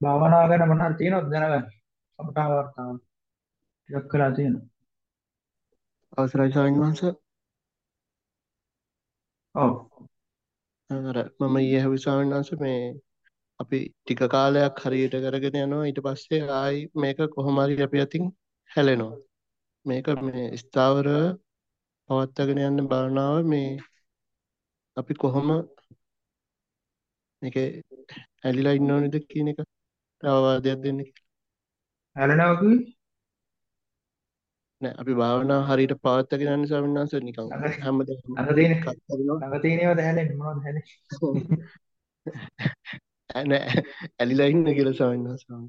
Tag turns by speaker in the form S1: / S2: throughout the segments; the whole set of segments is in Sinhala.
S1: භාවනාව ගැන මොනවද තියෙනවද දැනගන්න? කමඨා වර්තාව ටිකක් කරලා තියෙනවා.
S2: අවසරයි ස්වාමීන් වහන්සේ.
S1: ඔව්.
S2: අර මම ඊයේ හැවි ස්වාමීන් වහන්සේ මේ අපි ටික කාලයක් හරියට කරගෙන යනවා ඊට පස්සේ ආයි මේක කොහොම හරි අපි අතින් හැලෙනවා. මේක මේ ස්ථාවර පවත්වාගෙන යන්න භාවනාව මේ අපි කොහොම මේකේ ඇලිලා ඉන්න ඕනේද කියන එක අවවාදයක් දෙන්න.
S1: හැලෙනවා කිව්වේ?
S2: නෑ අපි භාවනාව හරියට පවත්වාගෙන යන්න ස්වාමීන් වහන්සේ නිකන් හැමදාම
S1: ළඟ තියෙන
S2: කතා කරනවා
S1: ළඟ තියෙනවද හැලෙන්නේ මොනවද හැලෙන්නේ?
S2: නෑ ඇලිලා ඉන්න කියලා ස්වාමීන් වහන්සේ.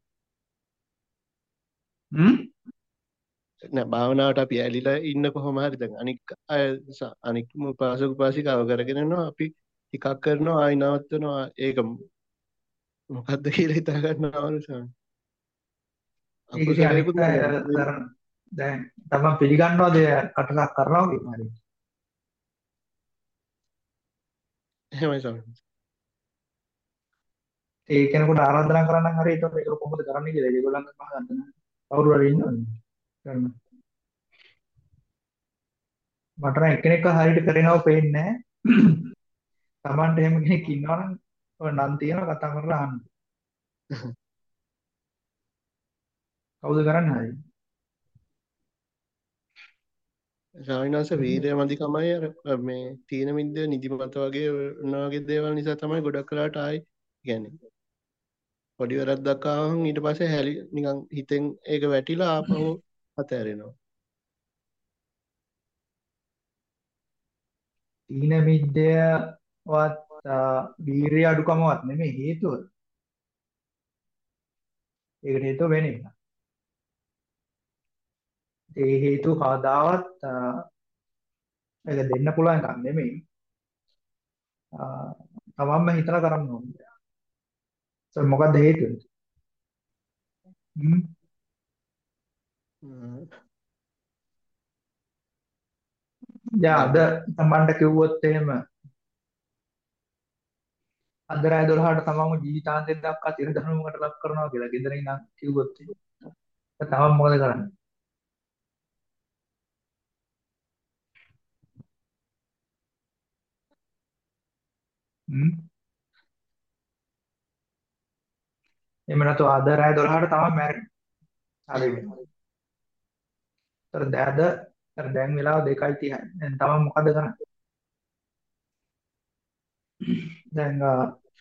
S1: හ්ම්?
S2: නෑ භාවනාවට අපි ඇලිලා ඉන්න කොහොම හරි දැන් අනික් අය අනික් උපාසක උපාසිකාව කරගෙන යනවා අපි ටිකක් කරනවා ආයි නවත්වනවා ඒක මොකද්ද කියලා හිතා ස්වාමීන්.
S1: ඒක කියන්නේ දැන් තමන් පිළිගන්නවද කටසක් කරනවා කියන හරි.
S2: එහෙමයි ස්වාමීන්.
S1: ඒ කෙනෙකුට ආරාධනා කරන්න හරි ඒක ඒක කොහොමද කරන්නේ කියලා ඒගොල්ලන් මහගන්න කවුරු හරි ඉන්නවද කරන්න මට නම් එක්කෙනෙක්ව හරියට කරේනව පේන්නේ නැහැ Tamanට එහෙම කෙනෙක් ඉන්නවනම් ඔය නම් තියෙනවා කතා කරලා අහන්න කවුද කරන්නේ හරි?
S2: වහන්සේ වීර්ය මදිකමයි අර මේ තීන මිද්ද නිදිමත වගේ වගේ දේවල් නිසා තමයි ගොඩක් වෙලාට ආයි. කියන්නේ පොඩි වැරද්දක් ආවම ඊට පස්සේ හැලි නිකන් හිතෙන් ඒක වැටිලා ආපහු අතහැරෙනවා
S1: තීන මිද්දයවත් වීර්ය අඩුකමවත් නෙමෙයි හේතුව ඒකට හේතුව වෙන එක ඒ හේතු කවදාවත් ඒක දෙන්න පුළුවන් එකක් නෙමෙයි. තමන්ම හිතලා කරන්න ඕනේ. ඒක මොකක්ද හේතුව? හ්ම්. යා අද තමන්ට කිව්වොත් එහෙම අද රෑ 12ට තමන්ව ජීවිතාන්තය දක්වා තිර ධර්මයකට ලක් කරනවා කියලා ගෙදර ඉඳන් කිව්වොත් එහෙම. තමන් මොකද කරන්නේ? හ්ම් එහෙම නැතු අද රෑ 12ට තමයි මැරෙන්නේ. හරි වෙනවා. ඒතර දැද අර දැන් වෙලාව 2:30යි. දැන් තමයි මොකද කරන්නේ? දැන්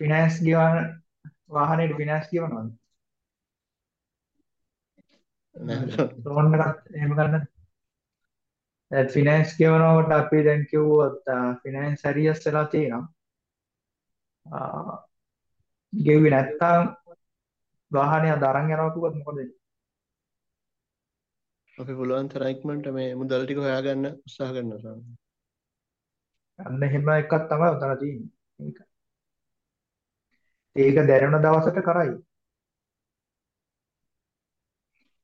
S1: ෆිනෑන්ස් ගෙවන වාහනේට ෆිනෑන්ස් ගෙවනවද? ලෝන් එකක් එහෙම ගන්නද? දැන් ෆිනෑන්ස් ගෙවනකොට අපි දැන් කිව්වොත් ෆිනෑන්ස් ඇරියස් වෙලා තියෙනවා. ගෙව්වේ නැත්තම් වාහනය අරන් යනවා කිව්වොත් මොකද වෙන්නේ?
S2: අපි පුළුවන් තරම් ඉක්මනට මේ මුදල් ටික හොයාගන්න උත්සාහ කරනවා ස්වාමී.
S1: අන්න එහෙම එකක් තමයි උතන තියෙන්නේ. ඒක. දැනෙන දවසට කරයි.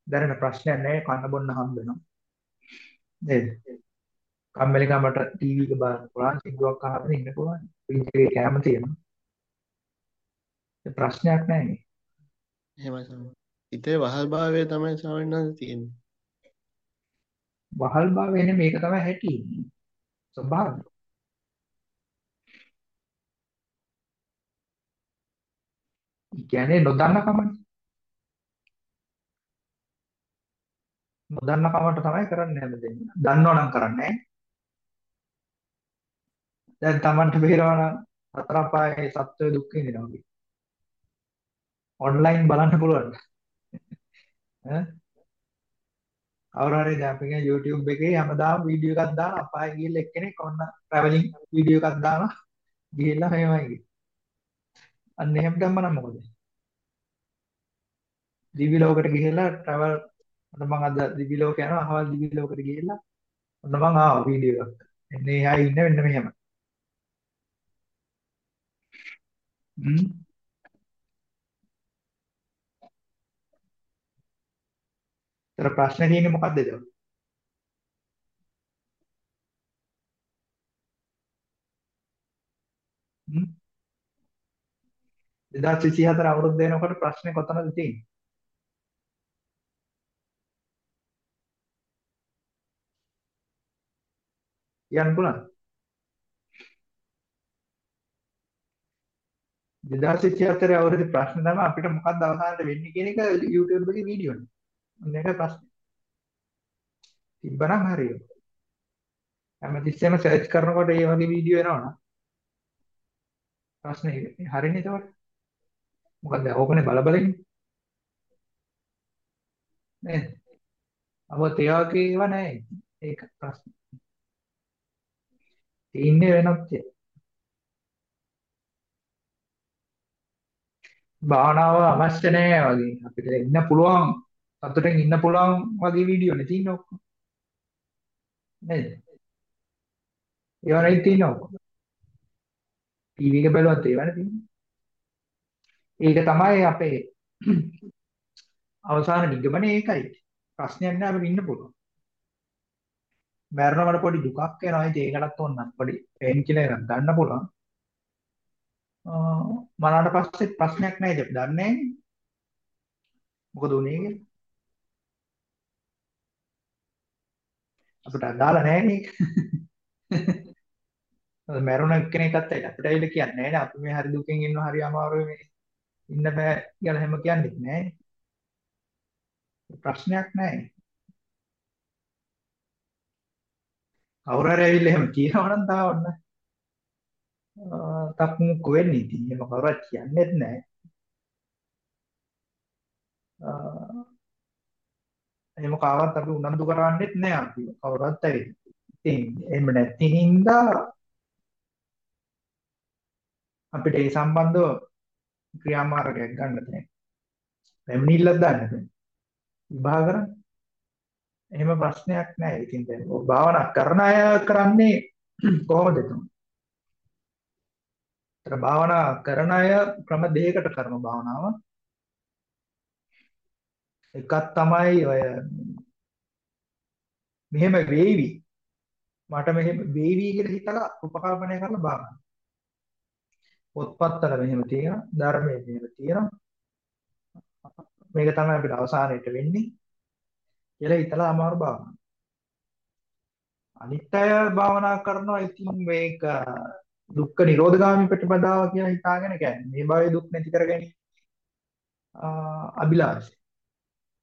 S1: දැනෙන ප්‍රශ්නයක් නැහැ කන්න බොන්න හම්බ වෙනවා. නේද? කම්මැලිකමට ටීවී එක බලන්න පුළුවන්, සින්දුවක් අහගෙන ඉන්න පුළුවන්. ෆ්‍රිජ් එකේ කැම තියෙනවා. ප්‍රශ්නයක් නැහැ නේ.
S2: එහෙමයි ස්වාමී. හිතේ වහල්භාවය තමයි වහන්සේ තියෙන්නේ.
S1: වහල්භාවය නෙමෙයි මේක තමයි හැටි. ස්වභාවය. කියන්නේ නොදන්න කමනේ. නොදන්න කමට තමයි කරන්නේ හැමදේම. දන්නවනම් කරන්නේ දැන් Tamanට බේරවනම් හතර පායේ සත්වයේ දුක් විඳිනවා වගේ. ඔන්ලයින් බලන්න පුළුවන්. ඈ කවුරු හරි දැන් අපි කියන YouTube එකේ හැමදාම වීඩියෝ එකක් දාලා අපාය ගිහිල්ලා එක්කෙනෙක් ඔන්න ට්‍රැවලින් වීඩියෝ එකක් දානවා ගිහිල්ලා එහෙමයි. අන්න එහෙම දැම්මම මොකද? දිවි ලෝකෙට ගිහිල්ලා ට්‍රැවල් ඔන්න මම අද දිවි ලෝක යනවා අහවල් දිවි ලෝකෙට ගිහිල්ලා ඔන්න මම ආවා වීඩියෝ එකක්. එන්නේ එහා ඉන්න වෙන්න මෙහෙම. හ්ම් ඒතර ප්‍රශ්නේ තියෙන්නේ මොකද්ද එතකොට? 2024 අවුරුද්ද වෙනකොට ප්‍රශ්නේ කොතනද තියෙන්නේ? කියන්න පුළුවන්. 2024 අවුරුද්දේ ප්‍රශ්න තමයි අපිට මොකක්ද අවසානට වෙන්නේ කියන එක YouTube එකේ වීඩියෝ නේ. අන්න ඒක ප්‍රශ්නේ. තිබ්බනම් හරියට. හැමතිස්සෙම සර්ච් කරනකොට මේ වගේ වීඩියෝ එනවනම් ප්‍රශ්නේ හරිනේ ඒතකොට. මොකද ඕකනේ බල බල ඉන්නේ. නේද? අපෝ ඒ වගේ ඒවා නැහැ. ඒක ප්‍රශ්නේ. තියෙන්නේ වෙනත් දේ. භාවනාව අවශ්‍ය නැහැ වගේ. අපිට ඉන්න පුළුවන් සතුටෙන් ඉන්න පුළුවන් වගේ වීඩියෝ නේ තියෙන්නේ ඔක්කොම. නේද? ඒවා නෙයි තියෙන්නේ ඔක්කොම. ටීවී එක බැලුවත් ඒවනේ තියෙන්නේ. ඒක තමයි අපේ අවසාන නිගමනය ඒකයි. ප්‍රශ්නයක් නෑ අපිට ඉන්න පුළුවන්. මරණවට පොඩි දුකක් එනවා. ඉතින් ඒකටත් ඕන පොඩි පේන් කිලර් එකක් ගන්න පුළුවන්. මරණට පස්සේ ප්‍රශ්නයක් නැහැ ඒක දන්නේ මොකද උනේ කියලා. අපිට අදාළ නැහැ නේ. මරුණ එක්කෙනෙක්වත් අපිට ඇවිල්ලා කියන්නේ නැහැ නේ. අපි මේ හරි දුකෙන් ඉන්නවා හරි අමාරුයි මේ ඉන්න බෑ කියලා හැම කියන්නේ නැහැ. ප්‍රශ්නයක් නැහැ. කවුරු හරි ඇවිල්ලා එහෙම කියනවා නම් තා ඔන්න තක්මුක් වෙන්නේ ඉතින් එහෙම කවුරුත් කියන්නේත් නැහැ. එහෙම කාවත් අපි උනන්දු කරන්නේත් නැහැ අපි කවුරුත් ඇවිල්ලා. ඉතින් එහෙම නැති හින්දා අපිට ඒ සම්බන්ධව ක්‍රියාමාර්ගයක් ගන්න තියෙනවා. පැමිණිල්ලක් දාන්න තියෙනවා. විභාග කරන්න. එහෙම ප්‍රශ්නයක් නැහැ. ඉතින් දැන් භාවනා කරන අය කරන්නේ කොහොමද එතන? ඒතර භාවනා කරන අය ක්‍රම දෙකකට කරන භාවනාව. එකක් තමයි ඔය මෙහෙම වේවි. මට මෙහෙම වේවි කියලා හිතලා උපකල්පනය කරලා භාවනා. පොත්පත්වල මෙහෙම තියෙනවා, ධර්මයේ මෙහෙම තියෙනවා. මේක තමයි අපිට අවසානයේට වෙන්නේ. කියලා හිතලා අමාරු භාවනාව. අනිත් අය භාවනා කරනවා ඉතින් මේක දුක්ඛ නිරෝධගාමී ප්‍රතිපදාව කියලා හිතාගෙන කියන්නේ මේ භවයේ දුක් නැති කරගැනීම අභිලාෂය.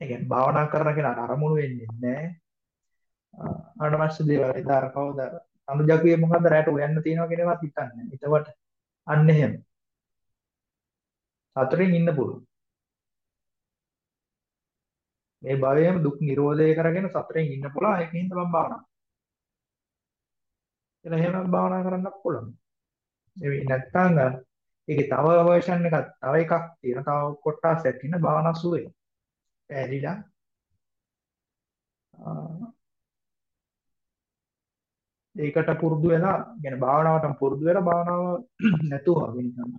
S1: ඒ කියන්නේ භාවනා කරන කෙනාට අරමුණු වෙන්නේ නැහැ. අනවශ්‍ය දේවල් ඉදාර කවුද අනුජග්ගේ මොකද්ද රැට උයන්න තියනවා කියන ඒවාත් හිතන්නේ නැහැ. එතකොට අන්න එහෙම. සතුටින් ඉන්න පුළුවන්. මේ භවයේම දුක් නිරෝධය කරගෙන සතුටින් ඉන්න පුළුවන්. ඒකින් තමයි භාවනා. එලා එහෙම භාවනා කරන්නත් පුළුවන්. ඒ නැත්තම් ඒකේ තව වර්ෂන් එකක් තව එකක් තියෙන තව කොටසක් ඉන්න භාවනා සුවේ. පැහැදිලා ඒකට පුරුදු වෙලා يعني භාවනාවට පුරුදු වෙලා භාවනාව නැතුව වගේ නිකන්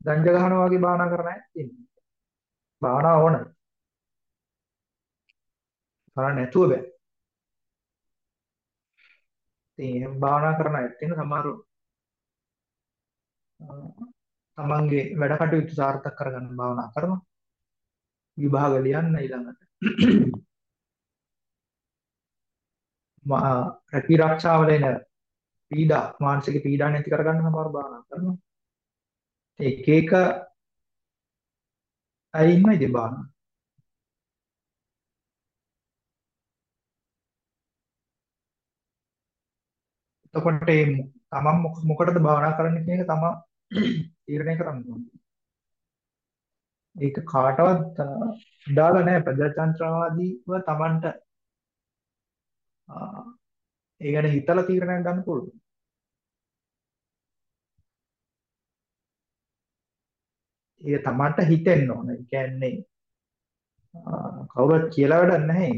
S1: ගංජ ගහනවා වගේ භාවනා කරන්න තියෙන්නේ. භාවනාව ඕන. කරන්න නැතුව බෑ. ඉතින් භාවනා කරන අය තියෙන සමහර තමන්ගේ වැඩ කටයුතු සාර්ථක කරගන්න භාවනා කරනවා. විභාග ලියන්න ඊළඟට රැකී ආරක්ෂාවල එන පීඩා මානසික පීඩා නැති කරගන්න සමහර භාවනා කරනවා. එක එක අය ඉන්නවා ඉතින් භාවනා. එතකොට මේ තමන් මොකටද භාවනා කරන්න කියන එක තමන් තීරණය කරන්න ඕනේ. ඒක කාටවත් දාලා නැහැ ප්‍රජාතන්ත්‍රවාදීව තමන්ට ඒ ගැන හිතලා තීරණයක් ගන්න පුළුවන්. ඒක තමන්ට හිතෙන්න ඕන. ඒ කියන්නේ කවුරුත් කියලා වැඩක් නැහැ.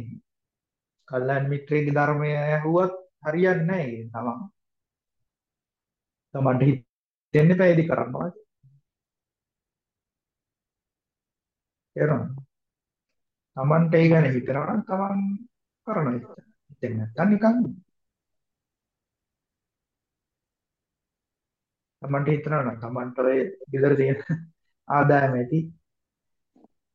S1: කල්යන් මිත්‍රයේ ධර්මය ඇහුවත් හරියන්නේ නැහැ ඒක තමන්. තමන්ට හිතෙන්නේ පැහැදිලි කරනවා. තේරුණාද? තමන්ට ඒ ගැන හිතනවා නම් තමන් කරන එක. හිතෙන්නේ නැත්නම් නිකන් තමන්ට හිතනවා නම් තමන්ට ඔය ගෙදර තියෙන ආදායම ඇති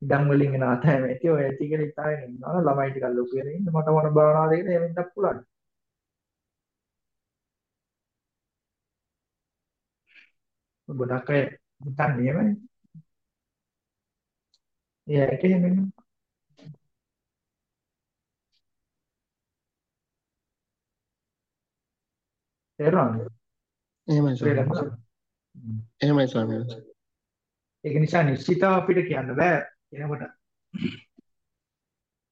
S1: ඉඩම් වලින් එන ආදායම ඇති ඔය ඇති කියලා හිතාගෙන ඉන්නවා ළමයි ටිකක් ලොකු වෙන ඉන්න මට මොන භාවනාවද කියලා එහෙම පුළුවන් ගොඩක් අය හිතන්නේ එහෙමනේ ඒ ඇයිට එහෙම තේරුණාද
S2: එහෙමයි ස්වාමීන්. එහෙමයි ස්වාමීන්.
S1: ඒක නිසා නිශ්චිතව අපිට කියන්න බෑ එනකොට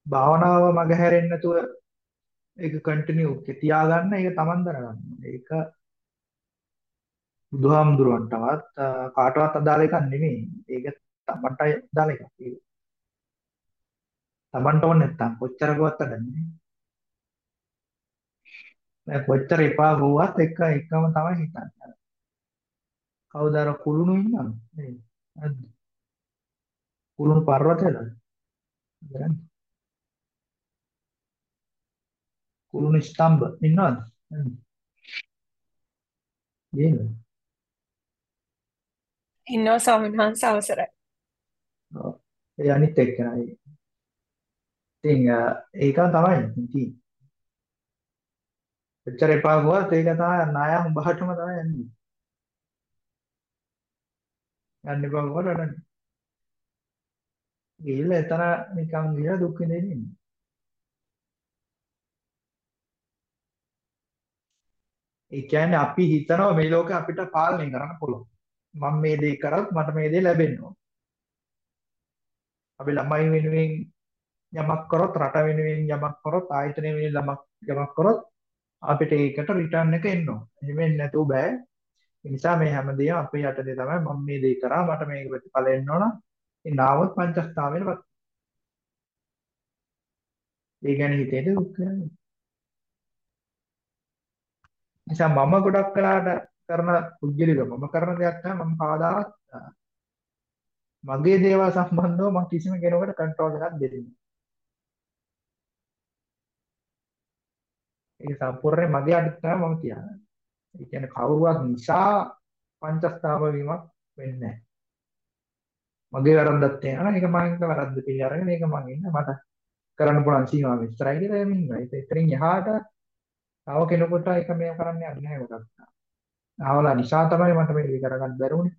S1: භාවනාව මග හැරෙන්නේ නැතුව ඒක කන්ටිනියු තියාගන්න ඒක Taman දැනගන්න. ඒක බුදුහාමුදුරුවන්ටවත් කාටවත් අදාළ එකක් නෙමෙයි. ඒක Tamanට අදාළ එකක්. Tamanට ඕනේ නැත්තම් කොච්චර ගුවත් අදන්නේ. දැන් කොච්චර එපා වුවත් එක එකම තමයි හිතන්නේ. කවුද අර කුළුණු ඉන්නවද? නේද? නැද්ද? කුළුණු පර්වතයද? නේද? කුළුණු ස්තම්භ ඉන්නවද? නැද්ද? නේද?
S3: ඉන්නවා ස්වාමීන් වහන්සේ අවසරයි.
S1: ඔව්. ඒ අනිත් එක්කනයි. ඉතින් ඒක තමයි ඉතින් කොච්චර එපා වුවත් ඒක තමයි ණය උඹහටම තමයි යන්නේ. යන්න එපා වුණාට වැඩන්නේ. ගිහිල්ලා එතන නිකන් ගිහලා දුක් විඳින්න ඉන්නේ. ඒ කියන්නේ අපි හිතනවා මේ ලෝකේ අපිට පාලනය කරන්න පුළුවන්. මම මේ දේ කරත් මට මේ දේ ලැබෙන්න ඕන. අපි ළමයි වෙනුවෙන් යමක් කරොත් රට වෙනුවෙන් යමක් කරොත් ආයතන වෙනුවෙන් යමක් යමක් කරොත් අපිට ඒකට රිටර්න් එක එන්න ඕන. එහෙම එන්නේ නැතුව බෑ. ඒ නිසා මේ හැමදේම අපේ යටතේ තමයි මම මේ දේ කරා මට මේක ප්‍රතිඵල එන්න ඕන. ඒ නාමොත් පංචස්ථාවෙනපත්. ඒ ගැන හිතේට දුක් වෙනවා. නිසා මම ගොඩක් කලාට කරන පුද්ගලික මම කරන දෙයක් තමයි මම කවදාවත් මගේ දේවල් සම්බන්ධව මම කිසිම කෙනෙකුට කන්ට්‍රෝල් එකක් දෙන්නේ නැහැ. ඒක සම්පූර්ණයෙන් මගේ අඩිය තමයි මම කියන්නේ. ඒ කියන්නේ කවුරුවත් නිසා පංචස්ථාම වීමක් වෙන්නේ නැහැ. මගේ වැරද්දක් තියෙනවා. ඒක මම එක වැරද්ද පිළි අරගෙන ඒක මම ඉන්න මට කරන්න පුළුවන් සීමා විස්තරයි කියලා එමින් ඉන්නවා. ඒක එතනින් එහාට තව කෙනෙකුට ඒක මේ කරන්න යන්නේ නැහැ ගොඩක්. ආවලා නිසා තමයි මට මේක කරගන්න බැරුනේ.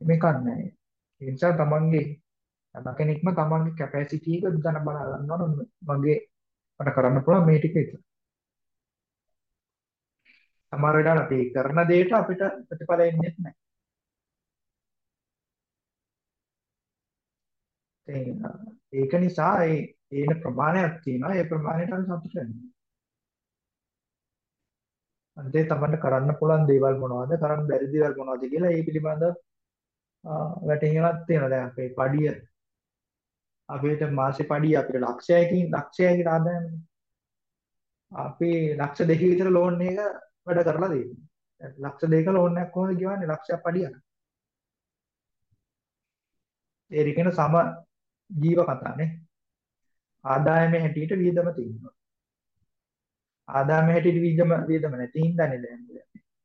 S1: මේකක් නැහැ. ඒ නිසා තමන්ගේ හැම කෙනෙක්ම තමන්ගේ කැපැසිටි එක දැන බලා ගන්න ඕන මගේ මට කරන්න පුළුවන් මේ ටික විතර. සමහර වෙලාවට අපි කරන දෙයට අපිට ප්‍රතිඵල එන්නේ නැහැ. ඒක නිසා ඒ ඒන ප්‍රමාණයක් තියෙනවා. ඒ ප්‍රමාණයට අපි සතුට වෙනවා. අන්තේ තමයි කරන්න පුළුවන් දේවල් මොනවද කරන්න බැරි දේවල් මොනවද කියලා ඒ පිළිබඳව වැටහීමක් තියෙනවා. දැන් අපේ පඩිය අපිට මාසේ පඩිය අපිට ලක්ෂයකින් ලක්ෂයකින් ආදායමනේ. අපි ලක්ෂ දෙක විතර ලෝන් එක වැඩ කරලා දෙන්නේ. ලක්ෂ දෙක ලෝන් එකක් කොහොමද ගෙවන්නේ ලක්ෂයක් පඩියක්. ඒ රිකන සම ජීව කතානේ. ආදායමේ හැටියට වියදම තියෙනවා. ආදායමේ හැටියට වියදම වියදම නැති හින්දානේ දැන්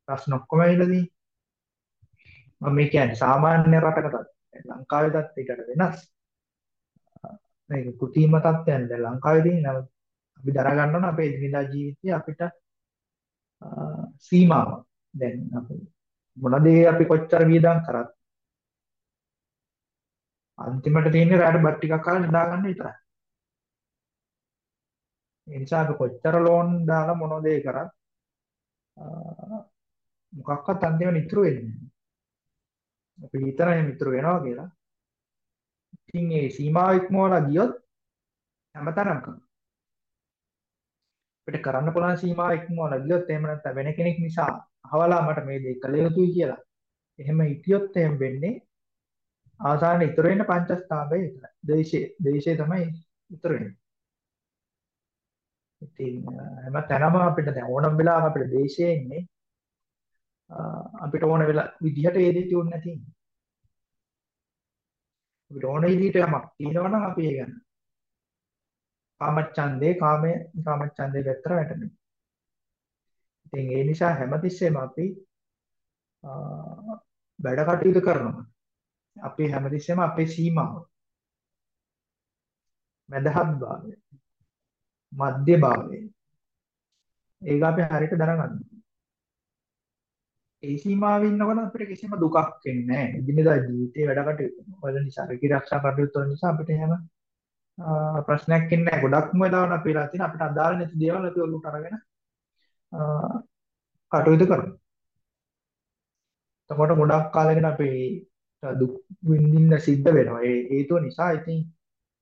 S1: ප්‍රශ්න ඔක්කොම ඇවිල්ලා තියෙන්නේ. මම මේ කියන්නේ සාමාන්‍ය රටකටත් ලංකාවේදත් ඒකට වෙනස්. මේක කෘතිම තත්ත්වයන් දැන් ලංකාවේ තියෙන අපි දරා ගන්න ඕන අපේ එදිනදා ජීවිතයේ අපිට සීමාව. දැන් අපි මොන දේ අපි කොච්චර වියදම් කරත් අන්තිමට තියෙන්නේ රාට බත් ටිකක් කාලා නිදා ගන්න විතරයි. ඒ නිසා අපි කොච්චර ලෝන් දාලා මොන දේ කරත් මොකක්වත් අන්තිමට ඉතුරු වෙන්නේ නැහැ. අපි හිතන්නේ ඉතුරු වෙනවා කියලා. ඉතින් ඒ සීමාව ඉක්මවලා ගියොත් හැමතරම් කරනවා. අපිට කරන්න පුළුවන් සීමාව ඉක්මවලා ගියොත් එහෙම නැත්නම් වෙන කෙනෙක් නිසා අහවලා මට මේ දේ කළ යුතුයි කියලා. එහෙම හිතියොත් එහෙම වෙන්නේ අවසානයේ ඉතුරු වෙන පංචස්ථානයේ විතරයි. දේශේ දේශේ තමයි ඉතුරු වෙන්නේ. ඉතින් හැම තැනම අපිට දැන් ඕනම වෙලාවක අපිට දේශයේ ඉන්නේ අපිට ඕන වෙලා විදිහට ඒ දේ තියුනේ නැති ඉන්නේ. අපිට ඕන විදිහට යමක් තියෙනවා නම් අපි ඒ ගන්න. කාමච්ඡන්දේ කාමයේ කාමච්ඡන්දේ පැත්තට වැටෙනවා. ඉතින් ඒ නිසා හැමතිස්සෙම අපි වැඩ කටයුතු කරනවා. අපි හැමතිස්සෙම අපේ සීමාව, මැදහත් භාවය, මධ්‍ය භාවය. ඒක අපි හරියට දැනගන්න. ඒ සීමාවෙ ඉන්නකොට අපිට කිසිම දුකක් එන්නේ නැහැ. එදිනෙදා ජීවිතේ වැඩ කටයුතු වල නිසා, ශරීර ආරක්ෂා කටයුතු වල නිසා අපිට එහෙම ප්‍රශ්නයක් එන්නේ නැහැ. ගොඩක්ම වෙලාවට අපි වෙලා තියෙන අපිට අදාළ නැති දේවල් අපි ඔලුවට අරගෙන කටයුතු කරනවා. එතකොට ගොඩක් කාලෙකට අපි දුක් විඳින්න සිද්ධ වෙනවා. ඒ හේතුව නිසා ඉතින්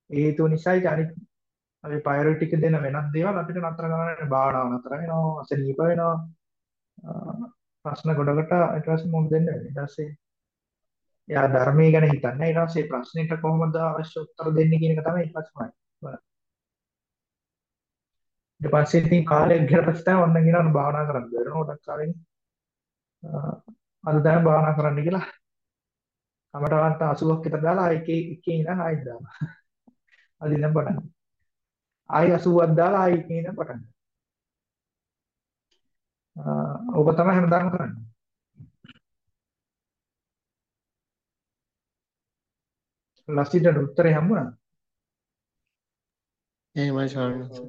S1: ඒ හේතුව නිසා අනිත් අපි ප්‍රයොරිටි එක දෙන වෙනත් දේවල් අපිට නතර කරන්න භාවනාව නතර වෙනවා, අසනීප වෙනවා. ප්‍රශ්න ගොඩකට ඊට පස්සේ මුහුණ දෙන්න වෙනවා. ඊට පස්සේ එයා ධර්මයේ ගැන හිතන්නේ ඊට පස්සේ ප්‍රශ්නෙට කොහොමද අවශ්‍ය උත්තර දෙන්නේ කියන එක තමයි ඊට පස්සේ බලන්නේ. ඊට පස්සේ ඉතින් කාලයක් ගියලා පස්සේ තමයි ඔන්න කියනවා භාවනා කරන්න බැරි නෝඩක් කාලෙක අද දැන් භාවනා කරන්න කියලා කමටවන්ට 80ක් විතර දාලා එකේ එකේ ඉඳන් ආයෙත් දානවා. අදින්න පටන්. ආයෙ 80ක් දාලා ආයෙ එකේ ඉඳන් පටන්. ඔබ තමයි හැමදාම කරන්නේ. ලස්සිට උත්තරේ හම්බුණා.
S2: එහෙමයි ස්වාමීන් වහන්සේ.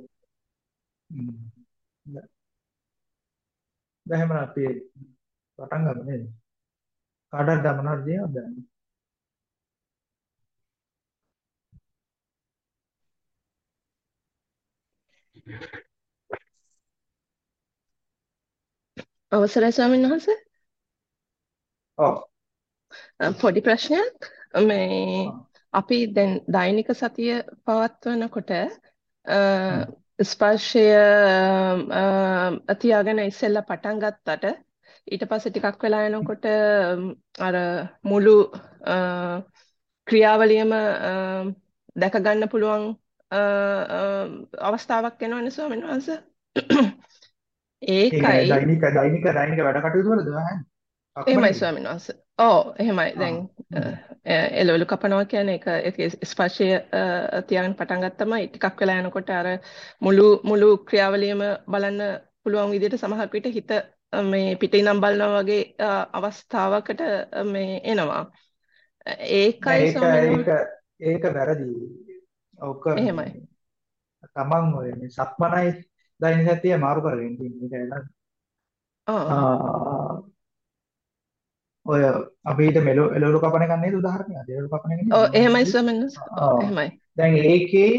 S1: දැන් එහෙනම් අපි පටන් ගමු නේද? කාටද මොනවද දේවද දැන්?
S4: අවසරයි ස්වාමීන් වහන්සේ.
S1: ඔව්.
S4: පොඩි ප්‍රශ්නයක් මේ අපි දැන් දෛනික සතිය පවත්වනකොට ස්පර්ශය තියාගෙන ඉස්සෙල්ලා පටන් ගත්තට ඊට පස්සේ ටිකක් වෙලා යනකොට අර මුළු ක්‍රියාවලියම දැක ගන්න පුළුවන් අවස්ථාවක් එනවනේ ස්වාමීන් වහන්සේ. ඒකයි
S1: දෛනික දෛනික දෛනික වැඩ කටයුතු වලද නැහැ?
S4: එහෙමයි ස්වාමීන් වහන්සේ. ඔව් එහෙමයි. දැන් එළවලු කපනවා කියන්නේ ඒක ස්පර්ශය තියාගෙන පටන් ගත්තම ටිකක් වෙලා යනකොට අර මුළු මුළු ක්‍රියාවලියම බලන්න පුළුවන් විදිහට සමහර විට හිත මේ පිටිනම් බලනවා වගේ අවස්ථාවකට මේ එනවා. ඒකයි
S1: ඒක ඒක වැරදි. ඔක
S4: එහෙමයි.
S1: තමන් ඔය මේ සක්මනයි දෛනික සතිය මාරු කරගෙන තියෙන්නේ. ඔය අපි හිත මෙලෝ එළවලු කපන එක නේද උදාහරණයක්. එළවලු කපන එක නේද?
S4: ඔව් එහෙමයි ස්වාමීන් වහන්සේ. ඔව් එහෙමයි.
S1: දැන් ඒකේ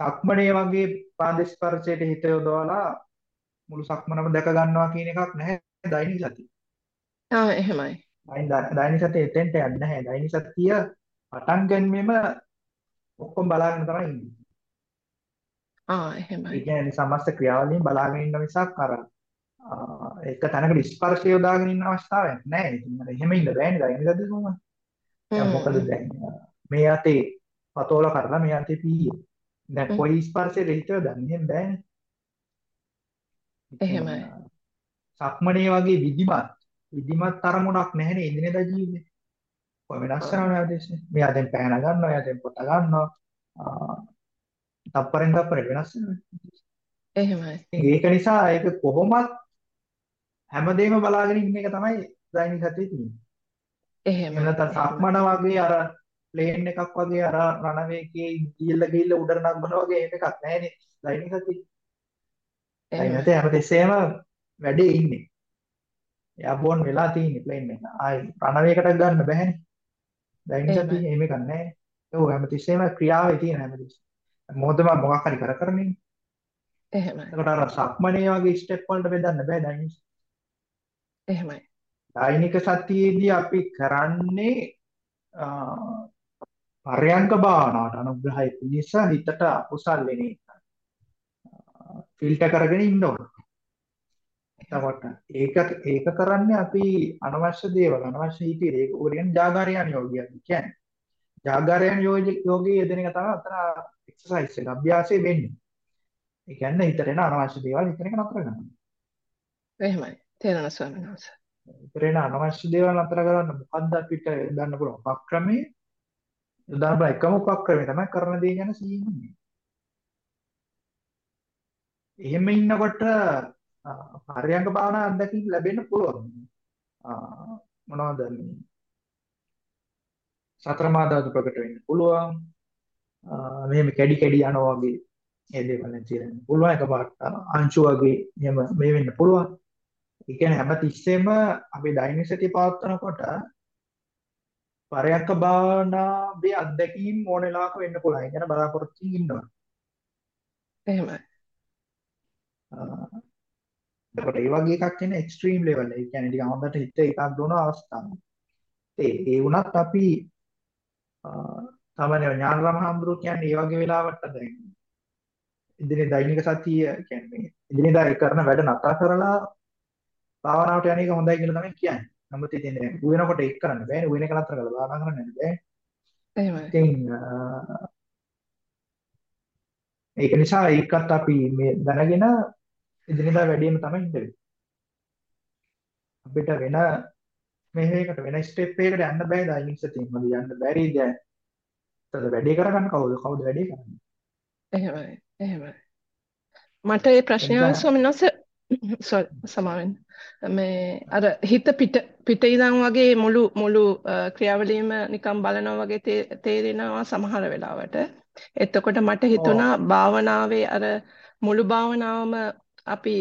S1: සක්මණේ වගේ පාද ස්පර්ශයට හිත යොදවලා මුළු සක්මනම දැක ගන්නවා කියන එකක් නැහැ දෛනික සතිය.
S4: ආ එහෙමයි.
S1: දෛනික සතිය එතෙන්ට යන්නේ නැහැ. දෛනික සතිය පටන් ගැනීමෙම ඔක්කොම බලාගෙන තමයි ඉන්නේ.
S4: ආ එහෙමයි.
S1: ඒ කියන්නේ සමස්ත ක්‍රියාවලින් බලාගෙන ඉන්න මිසක් අර ඒක තැනකට ස්පර්ශය යොදාගෙන ඉන්න අවස්ථාවක් නැහැ. ඉතින් අර එහෙම ඉන්න බෑනේ දෛනික සතිය කොහොමද? දැන් මොකද දැන් මේ අතේ පතෝල කරලා මේ අතේ පීය. දැන් කොයි ස්පර්ශයේ හිත යොදන්නේ එහෙම බෑනේ.
S4: එහෙමයි.
S1: සක්මණේ වගේ විධිමත් විධිමත් අරමුණක් නැහැනේ ඉදිනේදා ජීවිතේ. කොහොම වෙනස් කරනවද? මෙයා දැන් පෑන ගන්නවා, එයා දැන් පොත ගන්නවා. තප්පරෙන් තප්පරේ වෙනස්.
S4: එහෙමයි.
S1: ඒක නිසා ඒක කොහොමත් හැමදේම බලාගෙන ඉන්න එක තමයි දෛනික සතියේ තියෙන්නේ.
S4: එහෙමයි.
S1: නැත්නම් සක්මණ වගේ අර ප්ලේන් එකක් වගේ අර රණවේ එකේ ගිහිල්ලා ගිහිල්ලා උඩට නගනවා වගේ එහෙම එකක් නැහැනේ දෛනික සතියේ. දෛනික සතිය හැමතිස්සෙම වැඩේ ඉන්නේ. එයා බෝන් වෙලා තියෙන්නේ ප්ලේන් එක. ආයි රණවේකට ගන්න බෑනේ. දෛනික සතියේ එහෙම එකක් නැහැ. ඒක හැමතිස්සෙම ක්‍රියාවේ තියෙන හැමතිස්සෙම. මොකදම මොකක් හරි කර කරන්නේ.
S4: එහෙමයි.
S1: ඒකට අර සක්මණේ වගේ ස්ටෙප් වලට බෙදන්න බෑ දෛනික
S4: එහෙමයි.
S1: දෛනික සතියේදී අපි කරන්නේ පරයන්ක භාවනාවට අනුග්‍රහය පිණිස හිතට අකුසල් වෙන එක. ෆිල්ටර් කරගෙන ඉන්න ඕන. එතකොට ඒක ඒක කරන්නේ අපි අනවශ්‍ය දේවල් අනවශ්‍ය හිතේ ඒක උරියන් ජාගාරයන් යෝගිය කියන්නේ. ජාගාරයන් යෝගී යෙදෙන එක තමයි අතන එක්සර්සයිස් එක අභ්‍යාසය වෙන්නේ. ඒ කියන්නේ හිතට එන අනවශ්‍ය දේවල් හිතන එක නතර කරනවා.
S4: එහෙමයි. තේරෙනවා ස්වාමීන් වහන්සේ.
S1: ඉතරේන අනවශ්‍ය දේවල් අතර කරන්න මොකද්ද අපිට ගන්න පුළුවන් උපක්‍රමයේ උදාහරණ එකම උපක්‍රමය තමයි කරන දේ ගැන සිහින් ඉන්නේ. එහෙම ඉන්නකොට පරයන්ක භාවනා අත්දැකීම් ලැබෙන්න පුළුවන්. මොනවද මේ සතර මා ධාතු ප්‍රකට වෙන්න පුළුවන්. මෙහෙම කැඩි කැඩි යනවා වගේ ඒ දේවල් නැති වෙන්න පුළුවන් එකපාරට අංශු වගේ එහෙම මේ වෙන්න පුළුවන්. ඒ කියන්නේ හැම තිස්සෙම අපි සතිය පවත්වනකොට පරයන්ක භාවනාවේ අත්දැකීම් ඕන වෙලාවක වෙන්න පුළුවන්. ඒ කියන්නේ බලාපොරොත්තුකින් ඉන්නවා.
S4: එහෙමයි.
S1: එතකොට ඒ වගේ එකක් කියන්නේ එක්ස්ට්‍රීම් ලෙවල්. ඒ කියන්නේ ටික හොඳට හිත එකක් දුන අවස්ථාවක්. ඒ ඒ වුණත් අපි සාමාන්‍ය ඥානරම හඳුරු කියන්නේ ඒ වගේ වෙලාවට දැන් ඉදිරිය දෛනික සතිය කියන්නේ ඉදිරියදා කරන වැඩ නතර කරලා භාවනාවට යන එක හොඳයි කියලා තමයි කියන්නේ. නමුත් ඉතින් දැන් වෙනකොට ඒක කරන්න බෑනේ. වෙන එක නතර කරලා භාවනා කරන්න බෑ.
S4: එහෙමයි.
S1: ඉතින් ඒක නිසා ඒකත් අපි මේ දැනගෙන එදිනෙදා වැඩේම තමයි ඉන්නේ. අපිට වෙන මෙහෙයකට වෙන ස්ටෙප් එකකට යන්න බෑ දෛනික සතියෙන්. මොකද යන්න බැරි දැන්. ඒතර වැඩේ කරගන්න කවුද? කවුද වැඩේ කරන්නේ?
S4: එහෙමයි. එහෙමයි. මට ඒ ප්‍රශ්නය ස්වාමීන් වහන්සේ සමාවෙන්න. මේ අර හිත පිට පිට ඉඳන් වගේ මුළු මුළු ක්‍රියාවලියම නිකන් බලනවා වගේ තේරෙනවා සමහර වෙලාවට. එතකොට මට හිතුණා භාවනාවේ අර මුළු භාවනාවම අපි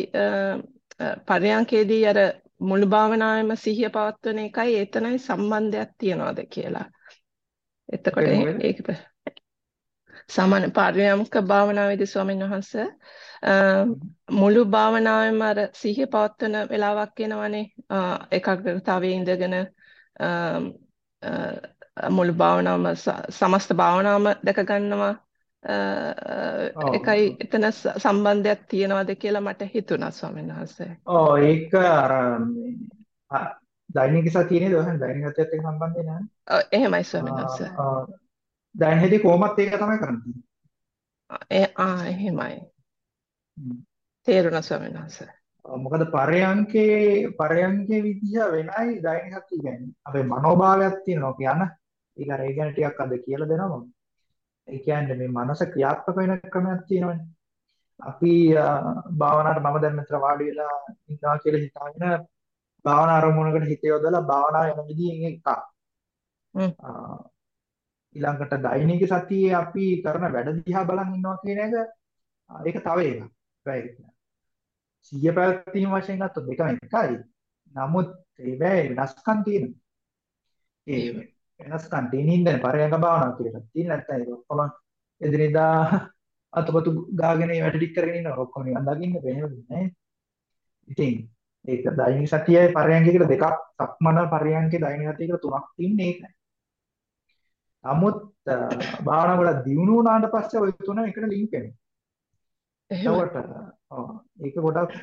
S4: පරයන්කේදී අර මුළු භාවනාවෙම සිහිය පවත්වන එකයි එතනයි සම්බන්ධයක් තියනවාද කියලා. එතකොට ඒක සාමාන්‍ය පරයන්ක භාවනාවේදී ස්වාමීන් වහන්සේ මුළු භාවනාවෙම අර සිහිය පවත්වන වෙලාවක් එනවනේ. ඒකාග්‍රතාවයේ ඉඳගෙන මුළු භාවනාවම සමස්ත භාවනාවම දැක ගන්නවා. එකයි එතන සම්බන්ධයක් තියනවාද කියලා මට හිතුණා ස්වාමීන් වහන්සේ.
S1: ඔව් ඒක අර දෛනික සතියේ නේද ඔහෙන් දෛනික සතියත් එක්ක සම්බන්ධ නැහැ.
S4: ඔව් එහෙමයි ස්වාමීන් වහන්සේ.
S1: දෛනිකදී කොහොමත් ඒක තමයි කරන්නේ.
S4: ඒ ආ එහෙමයි. තේරුණා ස්වාමීන් වහන්සේ.
S1: මොකද පරයන්කේ පරයන්කේ විදිහ වෙනයි දෛනික සතිය කියන්නේ. අපේ මනෝභාවයක් තියෙනවා කියන ඒක අර ඒ ගැන ටිකක් අද කියලා දෙනවා මම. ඒ කියන්නේ මේ මනස ක්‍රියාත්මක වෙන ක්‍රමයක් තියෙනවානේ. අපි භාවනාවට මම දැන් මෙතන වාඩි වෙලා ඉන්නවා කියලා හිතාගෙන භාවනා අරමුණකට හිත යොදලා භාවනා වෙන විදිහෙන් එකක්. ඊළඟට දෛනික සතියේ අපි කරන වැඩ දිහා බලන් ඉන්නවා කියන එක ඒක තව එකක්. right. සිය පැවැත්ම වශයෙන් ගත්තොත් දෙකම එකයි. නමුත් ඒ වෙනස්කම් තියෙනවා. ඒ වෙනස්කම් තියෙනින්ද පරයන්ක භාවනාව කියලා තියෙන නැත්නම් ඒක ඔක්කොම එදිනෙදා අතපතු ගාගෙන වැඩ ටික කරගෙන ඉන්නවා ඔක්කොම නිකන් දකින්න බැහැ නේද ඉතින් ඒක දෛනික සතියයි පරයන්ක කියලා දෙකක් සක්මන පරයන්කේ දෛනික සතිය කියලා තුනක් තින්නේ ඒකයි නමුත් භාවනා වල දියුණු වුණාට පස්සේ ওই තුන එකට ලින්ක් වෙනවා එතකොට ඒක ගොඩක්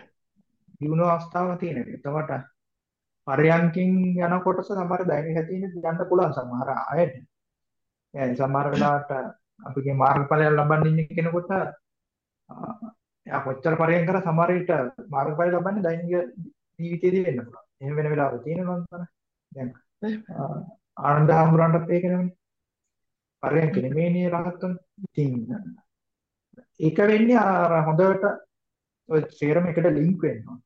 S1: දියුණු අවස්ථාවක් තියෙනවා එතකොට පරයන්කින් යන කොටස සමහර දෛනික හැටින් යන්න පුළුවන් සමහර අයට. يعني සමහර වෙලාවට අපිගේ මාර්ගඵලයක් ලබන්න ඉන්න කෙනෙකුට එයා කොච්චර පරයන් කර සමහර විට මාර්ගඵල ලබන්නේ දෛනික ජීවිතයේදී වෙන්න පුළුවන්. එහෙම වෙන වෙලාවල් තියෙනවා නේද? දැන් ආනන්ද හාමුදුරන්ටත් ඒක නෙමෙයි. පරයන්ක නෙමෙයිනේ රහතන්. ඉතින් ඒක වෙන්නේ අර හොඳට ඔය සේරම එකට ලින්ක් වෙනවා.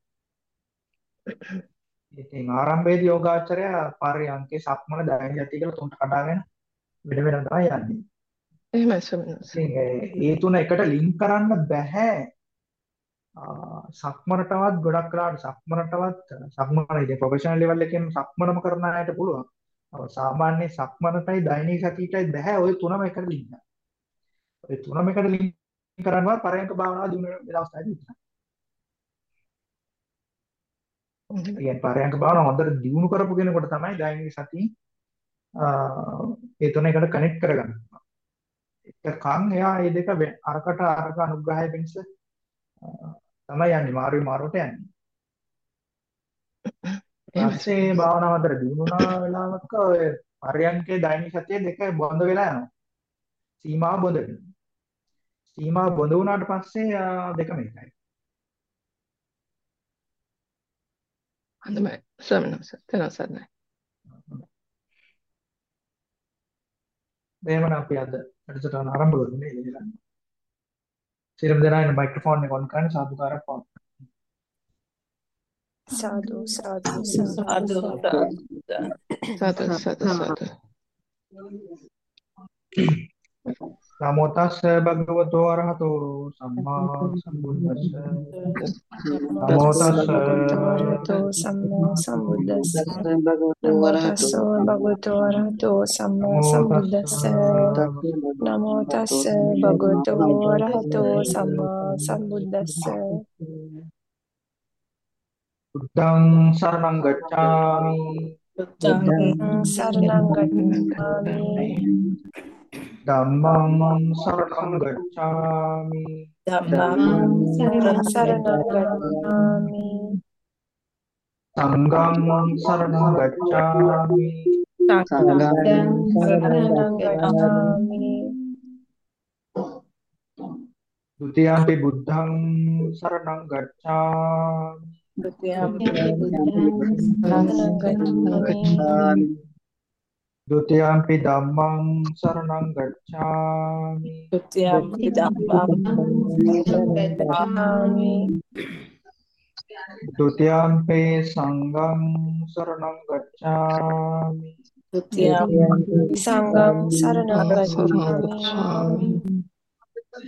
S1: ඉතින් ආරම්භයේදී යෝගාචරය පරයන්කේ සක්මන දැනෙන යටි කියලා තුනට කඩාගෙන වෙන වෙනම තමයි යන්නේ.
S4: එහෙමයි ස්වාමීනි.
S1: ඒ තුන එකට ලින්ක් කරන්න බෑ. සක්මනටවත් ගොඩක් වෙලාවට සක්මනටවත් සක්මන ඉතින් ප්‍රොෆෙෂනල් ලෙවල් එකෙන් සක්මනම කරන අයට පුළුවන්. සාමාන්‍ය සක්මනටයි දෛනික සතියටයි බෑ ඔය තුනම එකට කරන්න. ඔය තුනම එකට ලින්ක් කරනවා පරයන්ක භාවනාව දිනන අවස්ථාවේදී විතරයි. කියන්නේ පරයන්ක භාවනාව හොඳට දියුණු කරපු කෙනෙකුට තමයි දෛනික සතිය ඒ තුන එකට කනෙක්ට් කරගන්න. එකකන් එයා මේ දෙක අරකට අරක අනුග්‍රහය පිණිස තමයි යන්නේ මාරු මාරුවට යන්නේ. ඊපස්සේ භාවනාව අතර දිනුනා වෙලාවක ඔය පරයන්කේ දෛනික සතිය දෙක බොඳ වෙලා යනවා. සීමාව බොඳ වෙනවා. සීමාව බොඳ වුණාට පස්සේ දෙකම එකයි.
S4: හොඳයි ස්වාමීන් වහන්සේ තේරුම් ගන්නයි.
S1: එහෙමනම් අපි අද වැඩසටහන ආරම්භ කරමු නේද? සියලුම දෙනා ඉන්න මයික්‍රොෆෝන් එක ඔන් කරන්න සාදුකාරයක් පවත්වන්න.
S3: සාදු සාදු සාදු
S5: සාදු.
S4: සාදු. සාදු සාදු
S1: නමෝ තස්ස භගවතු අරහතෝ සම්මා සම්බුද්දස්ස නමෝ තස්ස
S3: භගවතු සම්මා සම්බුද්දස්ස නමෝ තස්ස භගවතු අරහතෝ සම්මා සම්බුද්දස්ස නමෝ තස්ස භගවතු අරහතෝ සම්මා සම්බුද්දස්ස
S1: බුද්ධං සරණං ගච්ඡාමි
S3: සරණං ගච්ඡාමි
S1: Dhammam saranam gacchami.
S5: Dhammam saranam gacchami. Sanggam saranam buddhang saranam
S3: gacchami.
S1: Dutiyampi buddhang saranam gacchami. Dutiyampi damang saranang
S5: gacchami. Dutiyampi damang
S3: saranang gacchami. Dutiyampi
S1: sanggam saranang gacchami. Dutiyampi
S5: sanggam saranang gacchami.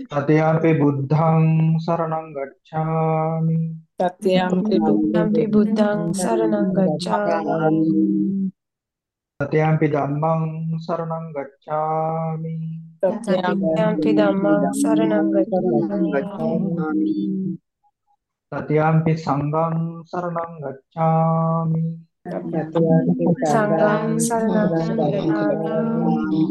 S5: Tatiyampi buddhang saranang gacchami.
S3: Tatiyampi buddhang saranang gacchami.
S1: සතයම්පි ධම්මං සරණං ගච්ඡාමි.
S3: සතයම්පි ධම්මං සරණං ගච්ඡාමි.
S1: සතයම්පි සංඝං සරණං ගච්ඡාමි.
S3: සංඝං සරණං ගච්ඡාමි.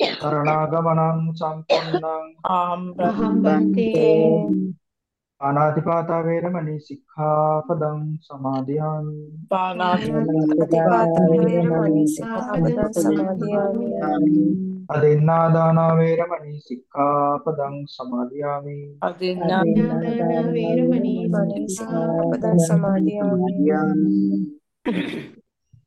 S1: සරණාගමනං සම්පන්නං.
S5: ආම්
S3: බ්‍රහ්මන්තේ
S1: අනාතිපාතා වේරමණී සික්ඛාපදං සමාදියාමි
S5: පානාති
S3: ප්‍රතිපාත වේරමණී සික්ඛාපදං සමාදියාමි
S1: අදින්නා දාන වේරමණී සික්ඛාපදං සමාදියාමි
S5: අදින්නා
S3: වේරමණී සික්ඛාපදං සමාදියාමි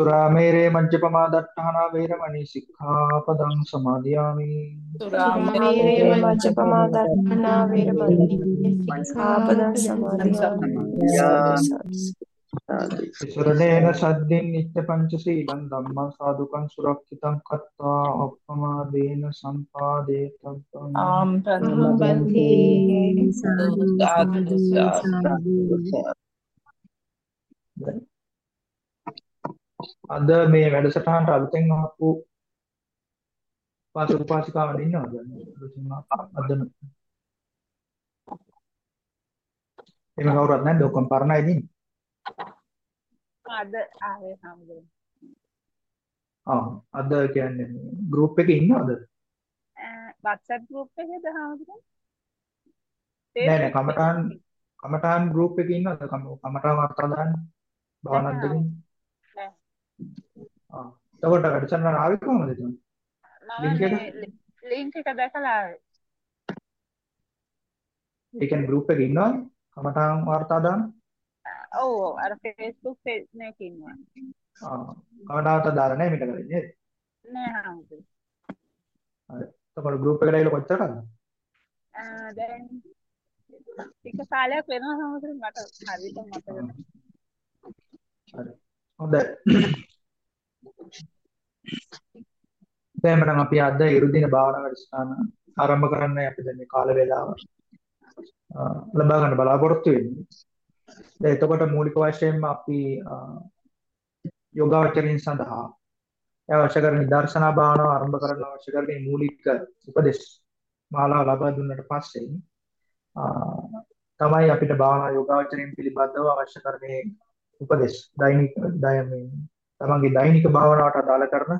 S1: සුරාමේරේ මජ්ජපමා දට්ඨානා වේරමණී සික්ඛාපදං සමාදියාමි.
S3: සුරාමේරේ මජ්ජපමා දන්නා වේරමණී සික්ඛාපදං සමාදියාමි.
S1: විසරණේන සද්දෙන් නිත්‍ය පංච සීලං ධම්මං සාදුකං සුරක්ෂිතං කତ୍වා අප්පමාදේන සම්පාදේ තබ්බං
S5: ආම් පන්ති සාදු. සාදු
S1: අද මේ වැඩසටහනට අලුතෙන් ආපු පාසල් උපාසිකාවන් ඉන්නවද? අදන. එහෙම කවුරුත් නැද්ද? ඔක්කොම පරණයි ඉන්නේ.
S6: අද ආවේ හම්බුනේ.
S1: ආ අද කියන්නේ ගෲප් එකේ ඉන්නවද?
S6: WhatsApp group එකේද හම්බුනේ?
S1: නෑ නෑ කමටාන් කමටාන් ගෲප් එකේ ඉන්නවද? කමටාන් වර්තා දාන්න. භාවනාත් දෙකින්. ආ එතකොට වැඩසටහන ආවේ කොහමද ඉතින්? Link එක?
S6: ලින්ක් එක දැකලා ආවේ.
S1: ඒ කියන්නේ ගෲප් එකේ ඉන්නවද? කමටාන් වර්තා දාන්න.
S6: ඔව් ඔව් අර Facebook page එකේ ඉන්නවා.
S1: ආ කමටාන්ට දාලා නෑ මේක කරන්නේ නේද?
S6: නෑ හම්බුනේ.
S1: හරි. එතකොට ගෲප් එකට ඇවිල්ලා කොච්චර කල්ද?
S6: ආ දැන් ටික කාලයක් වෙනවා හම්බුනේ මට හරියට මතක නෑ.
S1: හරි. හොඳයි. දැන් මම අපි අද ඉරුදින භාවනා වැඩසටහන ආරම්භ කරන්නයි අපි දැන් මේ කාල වේලාව ලබා ගන්න බලාපොරොත්තු වෙන්නේ. දැන් එතකොට මූලික වශයෙන්ම අපි යෝගාවචරින් සඳහා අවශ්‍ය කරන නිදර්ශනා භාවනාව ආරම්භ කරන්න අවශ්‍ය කරන මූලික උපදෙස් මාලාව ලබා දුන්නට පස්සේ තමයි අපිට භාවනා යෝගාවචරින් පිළිබඳව අවශ්‍ය කරන්නේ උපදෙස් දෛනික දයමෙන් තමන්ගේ දෛනික භාවනාවට අදාළ කරන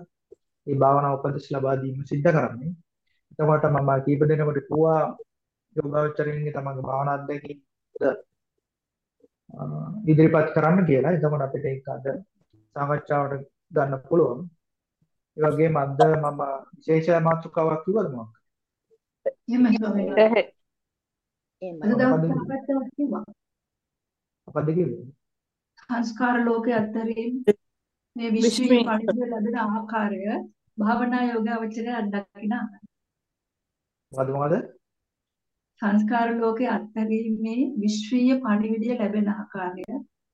S1: මේ භාවනා උපදෙස් ලබා දීම සිද්ධ කරන්නේ. එතකොට මම කීප දෙනෙකුට කිව්වා යෝගාවචරින්ගේ තමන්ගේ භාවනා අධ්‍යක්ෂිත ඉදිරිපත් කරන්න කියලා. එතකොට අපිට ඒක අද සාකච්ඡාවට ගන්න පුළුවන්. ඒ වගේම අද මම විශේෂ මාතෘකාවක් කිව්වද මොකක්ද?
S7: එහෙමයි ස්වාමීනි.
S4: එහේ
S7: අද දවස්
S1: මොකද
S7: සාකච්ඡාවක් කිව්වා. සංස්කාර ලෝකයේ අත්තරින් මේ විශ්වීය
S4: විශ්වී
S7: පරිදි ලැබෙන ආකාරය භාවනා යෝගාවචරය අත්දකින ආකාරය.
S1: මොකද මොකද?
S7: සංස්කාර ලෝකයේ අත්තරීමේ විශ්වීය පණිවිඩය ලැබෙන ආකාරය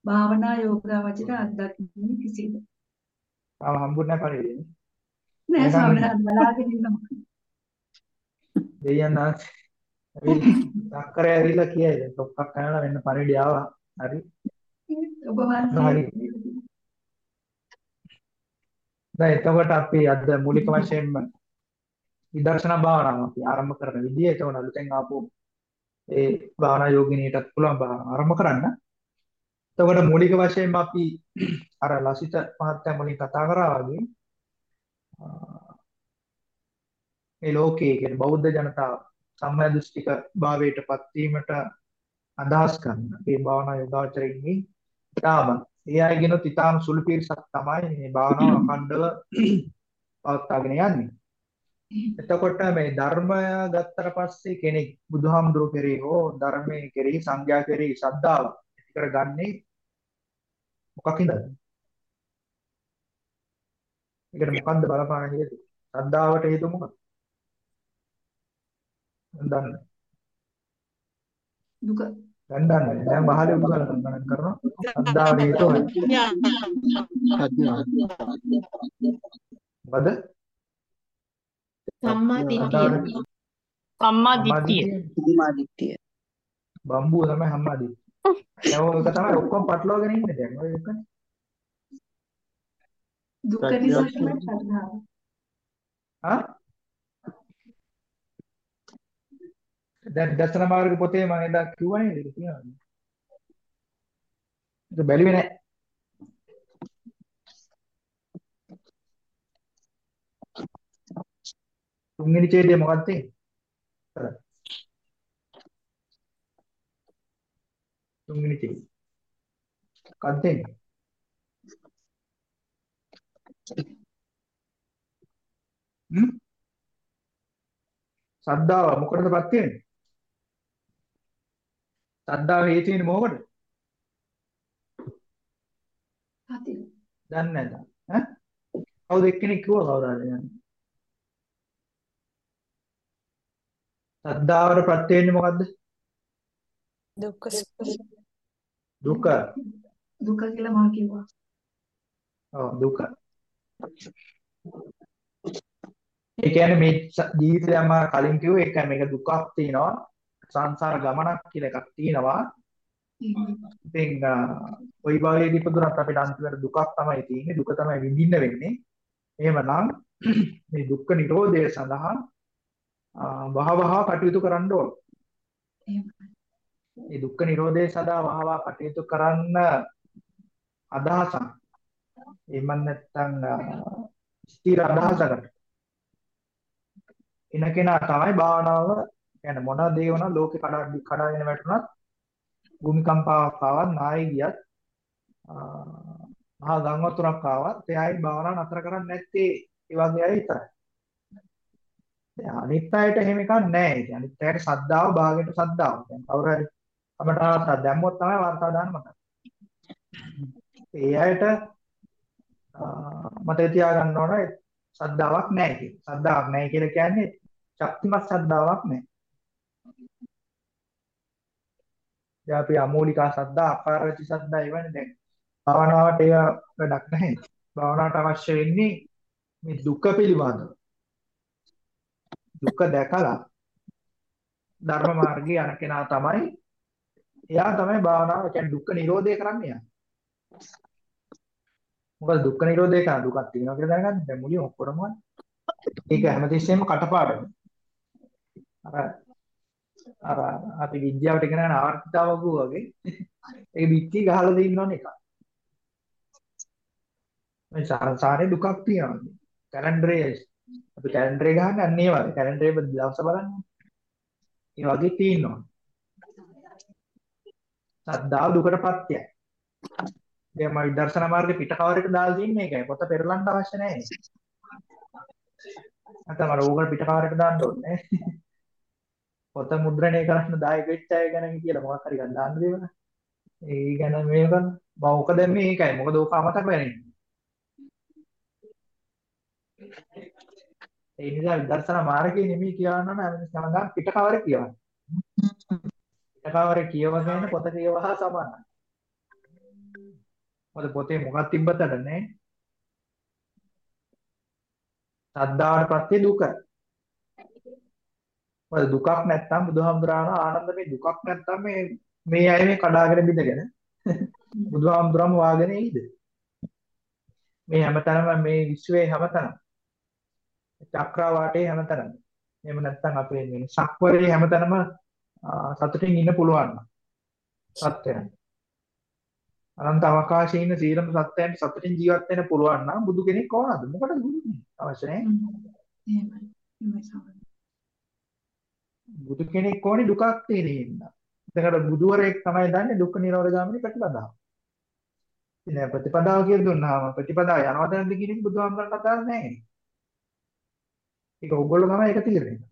S7: භාවනා යෝගාවචරය අත්දකින්නේ කිසිද?
S1: තාම හම්බුනේ පරිදි.
S7: නෑ අද බලාගෙන ඉන්නවා.
S1: දෙයයන් සක්කරය ඇවිල්ලා කියයිද? ඩොක්කක් කරලා මෙන්න පරිදි ආවා. හරි.
S7: ඔබ වහන්සේ.
S1: දැන් එතකොට අපි අද මූලික වශයෙන්ම විදර්ශනා භාවනාව අපි ආරම්භ කරන විදිය එතකොට අලුතෙන් ආපු ඒ භාවනා යෝගිනීටත් පුළුවන් භාවනාව ආරම්භ කරන්න. එතකොට මූලික වශයෙන්ම අපි අර ලසිත මහත්තයා මුලින් කතා කරා වගේ අ, මේ ලෝකයේ කියන්නේ බෞද්ධ ජනතාව සම්මා දෘෂ්ටික භාවයටපත් වීමට අදහස් කරන මේ භාවනා යෝගාචරයේ තාම ඒ අයගෙනුත් ඊටාම සුළු පිරිසක් තමයි මේ භාවනාව අඛණ්ඩව පවත්වාගෙන යන්නේ. එතකොට මේ ධර්මය ගත්තට පස්සේ කෙනෙක් බුදුහාමුදුරුවෝ කෙරෙහි හෝ ධර්මයේ කෙරෙහි සංඥා කෙරෙහි ශ්‍රද්ධාව ඇති කරගන්නේ මොකකින්ද? ඒකට මොකන්ද බලපාන හේතුව? ශ්‍රද්ධාවට හේතුව මොකක්ද? මම දන්නේ.
S7: දුක
S1: දැන් දන්නේ. දැන් බහලේ උගල ගණන් කරනවා. හේතුව
S2: ප්‍රඥාව
S1: මොකද?
S5: සම්මා දිට්ඨිය.
S6: සම්මා
S1: සම්මා
S6: දිට්ඨිය.
S1: දිට්ඨිය. බම්බුව තමයි සම්මා දිට්ඨිය. දැන් ඔක තමයි ඔක්කොම පටලවාගෙන ඉන්නේ දැන්. ඔය එකනේ.
S7: දුක නිසා
S2: ප්‍රඥාව
S7: තමයි ශ්‍රද්ධාව.
S1: ආ දැන් දර්ශන මාර්ග පොතේ මම එදා කිව්වනේ ඒක තියෙනවා. ඒක බැලුවේ නැහැ. තුන්වෙනි ඡේදය මොකක්ද තියෙන්නේ? තුන්වෙනි ඡේදය. මොකක්ද තියෙන්නේ? හ්ම්? සද්ධාව මොකටදපත් වෙන්නේ? සද්ධාව හේතු වෙන්නේ මොකටද?
S7: හති.
S1: දන්නේ නැද්ද? ඈ? කවුද එක්කෙනෙක් කිව්වා කවුරු හරි යන්නේ? සද්ධාවට ප්‍රත්‍ය වෙන්නේ මොකද්ද?
S3: දුක්ඛ
S1: දුක.
S7: දුක කියලා මම කිව්වා.
S1: ඔව් දුක. ඒ කියන්නේ මේ ජීවිතේ මම කලින් කිව්වේ ඒක මේක දුකක් තියෙනවා. සංසාර ගමනක් කියලා එකක් තියෙනවා. ඉතින් ওই භවයේදී ඉපදුනත් අපිට අන්තිමට දුකක් තමයි තියෙන්නේ. දුක තමයි විඳින්න වෙන්නේ. එහෙමනම් මේ දුක්ඛ නිරෝධය සඳහා වහවහ කටයුතු කරන්න ඕන.
S7: එහෙමයි.
S1: මේ දුක්ඛ නිරෝධය සඳහා වහවහ කටයුතු කරන්න අදහසක්. එහෙම නැත්නම් ස්ථිර අදහසකට එන කෙනා තමයි භාවනාව කියන්නේ මොන දේ වුණා ලෝකේ කඩ කඩාගෙන වැටුණත් භූමිකම්පාවක් ආවත් නායි ගියත් අ, මහා ගම් වතුරක් ආවත් එයායි භාවනාව නතර කරන්නේ නැත්තේ ඒ වගේ අය විතරයි. දැන් අනිත් අයට එහෙම එකක් නැහැ. ඉතින් අනිත් අයට ශ්‍රද්ධාව භාගයට ශ්‍රද්ධාව. දැන් කවුරු හරි අපට දැම්මොත් තමයි වර්තා දාන්න මතක. ඒ අයට අ, මතක තියාගන්න ඕන ශ්‍රද්ධාවක් නැහැ කියලා. ශ්‍රද්ධාවක් නැහැ කියලා කියන්නේ ශක්තිමත් ශ්‍රද්ධාවක් නැහැ. දැන් අපි අමූලිකා ශ්‍රද්ධා, අපාරචි ශ්‍රද්ධා ඉවන්නේ දැන්. භාවනාවට ඒවා වැඩක් නැහැ. භාවනාවට අවශ්‍ය වෙන්නේ මේ දුක පිළිබඳව. දුක දැකලා ධර්ම මාර්ගයේ යන කෙනා තමයි එයා තමයි භාවනාව කියන්නේ දුක්ඛ නිරෝධය කරන්නේ යා. මොකද දුක්ඛ නිරෝධය කරන දුකක් තියෙනවා කියලා දැනගන්න දැන් මුලින් ඔක්කොම ඒක හැමතිස්සෙම කටපාඩම. අර අර අපි විද්‍යාවට ඉගෙන ගන්න ආර්ථිතාවක වගේ ඒක පිටි ගහලා දෙන්න ඕන එක. මේ සංසාරේ දුකක් තියෙනවා. කැලෙන්ඩරේ අපි කැලෙන්ඩරේ ගහන්නේ අන්න ඒ වගේ. කැලෙන්ඩරේ දවස බලන්න. ඒ වගේ තියෙනවා. සද්දාව දුකට පත්‍යයි. දැන් මම විදර්ශනා මාර්ගේ පිට කවරේට දාලා තින්නේ ඒකයි. පොත පෙරලන්න අවශ්‍ය නැහැ. නැත්නම් අර ඕගල් පිට කවරේට දාන්න ඕනේ. පොත මුද්‍රණය කරන්න දායක වෙච්ච අය ගැන කියලා මොකක් හරි ගන්න දාන්න දෙවන. ඒ ගැන මේ කරන. මම ඕක දැන් මේකයි. මොකද ඕක අමතක වෙන්නේ. ඒ නිසා විදර්ශනා මාර්ගයේ නෙමෙයි කියවන්න ඕන අනිත් සමගා පිටකවර කියවන්න. පිටකවර කියවගෙන පොත කියවහා සමානයි. මොකද පොතේ මොකක් තිබ්බතද නැහැ. සද්ධාවට පස්සේ දුක. මොකද දුකක් නැත්තම් බුදුහාමුදුරාණ ආනන්ද මේ දුකක් නැත්තම් මේ මේ අය මේ කඩාගෙන බිඳගෙන බුදුහාමුදුරම වාගෙන ඉයිද? මේ හැමතැනම මේ විශ්වයේ හැමතැනම. චක්‍රාවාටේ හැමතැනම. එහෙම නැත්නම් අපේ මේ සක්වරේ හැමතැනම සතුටින් ඉන්න පුළුවන් සත්‍යයන් අනන්ත අවකාශයේ ඉන්න සීලම සත්‍යයන්ට සතුටින් ජීවත් වෙන්න පුළුවන් නම් බුදු කෙනෙක් ඕනද? මොකටද බුදු කෙනෙක් අවශ්‍ය නැහැ.
S7: එහෙමයි. එහෙමයි සමහර
S1: බුදු කෙනෙක් ඕනේ දුකක් තියෙන හින්දා එතකොට බුදුවරයෙක් තමයි දන්නේ දුක්ඛ නිරෝධ ගාමිනී ප්‍රතිපදාව ඉතින් ප්‍රතිපදාව කියලා දුන්නාම ප්‍රතිපදාව යනවද නැද්ද කියන එක බුදුහාමරට අදාළ නැහැ ඒක ඕගොල්ලෝ තමයි ඒක තීරණය කරන්නේ.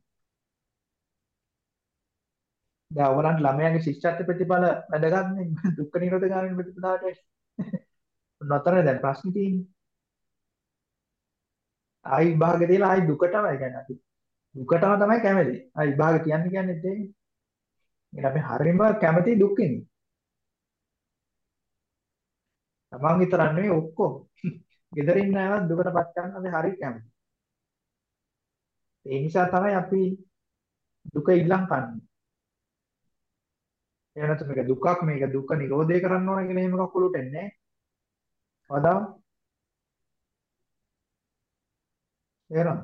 S1: දැන් ඕගොල්ලන්ට ළමයාගේ ශිෂ්‍යත්ව ප්‍රතිඵල වැදගත් නේ දුක්ඛ නිරෝධ ගාමිනී ප්‍රතිපදාවට. නොතරනේ දැන් ප්‍රශ්නේ තියෙන්නේ. ආයි විභාගෙ දීලා ආයි දුකටම ඒ කියන්නේ අපි දුකටම තමයි කැමති. ආයි විභාග කියන්නේ කියන්නේ ඒක. ඒක අපි හරියම කැමති දුක්ඛෙනේ. තමන් විතරක් නෙවෙයි ඔක්කොම. ගෙදර ඉන්න අයවත් දුකටපත් කරන්න අපි හරිය කැමති. ඒ නිසා තමයි අපි දුක ඉල්ලම් කන්නේ. එහෙම නැත්නම් මේක දුකක් මේක දුක නිරෝධය කරන්න ඕන කියලා එහෙම එකක් ඔලුවට එන්නේ නැහැ. වදා. එහෙනම්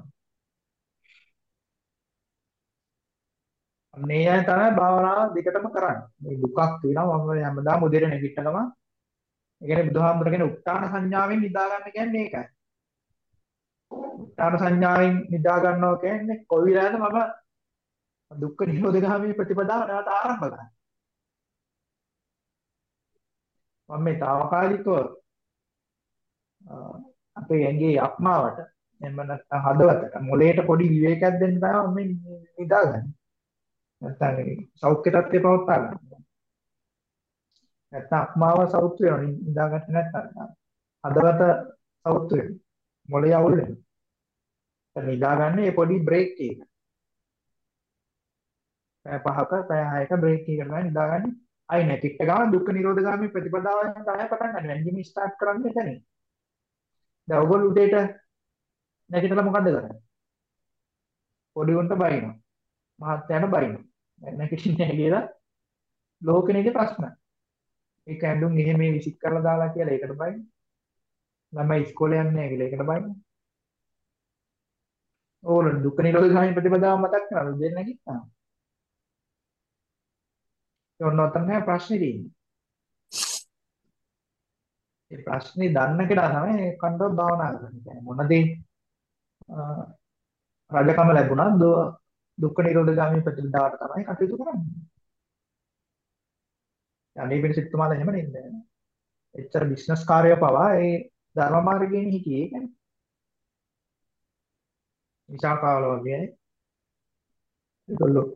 S1: මේ අය තමයි භාවනාව දිගටම කරන්නේ. මේ දුකක් තියෙනවා මම හැමදාම උදේට නැගිට්ටම ඒ කියන්නේ බුදුහාමුදුරගෙන උත්තාන සංඥාවෙන් නිදා ගන්න කියන්නේ ඒකයි. උත්තාන සංඥාවෙන් නිදා ගන්නවා කියන්නේ කොයි වෙලාවද මම දුක්ඛ නිරෝධගාමී ප්‍රතිපදාව නැවත ආරම්භ කරන්නේ. මම මේ తాවකාලිකව අපේ ඇඟේ යක්මාවට එහෙම නැත්නම් හදවතට මොළයට පොඩි විවේකයක් දෙන්න තමයි මම නිදාගන්නේ. නැත්නම් සෞඛ්‍ය තත්ත්වය පවත්වා ගන්න. නැත්නම් අක්මාව සෞඛ්‍ය වෙනවා නිදාගන්න නැත්නම් හදවත සෞඛ්‍ය වෙනවා. මොළය අවුල් වෙනවා. නිදාගන්න මේ පොඩි බ්‍රේක් එක. පැය පහක පැය හයක බ්‍රේක් එක කරලා නිදාගන්නේ. අයි නැතිට ගාන දුක්ඛ නිරෝධ ගාමී ප්‍රතිපදාවෙන් තමයි පටන් ගන්න. එන්ජින් ස්ටාර්ට් කරන්නේ එතනින්. දැන් ඔයගොල්ලෝ උදේට නැගිටලා මොකද්ද කරන්නේ? පොඩි උන්ට බයිනවා. මහත්යන්ට බයිනවා. නැගිටින්නේ නැහැ කියලා ලෝකෙනේදී ප්‍රශ්න. ඒක ඇඳුම් එහෙම විසික් කරලා දාලා කියලා ඒකට බයින. ළමයි ඉස්කෝලේ යන්නේ නැහැ කියලා ඒකට බයින. ඕන දුක්ඛ නිරෝධ ගාමී ප්‍රතිපදාව මතක් කරලා දෙන්න නැගිට්ටා. ඒ ඔන්න ඔතන තමයි ප්‍රශ්නේ තියෙන්නේ. ඒ ප්‍රශ්නේ දන්න කෙනා තමයි කණ්ඩව භාවනා කරන්නේ. කියන්නේ මොන දේ රජකම ලැබුණා දුක්ඛ නිරෝධ ගාමී ප්‍රතිපදාවට තමයි කටයුතු කරන්නේ. අනේ පිළිසිටුමාලා එහෙම නෙන්නේ. එච්චර බිස්නස් කාර්යය පවා ඒ ධර්ම මාර්ගයෙන් හිටියේ කියන්නේ. විශාකාවල වගේ ඒගොල්ලෝ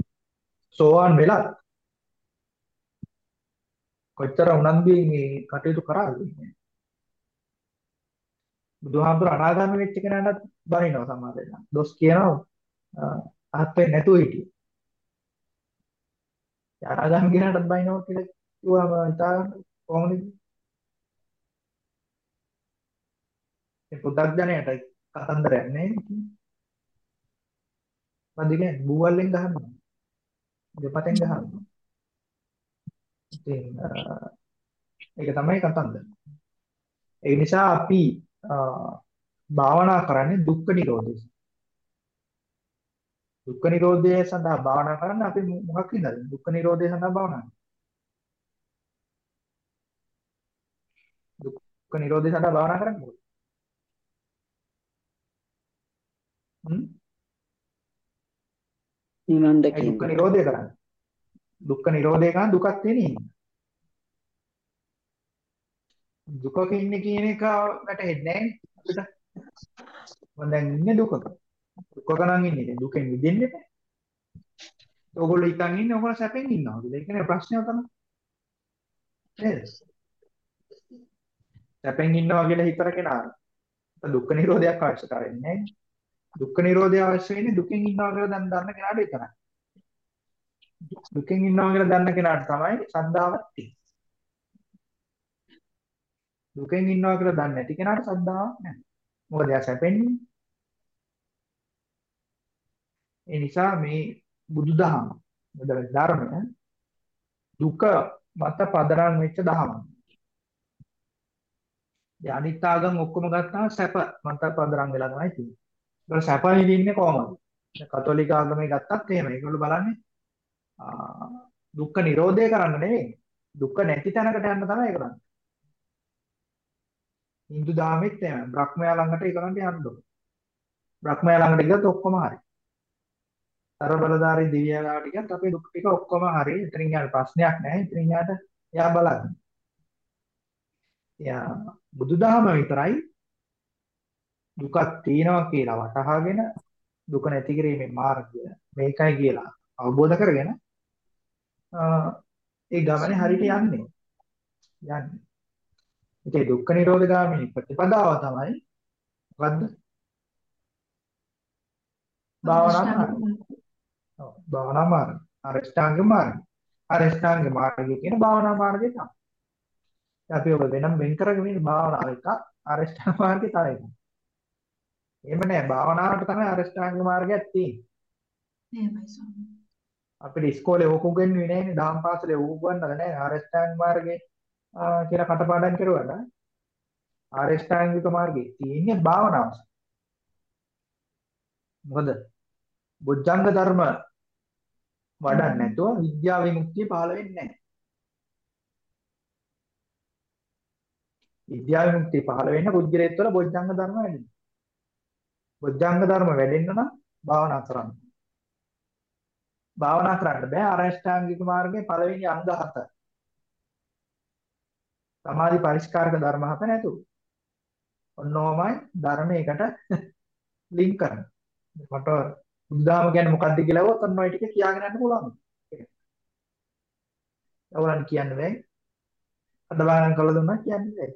S1: සෝවාන් වෙලා කොච්චර උනන්දුවෙන් මේ කටයුතු කරාද බුදුහාමුදුර අනාගාමී වෙච්ච කෙනාට බනිනවා සමහර වෙලාවට. දොස් කියනවා අහත් වෙන්නේ නැතුව හිටියේ. අනාගාමී කෙනාටත් බනිනවා කියලා කිව්වම හිතා කොහොමද? ඒ පුදග්ජනයට කතන්දරයක් නේ. මදිනේ බූවල්ෙන් ගහනවා. දෙපතෙන් ගහනවා. ඉතින් ඒක තමයි කතන්දර. ඒ නිසා අපි භාවනා කරන්නේ දුක්ඛ නිරෝධය. දුක්ඛ නිරෝධය සඳහා භාවනා කරන්න අපි මොකක් වින්දාද? දුක්ඛ නිරෝධය සඳහා භාවනා. දුක්ඛ නිරෝධය සඳහා භාවනා කරන්නේ මොකද? හ්ම්?
S8: නිවන් දැකීම.
S1: දුක්ඛ නිරෝධය කරන්නේ. දුක්ඛ නිරෝධය කරන දුකක් තියෙන දුකක ඉන්නේ කියන එක වැටහෙන්නේ නැහැ අපිට. මම දැන් ඉන්නේ දුකක. දුකක නම් ඉන්නේ. දුකෙන් මිදෙන්න බෑ. ඔයගොල්ලෝ හිතන් ඉන්නේ ඔයගොල්ලෝ සැපෙන් ඉන්නවා කියලා. ඒ කියන්නේ ප්‍රශ්නය තමයි. නේද? සැපෙන් ඉන්නවා කියලා හිතර කෙනා දුක්ඛ නිරෝධයක් අවශ්‍ය කරන්නේ නැහැ. දුක්ඛ නිරෝධය අවශ්‍ය වෙන්නේ දුකෙන් ඉන්නවා කියලා දැන් දන්න කෙනාට විතරයි. දුකෙන් ඉන්නවා කියලා දන්න කෙනාට තමයි සද්ධාවක් තියෙන්නේ. දුකෙන් ඉන්නවා කියලා දන්නේ නැති කෙනාට සද්ධාවක් නැහැ. මොකද එයා සැපෙන්නේ. ඒ නිසා මේ බුදුදහම මොකද ධර්මය දුක මත පදනම් වෙච්ච දහම. ඒ අනිත් ආගම් ඔක්කොම ගත්තාම සැප මත පදනම් වෙලා තමයි තියෙන්නේ. ඒක සැප විඳින්නේ කොහමද? කතෝලික ආගමේ ගත්තත් එහෙම. ඒගොල්ලෝ බලන්නේ දුක්ඛ නිරෝධය කරන්න නෙවෙයි. දුක්ඛ නැති තැනකට යන්න තමයි ඒක කරන්නේ. Hindu ධාමෙත් එහෙම. බ්‍රහ්මයා ළඟට ඒගොල්ලන්ට යන්න ඕන. බ්‍රහ්මයා ළඟට ගියොත් ඔක්කොම හරි. අර බලධාරී දිව්‍යයාට ගියත් අපේ දුක් ටික ඔක්කොම හරි. එතනින් යාට ප්‍රශ්නයක් නැහැ. එතනින් යාට එයා බලන්න. එයා බුදුදහම විතරයි දුකක් තියෙනවා කියලා වටහාගෙන දුක නැති කිරීමේ මාර්ගය මේකයි කියලා අවබෝධ කරගෙන ඒ ගමනේ හරියට යන්නේ. යන්නේ. ඒකේ දුක්ඛ නිරෝධ ගාමිනී ප්‍රතිපදාව තමයි මොකද්ද? භාවනා මාර්ගය. ඔව් භාවනා මාර්ගය. අරිෂ්ඨාංග මාර්ගය. අරිෂ්ඨාංග මාර්ගය කියන භාවනා මාර්ගය තමයි. අපි ඔබ වෙනම් වෙන් කරගෙන ඉන්න භාවනාව එක අරිෂ්ඨාංග මාර්ගය තව එකක්. එහෙම නෑ භාවනාවට තමයි අරිෂ්ඨාංග මාර්ගයක් තියෙන්නේ.
S7: එහෙමයි ස්වාමී.
S1: අපිට ඉස්කෝලේ ඕක උගන්වන්නේ නෑනේ දහම් පාසලේ ඕක උගන්වන්නද නෑ අරිෂ්ඨාංග මාර්ගය කියලා කටපාඩම් කරුවාට ආරියෂ්ඨාංගික මාර්ගයේ තියෙන්නේ භාවනාව. මොකද බොජ්ජංග ධර්ම වඩන්නේ නැතුව විද්‍යා විමුක්තිය පහළ වෙන්නේ නැහැ. විද්‍යා විමුක්තිය පහළ වෙන්න පුද්ගලයෙක් තුළ බොජ්ජංග ධර්ම වැඩෙනවා. බොජ්ජංග ධර්ම වැඩෙන්න නම් භාවනා කරන්න. භාවනා කරන්න බෑ ආරෂ්ඨාංගික මාර්ගයේ පළවෙනි අංග හත. සමාධි පරිස්කාරක ධර්ම හත නැතුව. ඔන්නෝමයි ධර්මයකට ලින්ක් කරන්නේ. මට බුද්ධාම කියන්නේ මොකක්ද කියලා වොත් ඔන්න ඔය ටික කියාගෙන යන්න පුළුවන්. ඔයගොල්ලන් කියන්න බෑ. අද බාගම් කළා දුන්නා කියන්න බෑ.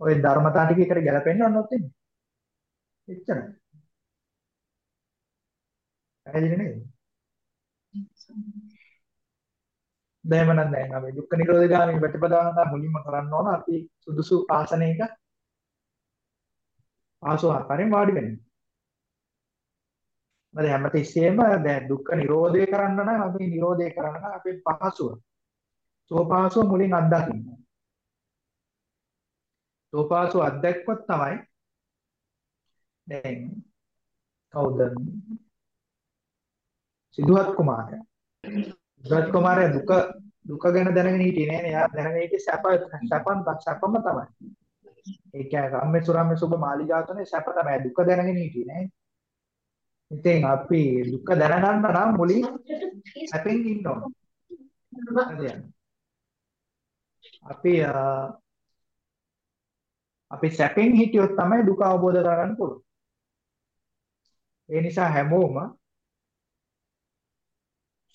S1: ඔය ධර්මතා ටික එකට ගැලපෙන්න ඕන නැත්නම්. එච්චරයි. පැහැදිලි නේද? දැන් මනම් දැන් අපි දුක්ඛ නිරෝධ ගාමී ප්‍රතිපදාව තමයි මුලින්ම කරන්න ඕන අපි සුදුසු ආසනයක ආසෝ ආකාරයෙන් වාඩි වෙන්න. මොකද හැමතිස්සෙම දැන් දුක්ඛ නිරෝධය කරන්න නම් අපි නිරෝධය කරන්න නම් අපේ පහසුව. සෝපාසුව මුලින් අත්දකින්න. සෝපාසුව අත්දැක්කොත් තමයි දැන් කවුද සිදුවත් කුමාරයා සිදුවත් කුමාරයා දුක දුක ගැන දැනගෙන හිටියේ නෑනේ. එයා දැනගෙන හිටියේ සැප සැපම් සැපම තමයි. ඒ කියන්නේ රම්මේ සුරම්මේ සුබ මාලිගාතනේ සැප තමයි. දුක දැනගෙන හිටියේ නෑ. ඉතින් අපි දුක දැනගන්න නම් මුලින් සැපෙන් ඉන්න ඕන. අපි අපි සැපෙන් හිටියොත් තමයි දුක අවබෝධ කරගන්න පුළුවන්. ඒ නිසා හැමෝම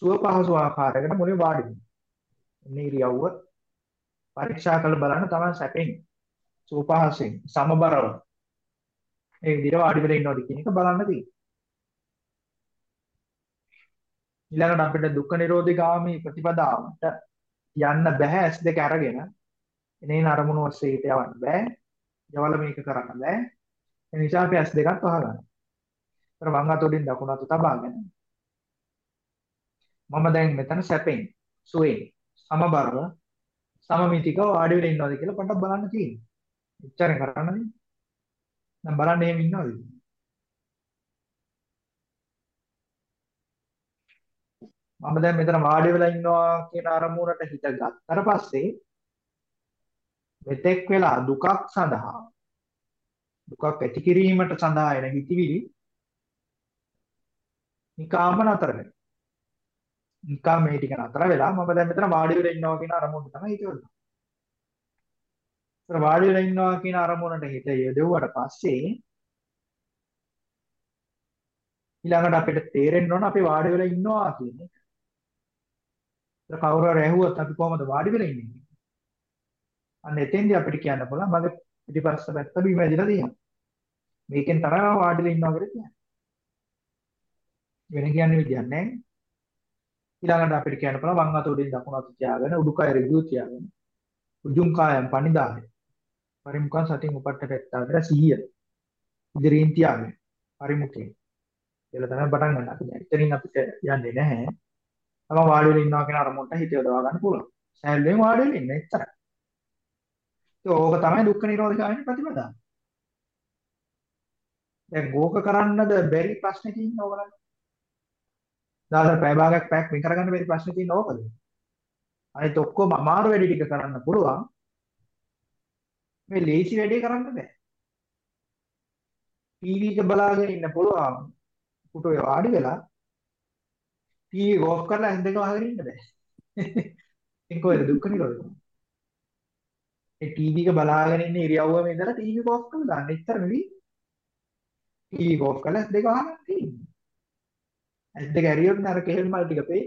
S1: සුව පහසු ආකාරයකට මුලින් වාඩි වෙන්න. මේ ඉරියව්ව පරීක්ෂා කරලා බලන්න තමයි සැපෙන් සුව පහසෙන් සමබරව ඒ විදිහට වාඩි වෙලා ඉන්නවද කියන එක බලන්න තියෙනවා. ඊළඟට අපිට දුක්ඛ නිරෝධී ගාමී ප්‍රතිපදාවට යන්න බෑ S දෙක අරගෙන එනේන අරමුණු ඔස්සේ හිත යවන්න බෑ. යවල මේක කරන්න බෑ. ඒ නිසා අපි S දෙකක් වහගන්න. අර වම් අත උඩින් දකුණු අත තබාගෙන මම දැන් මෙතන සැපෙන් සුවෙන් සමබරව සමමිතිකව වාඩි වෙලා ඉන්නවද කියලා පොඩ්ඩක් බලන්න තියෙනවා. එච්චරෙන් කරන්නනේ. දැන් බලන්න එහෙම ඉන්නවද? මම දැන් මෙතන වාඩි වෙලා ඉන්නවා කියන අරමුණට හිත ගත්තට පස්සේ මෙතෙක් වෙලා දුකක් සඳහා දුකක් ඇති කිරීමට සඳහා එන හිතවිලි නිකාම නතර වෙනවා. නිකම් මේ ටික නතර වෙලා මම දැන් මෙතන වාඩි වෙලා ඉන්නවා කියන අරමුණ තමයි හිතවලු. ඒතර වාඩි වෙලා ඉන්නවා කියන අරමුණට හිත යොදවුවට පස්සේ ඊළඟට අපිට තේරෙන්න ඕන අපි වාඩි වෙලා ඉන්නවා කියන එක. ඒක කවුරු හරි ඇහුවොත් අපි කොහොමද වාඩි වෙලා ඉන්නේ? අන්න එතෙන්දී අපිට කියන්න පුළුවන් මගේ පිටිපස්ස පැත්ත බිම ඇදලා තියෙනවා. මේකෙන් තමයි මම වාඩිලා ඉන්නවා කියලා කියන්නේ. වෙන කියන්නේ විදියක් නැහැ. ඊළඟට අපිට කියන්න පුළුවන් වම් අත උඩින් දකුණු අත තියාගෙන උඩුකය ඍජුව තියාගෙන උජුං කායම් පනිදාය. පරිමුඛං සතින් උපට්ඨ පෙත්තාගෙන සිහිය. ඉදිරියෙන් තියාගෙන පරිමුඛේ. කියලා තමයි පටන් ගන්න. අපි දැන් එතනින් අපිට යන්නේ නැහැ. තම වාඩි වෙලා ඉන්නවා කියන අරමුණට හිත යොදවා ගන්න පුළුවන්. සෑහලෙන් වාඩි වෙලා ඉන්න එච්චරයි. ඒක ඕක තමයි දුක්ඛ නිරෝධ ගාමිනී ප්‍රතිපදාව. දැන් ඕක කරන්නද බැරි ප්‍රශ්නේ තියෙන්නේ ඕකලයි. දාලා පැය භාගයක් පැයක් වින් කරගන්න බැරි ප්‍රශ්නේ තියෙන්නේ ඕකද? අනිත් ඔක්කොම අමාරු වැඩි ටික කරන්න පුළුවන්. මේ ලේසි වැඩේ කරන්න බෑ. ටීවී එක බලාගෙන ඉන්න පුළුවන්. පුටුවේ වාඩි වෙලා ටීවී ඕෆ් කරලා ඇස් දෙක වහගෙන ඉන්න බෑ. ඒක කොහෙද දුක්ඛ නිරෝධය? ඒ ටීවී එක බලාගෙන ඉන්න ඉරියව්වෙම ඉඳලා ටීවී එක ඕෆ් කරලා දාන්න. එච්චර නෙවෙයි. ටීවී ඕෆ් කරලා ඇස් දෙක වහගන්න තියෙන්නේ. ඇස් දෙක ඇරියොත් අර කෙහෙල් මල් ටික පෙයි.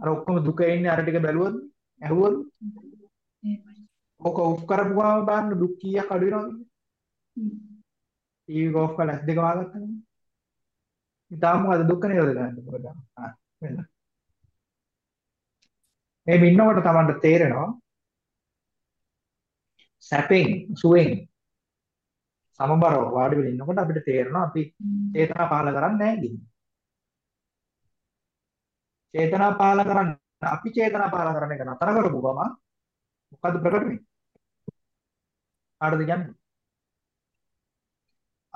S1: අර ඔක්කොම දුක එන්නේ අර ටික බැලුවොත් ඇහුවොත් ඕක ඕෆ් කරපුවාම බලන්න දුක් කීයක් අඩු වෙනවද? ටීවී ඕෆ් කරලා ඇස් දෙක වහගත්තා. ඉතාලම මොකද දුක්ඛ නිරෝධ ගන්න මොකද? ආ වෙන. මේ ඉන්නකොට Tamanට තේරෙනවා සැපෙන් සුවෙන් සමබරව වාඩි වෙලා ඉන්නකොට අපිට තේරෙනවා අපි චේතනා පහල කරන්නේ නැහැ කියන්නේ. චේතනා පහල කරන්න අපි චේතනා පහල කරන එක නතර කරපු ගමන් මොකද්ද ප්‍රකට වෙන්නේ? කාටද කියන්නේ?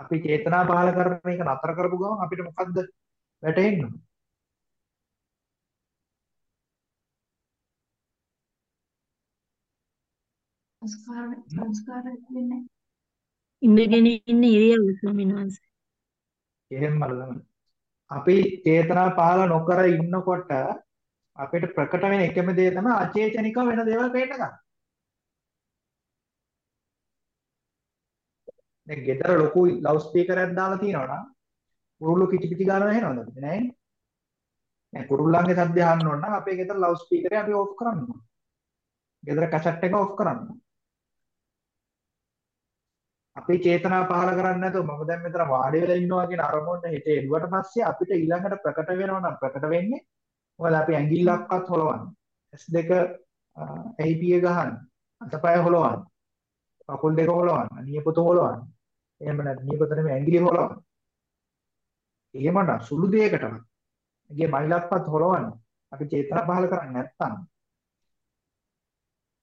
S1: අපි චේතනා පහල කරන එක නතර කරපු ගමන් අපිට මොකද්ද වැටෙන්නේ?
S7: සංස්කාර සංස්කාර වෙන්නේ
S5: ඉඳගෙන ඉන්න ඉරියව්ව ස්වාමීන් වහන්සේ.
S1: එහෙමම තමයි. අපි චේතනා පහල නොකර ඉන්නකොට අපිට ප්‍රකට වෙන එකම දේ තමයි අචේතනික වෙන දේවල් පේන්න ගන්න. දැන් ගෙදර ලොකු ලවුඩ් ස්පීකරයක් දාලා තියෙනවා නම් කුරුල්ලෝ කිචි කිචි ගානවා එහෙනවද? නෑ. දැන් කුරුල්ලන්ගේ සද්ද අහන්න ඕන නම් අපේ ගෙදර ලවුඩ් ස්පීකරය අපි ඕෆ් කරන්න ඕන. ගෙදර කැසට් එක ඕෆ් කරන්න ඕන. අපි චේතනා පහල කරන්නේ නැතුව මම දැන් මෙතන වාඩි වෙලා ඉන්නවා කියන අරමුණ හිතේ එළුවට පස්සේ අපිට ඊළඟට ප්‍රකට වෙනවා නම් ප්‍රකට වෙන්නේ මොකද අපි ඇඟිල්ලක්වත් හොලවන්නේ S2 APA ගහන්න අතපය හොලවන්න කකුල් දෙක හොලවන්න නියපොත හොලවන්න එහෙම නැත්නම් නියපොත නෙමෙයි ඇඟිලි හොලවන්න එහෙමනම් සුළු දෙයකටවත් ඇඟේ මයිලක්වත් හොලවන්න අපි චේතනා පහල කරන්නේ නැත්තම්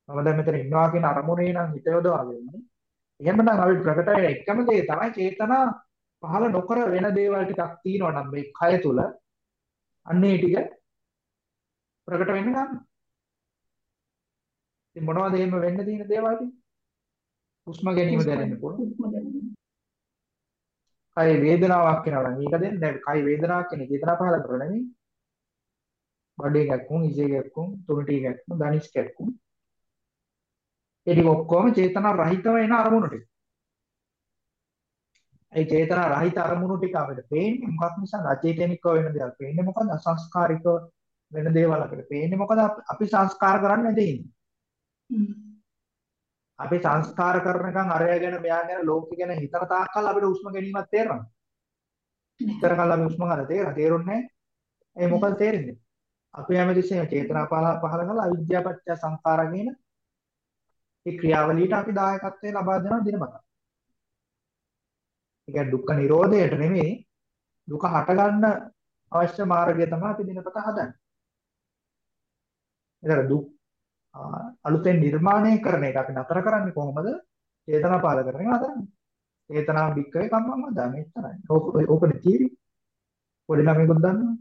S1: මම දැන් මෙතන ඉන්නවා කියන අරමුණේ නම් හිත යොදවා ගන්නේ එහෙමනම් අපි ප්‍රකට වෙන එකම දේ තමයි චේතනා පහළ නොකර වෙන දේවල් ටිකක් තියෙනවා නම් මේ කය තුල අන්නේ ටික ප්‍රකට වෙන්න ගන්න. ඉතින් මොනවද එහෙම වෙන්න තියෙන දේවල් ටික? හුස්ම ගැනීම දැනෙන්න පුළුවන්. කය වේදනාවක් වෙනවා නම් මේක දෙන්න දැන් කය වේදනාවක් කියන චේතනා පහළ කරලා නෙමෙයි. බඩේ ගැක්කුම්, ඉසේ ගැක්කුම්, තුනටි ගැක්කුම්, දනිස් ගැක්කුම් ඒ ටික ඔක්කොම චේතනා රහිතව එන අරමුණු ටික. ඒ චේතනා රහිත අරමුණු ටික අපිට පේන්නේ මොකක් නිසාද? අචේතනිකව වෙන දේවල් පේන්නේ මොකද? අසංස්කාරිකව වෙන දේවල් අපිට පේන්නේ මොකද? අපි සංස්කාර කරන්නේ නැද ඉන්නේ. අපි සංස්කාර කරනකම් අරය ගැන මෙයා ගැන ලෝකෙ ගැන හිතන තාක්කල් අපිට උස්ම ගැනීමක් තේරෙනවා. හිතර කල් අපි උස්ම ගන්න තේරෙන තේරුන්නේ නැහැ. ඒ මොකද තේරෙන්නේ? අපි හැමතිස්සෙම චේතනා පහල පහල කරලා අවිද්‍යාපච්ච සංඛාර කියන ඒ ක්‍රියාවලියට අපි දායකත්වය ලබා දෙනවා දිනපතා. ඒ කියන්නේ දුක්ඛ නිරෝධයට නෙමෙයි දුක හටගන්න අවශ්‍ය මාර්ගය තමයි අපි දිනපතා හදන්නේ. ඒතර දුක් අලුතෙන් නිර්මාණය කරන එක අපි නතර කරන්නේ කොහොමද? චේතනා පාල කරන එක නතරන්නේ. චේතනා බික්කවේ කම්මං වදා මෙච්චරයි. ඕක ඕකනේ තියෙන්නේ. පොඩි ළමයෙකුත් දන්නවා.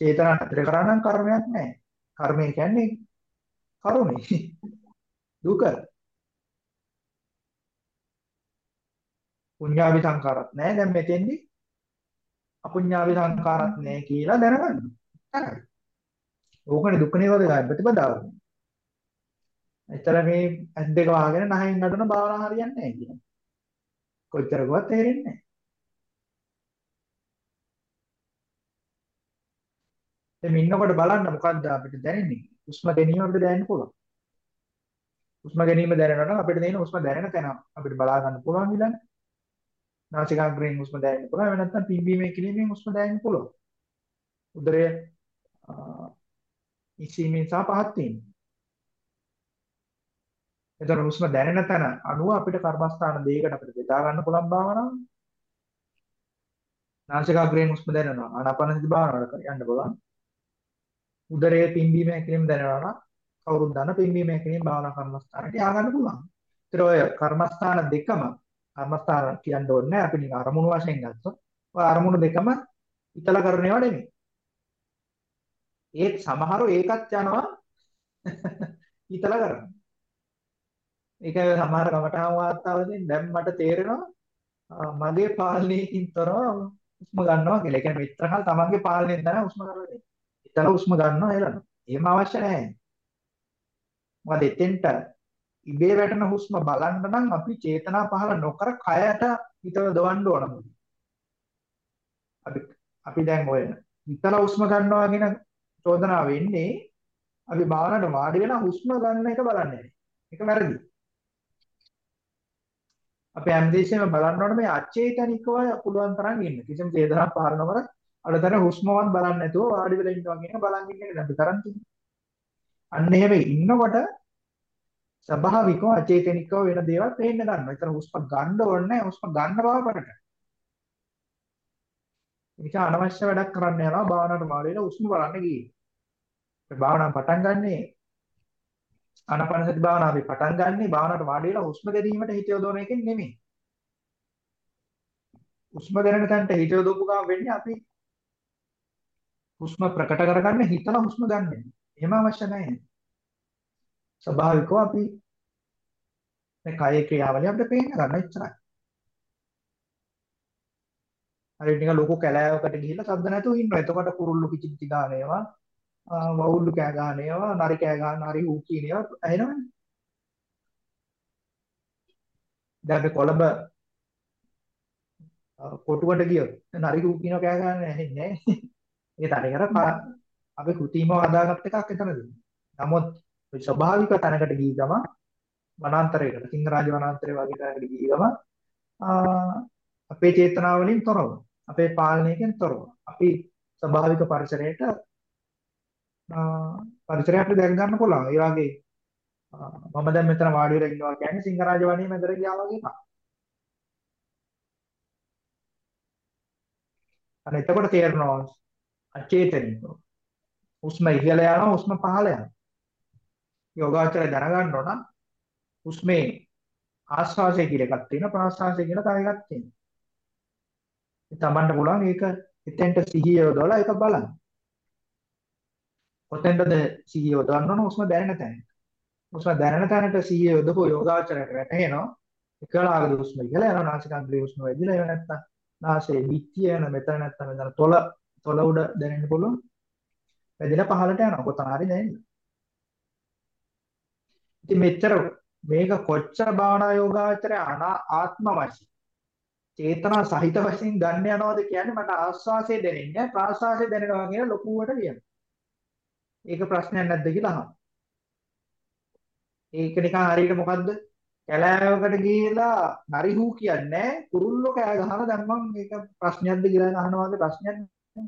S1: චේතනා නතර කරා නම් කර්මයක් නැහැ. කර්මය කියන්නේ කරුණේ දුක පුඤ්ඤාවි සංකාරත් නැහැ දැන් මෙතෙන්දි අපුඤ්ඤාවි සංකාරත් නැහැ කියලා දැනගන්න. හරි. ඕකනේ දුක්ඛ නිරෝධය ප්‍රතිපදාව. එතර මේ ඇස් දෙක වහගෙන නැහෙන් නඩන භාවනා හරියන්නේ නැහැ කියන්නේ. කොච්චර ගුවත් තේරෙන්නේ නැහැ. එමෙ ඉන්නකොට බලන්න මොකද්ද අපිට දැනෙන්නේ? උස්ම ගැනීම අපිට දැනෙන්න පුළුවන්. උස්ම ගැනීම දැනෙනවා නම් අපිට දැනෙන උස්ම දැනෙන තැන අපිට බලා ගන්න පුළුවන් ඊළඟ. නාසිකාග්‍රයෙන් උස්ම දැනෙන්න පුළුවන්. එහෙම නැත්නම් පිම්බීමේ කිරීමෙන් උස්ම දැනෙන්න පුළුවන්. උදරය ඉසීමෙන් සහ පහත් වීම. එතකොට හුස්ම දැනෙන තැන අනුව අපිට කර්මස්ථාන දෙකකට අපිට බෙදා ගන්න පුළුවන් භාවනාව. නාසිකාග්‍රයෙන් හුස්ම දැනෙනවා. ආනාපානසති භාවනාවට යන්න පුළුවන්. උදරයේ පිම්බීම හැකිලිම දැනෙනවා නම් කවුරුත් දන්න පිම්බීම හැකිලිම භාවනා කර්මස්ථානට යා ගන්න පුළුවන්. ඒතර ඔය කර්මස්ථාන දෙකම කර්මස්ථාන කියන්න ඕනේ අපි නිකන් අරමුණු වශයෙන් ගත්තොත් ඔය අරමුණු දෙකම ඉතල කරනේවා නෙමෙයි. ඒත් සමහරව ඒකත් යනවා ඉතල කරනවා. ඒක සමහර කමඨාන් වාතාවරණයෙන් දැන් මට තේරෙනවා මගේ පාලනයකින් තොරව හුස්ම ගන්නවා කියලා. ඒ කියන්නේ මෙච්චරකල් තමන්ගේ පාලනයෙන් තමයි හුස්ම කරන්නේ. ඉතල හුස්ම ගන්නවා හෙලනවා. එහෙම අවශ්‍ය නැහැ. මොකද එතෙන්ට ඉබේ වැටෙන හුස්ම බලන්න නම් අපි චේතනා පහළ නොකර කයට හිතව දවන්න ඕන මොකද? අපි අපි දැන් ඔය ඉතල හුස්ම ගන්නවා කියන චෝදනාව වෙන්නේ අපි භාවනාවට වාඩි වෙලා හුස්ම ගන්න එක බලන්නේ. ඒක වැරදි. අපි හැමදේශෙම බලන්න ඕනේ මේ අචේතනිකව පුළුවන් තරම් ඉන්න. කිසිම චේතනාවක් පහළ නොකර අඩතර හුස්මවත් බලන්නේ නැතුව වාඩි වෙලා ඉන්නවා කියන බලන් ඉන්න එක අපි කරන් තියෙන්නේ. අන්න එහෙම ඉන්නකොට ස්වභාවිකව අචේතනිකව වෙන දේවල් පේන්න ගන්නවා. ඒතර හුස්ම ගන්න ඕනේ නැහැ. හුස්ම ගන්න බව අපට. ඒක අනවශ්‍ය වැඩක් කරන්න යනවා භාවනාවට වාඩි වෙලා හුස්ම බලන්න ගියේ. ඒ භාවනාව පටන් ගන්නේ ආනාපානසති භාවනාව අපි පටන් ගන්නේ භාවනාවට වාඩි වෙලා හුස්ම ගැනීමට හිත යොදවන එකෙන් නෙමෙයි. හුස්ම දැනෙන තැනට හිත යොදවපු ගමන් වෙන්නේ අපි හුස්ම ප්‍රකට කරගන්න හිතලා හුස්ම ගන්න. එහෙම අවශ්‍ය නැහැ. ස්වභාවිකව අපි මේ කාය ක්‍රියාවලිය අපිට පේන්න ගන්න ඉච්චරයි. හරි නිකන් ලොකු කැලෑවකට ගිහිල්ලා සද්ද නැතුව ඉන්නවා. එතකොට කුරුල්ලු කිචි කිචි ගාන ඒවා වවුල්ලු කෑ ගහන ඒවා, නරි කෑ ගහන, නරි ඌ කියන ඒවා ඇහෙනවනේ. දැන් අපි කොළඹ කොටුවට ගියොත් නරි ඌ කියන කෑ ගහන ඇහෙන්නේ නැහැ. ඒක තනිකර අපි කෘතිමව හදාගත්ත එකක් එතනදී. නමුත් ස්වභාවික තැනකට ගිය ගම වනාන්තරයකට සිංහරාජ වනාන්තරය වගේ තැනකට ගිය ගම අපේ චේතනාවලින් තොරව අපේ පාලනයකින් තොරව අපි ස්වභාවික පරිසරයට පරිසරයක් දැක ගන්න පුළුවන්. ඒ වගේ මම දැන් මෙතන වාඩි වෙලා ඉන්නවා කියන්නේ සිංහරාජ වනයේ මැදට ගියා වගේ එකක්. අන්න එතකොට තේරෙනවා අචේතනිකව. හුස්ම ඉහළ යනවා හුස්ම පහළ යනවා. යෝගාචරය දැනගන්න ඕන හුස්මේ ආස්වාසය කියලා එකක් තියෙනවා ප්‍රාස්වාසය කියලා තව එකක් තියෙනවා. ඒ තමන්ට පුළුවන් ඒක එතෙන්ට සිහිය යොදවලා ඒක බලන්න. කොතෙන්ද සිහිය යොදවන්න ඕන හුස්ම දැනෙන තැන. හුස්ම දැනෙන තැනට සිහිය යොදපු යෝගාචරයට වැටෙනවා. එකලාගද හුස්ම ඉහළ යනවා නාසිකාග්‍රේ හුස්ම වැදිලා එහෙම නැත්නම් නාසයේ පිටිය යන මෙතන නැත්නම් මෙතන තොල තොල උඩ දැනෙන්න පුළුවන්. වැදිලා පහළට යනවා. කොතන හරි දැනෙන්න. ඉතින් මෙච්චර මේක කොච්චර භාවනා යෝගාචරය ආත්ම වශයෙන් චේතනා සහිත වශයෙන් ගන්න යනවද කියන්නේ මට ආස්වාසය දැනෙන්නේ ප්‍රාස්වාසය දැනෙනවා කියන ලොකුවට කියනවා. ඒක ප්‍රශ්නයක් නැද්ද කියලා අහනවා. ඒක නිකන් හරියට මොකද්ද? කැලෑවකට ගිහිලා නරිහූ කියන්නේ කුරුල්ලෝ කෑ ගහන දැන් මම මේක ප්‍රශ්නයක්ද කියලා අහනවා වගේ ප්‍රශ්නයක් නේ.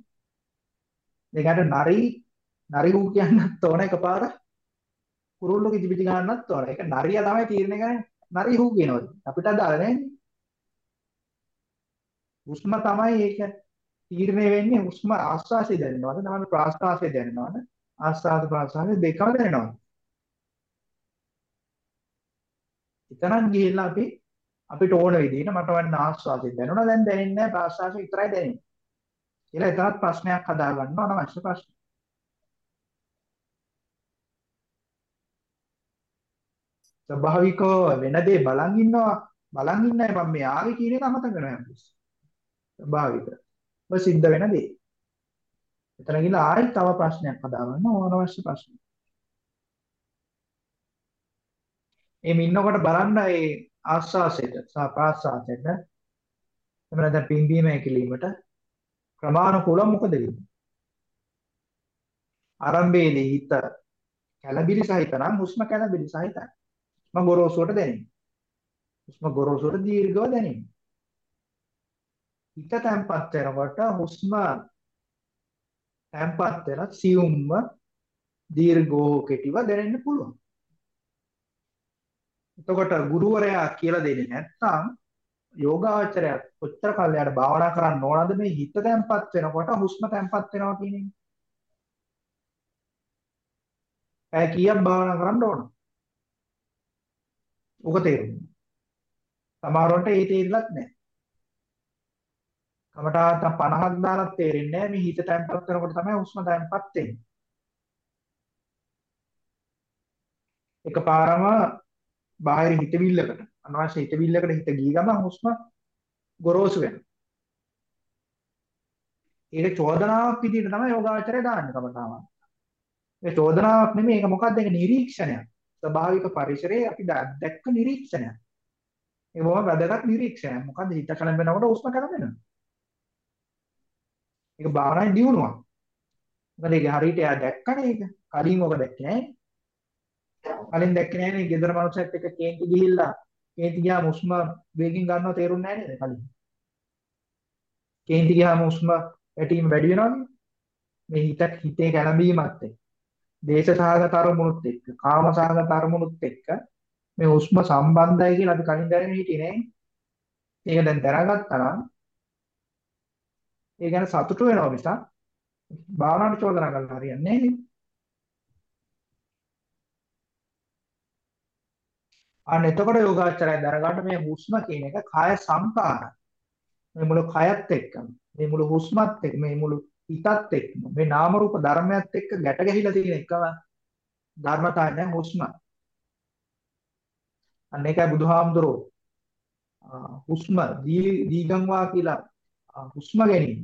S1: මේකට නරි නරිහූ කියන්නත් ඕන එකපාර කුරුල්ලෝ කිචි පිටි ගන්නත් ඕන. ඒක නරියා තමයි තීරණය කරන්නේ. නරිහූ කියනවාද? අපිට අදාළ නැහැ. උස්ම තමයි ඒක තීරණය වෙන්නේ උස්ම ආස්වාසිය දැනෙනවද නැත්නම් ප්‍රාස්වාසිය දැනෙනවද ආස්වාද ප්‍රාස්වාද දෙකම දැනෙනවා. එතනන් ගිහිල්ලා අපි අපිට ඕන විදිහට මට වන්න ආස්වාදයෙන් දැනුණා දැන් දැනෙන්නේ නැහැ ප්‍රාස්වාදයෙන් විතරයි දැනෙන්නේ. කියලා එතනත් ප්‍රශ්නයක් හදා ගන්න අනවශ්‍ය ප්‍රශ්න. ස්වභාවිකව වෙන දේ බලන් ඉන්නවා බලන් ඉන්නයි මම මේ ආවේ කියන එක අමතක කරනවා යම්කිසි. ස්වභාවික. ඔය සිද්ධ වෙන දේ. එතන ගිහලා ආයෙත් තව ප්‍රශ්නයක් හදාගන්න ඕනවශ්‍ය ප්‍රශ්න. එම් ඉන්නකොට බලන්න ඒ ආස්වාසයට සහ ප්‍රාස්වාසයට එහෙම නැත්නම් පිම්බීම හැකිලීමට ක්‍රමානුකූලව මොකද වෙන්නේ? ආරම්භයේදී හිත කැළඹිලි සහිත නම් හුස්ම කැළඹිලි සහිතයි. හුස්ම ගොරෝසුවට දැනෙනවා. හුස්ම ගොරෝසුවට දීර්ඝව දැනෙනවා. හිත තැම්පත් වෙනකොට හුස්ම තැම්පත් වෙලා සියුම්ව දීර්ඝව කෙටිව දැනෙන්න පුළුවන්. එතකොට ගුරුවරයා කියලා දෙන්නේ නැත්නම් යෝගාචරය කොච්චර කාලයක් භාවනා කරන්න ඕනද මේ හිත තැම්පත් වෙනකොට හුස්ම තැම්පත් වෙනවා කියන එක. ඇය කීයක් භාවනා කරන්න ඕන? ඔක තේරුම්. සමහරවන්ට ඒ තේරිලත් නැහැ. කමටාට 50ක් දාලා තේරෙන්නේ නැහැ මේ හිත තැම්පත් වෙනකොට තමයි හුස්ම තැම්පත් වෙන්නේ. එකපාරම බාහිර හිතවිල්ලකට අනවශ්‍ය හිතවිල්ලකට හිත ගිය ගමන් හුස්ම ගොරෝසු වෙනවා. ඒක චෝදනාවක් විදිහට තමයි යෝගාචරය දාන්නේ කමඨාවන්. ඒ චෝදනාවක් නෙමෙයි ඒක මොකක්ද ඒක නිරීක්ෂණයක්. ස්වභාවික පරිසරයේ අපි දැක්ක නිරීක්ෂණයක්. ඒ බොහොම වැදගත් නිරීක්ෂණයක්. මොකද්ද හිත කලඹනකොට හුස්ම කලඹෙනවා. ඒක භාවනාවේ දියුණුවක්. මොකද ඒක හරියට එයා දැක්කනේ ඒක. කලින් ඔබ දැක්කේ නෑ. කලින් දැක්කේ නෑනේ ගෙදර මනුස්සයෙක් එක්ක කේන්ති ගිහිල්ලා කේන්ති ගියාම හුස්ම වේගින් ගන්නව තේරුන්නේ නෑ නේද කලින්. කේන්ති ගියාම හුස්ම වැටීම වැඩි වෙනවනේ. මේ හිත හිතේ කැළඹීමත් එක්ක. දේශ සහගත අරමුණුත් එක්ක, කාම සහගත අරමුණුත් එක්ක මේ හුස්ම සම්බන්ධයි කියලා අපි කලින් දැනගෙන හිටියේ නෑ. ඒක දැන් දැනගත්තා නම් ඒ ගැන සතුටු වෙනවා මිසක් භාවනාවට චෝදනා කරලා හරියන්නේ නැහැ අන්න එතකොට යෝගාචරය දරගන්න මේ හුස්ම කියන එක කාය සංකාර. මේ මුළු කයත් එක්කම මේ මුළු හුස්මත් එක්ක මේ මුළු හිතත් එක්ක මේ නාම රූප ධර්මයත් එක්ක ගැට ගැහිලා තියෙන එකම ධර්මතාවය නෑ හුස්ම. අන්න ඒකයි බුදුහාමුදුරෝ හුස්ම දීගංවා කියලා හුස්ම ගැනීම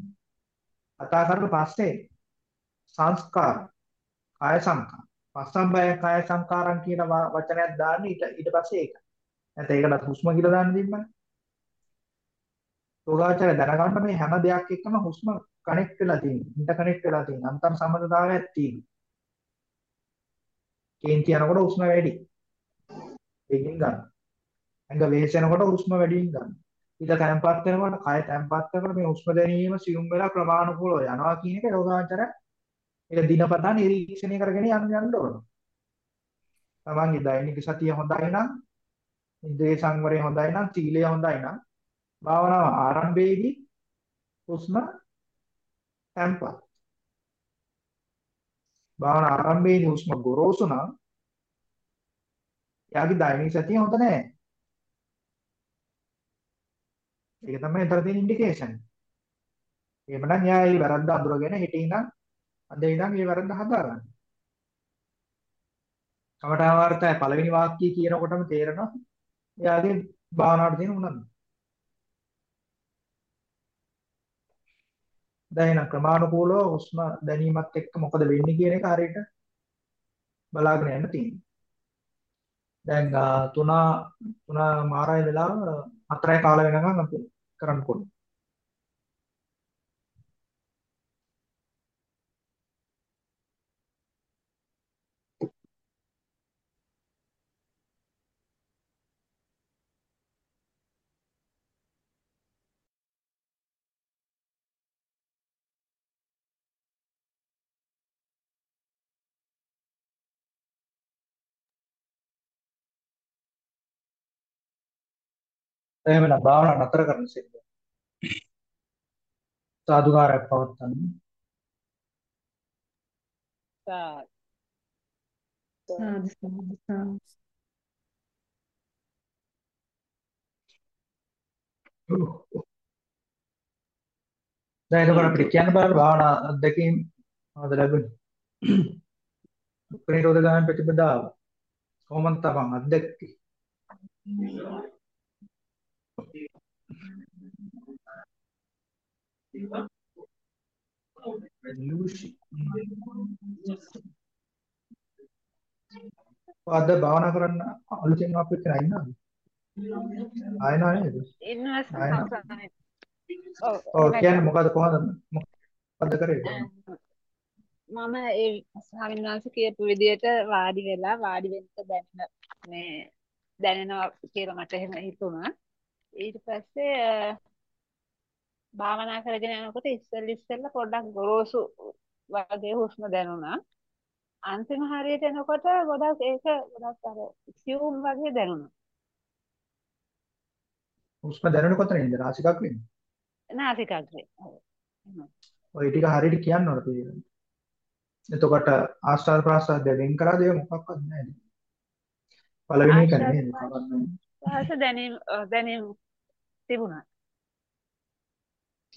S1: කතා කරලා පස්සේ සංස්කාර කාය සංකාර පස්සම්බය කාය සංකාරම් කියන වචනයක් දාන්න ඊට ඊට පස්සේ ඒක. නැත්නම් ඒකට හුස්ම කියලා දාන්න දෙන්නයි. යෝගාචරය දැනගන්න මේ හැම දෙයක් එක්කම හුස්ම කනෙක්ට් වෙලා තියෙනවා. ඉන්ටර් කනෙක්ට් වෙලා තියෙනවා. අන්තර් සම්බන්ධතාවයක් තියෙනවා. කේන්ති යනකොට හුස්ම වැඩි. ඒකෙන් ගන්න. ඇඟ වෙහෙසෙනකොට හුස්ම වැඩියෙන් ගන්න. හිත තැම්පත් වෙනකොට කය තැම්පත් වෙනකොට මේ හුස්ම දැනීම සියුම් වෙලා ක්‍රමානුකූලව යනවා කියන එක යෝගාචරය ඒක දිනපතා නිරීක්ෂණය කරගෙන යන්න යන්න ඕන. තමන්ගේ දෛනික සතිය හොඳයි නම් ඉන්ද්‍රිය සංවරය හොඳයි නම් සීලය හොඳයි නම් භාවනාව ආරම්භයේදී හුස්ම තැම්පත්. භාවනා ආරම්භයේදී හුස්ම ගොරෝසු නම් එයාගේ දෛනික සතිය හොඳ නැහැ. ඒක තමයි අතර තියෙන ඉන්ඩිකේෂන්. එහෙමනම් එයා ඒ වැරද්ද අඳුරගෙන හිටින් නම් අද ඉඳන් මේ වැරද්ද හදාගන්න. කමඨා වාර්තය පළවෙනි වාක්‍යය කියනකොටම තේරෙනවා එයාගේ භාවනාවට තියෙන උනන්දු. දැන් එන ක්‍රමානුකූලව හුස්ම දැනීමත් එක්ක මොකද වෙන්නේ කියන එක හරියට බලාගෙන යන්න තියෙනවා. දැන් තුන තුන මාරය වෙලාව හතරයි කාල වෙනකන් අපි කරන්න පුළුවන්. එහෙමනම් භාවනාව නතර කරන්න සිද්ධ. සාදුකාරයක් පවත්වන්න.
S6: සාදු
S7: සාදු සාදු සාදු.
S1: දැන් එතකොට අපිට කියන්න බලන්න භාවනා අත්දැකීම් මොනවද ලැබුණේ? ප්‍රනිරෝධ ගාමී ප්‍රතිපදාව කොහොමද තමන් අත්දැක්කේ? අද භාවනා කරන්න අලුතෙන් අපිට කෙනා ඉන්නවද? ආයෙ නේද?
S6: ඉන්නවා ඔව්
S1: කියන්නේ මොකද කොහොමද මොකද කරේ?
S6: මම ඒ ස්වාමීන් වහන්සේ කියපු විදිහට වාඩි වෙලා වාඩි වෙන්න දැනෙන මේ දැනෙනවා කියලා මට එහෙම හිතුණා. ඊට පස්සේ භාවනා කරගෙන යනකොට ඉස්සෙල්ල ඉස්සෙල්ල පොඩ්ඩක් ගොරෝසු වගේ හුස්ම දැනුණා. අන්තිම හරියට එනකොට ගොඩක් ඒක ගොඩක් අර සියුම් වගේ දැනුණා.
S1: හුස්ම දැනෙන කොතනින්ද?
S6: නාසිකාග්‍රේ. එහෙමයි.
S1: ඔය ටික හරියට කියන්න ඕන පිළිගන්න. එතකොට ආස්වාද ප්‍රාස්වාද වෙන් කරාද ඒ මොකක්වත් නැහැ. පළවෙනි එක.
S6: ප්‍රාශ්වාස දැනීම දැනීම තිබුණා.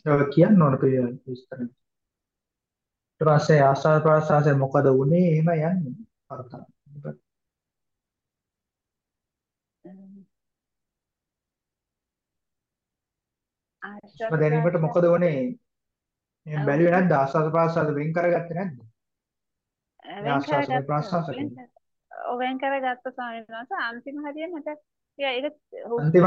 S1: ඒක කියන්න ඕන පිළිගන්න විස්තර. ඊට පස්සේ ආස්වාද ප්‍රාස්වාද මොකද වුනේ එහෙම යන්නේ. අර්ථය.
S6: ආශ්වාස
S1: දැනීමට මොකද වුනේ?
S6: ඔව්.
S1: බැලුවේ නැද්ද ආස්වාද ප්‍රාස්වාද වෙන් කරගත්තේ නැද්ද? මේ
S6: වෙන්
S1: ආස්වාද මේ
S6: කරගත්ත වෙන් කරගත්ත ස්වාමීන් වහන්සේ අන්තිම හරිය මට ඒක
S1: අන්තිම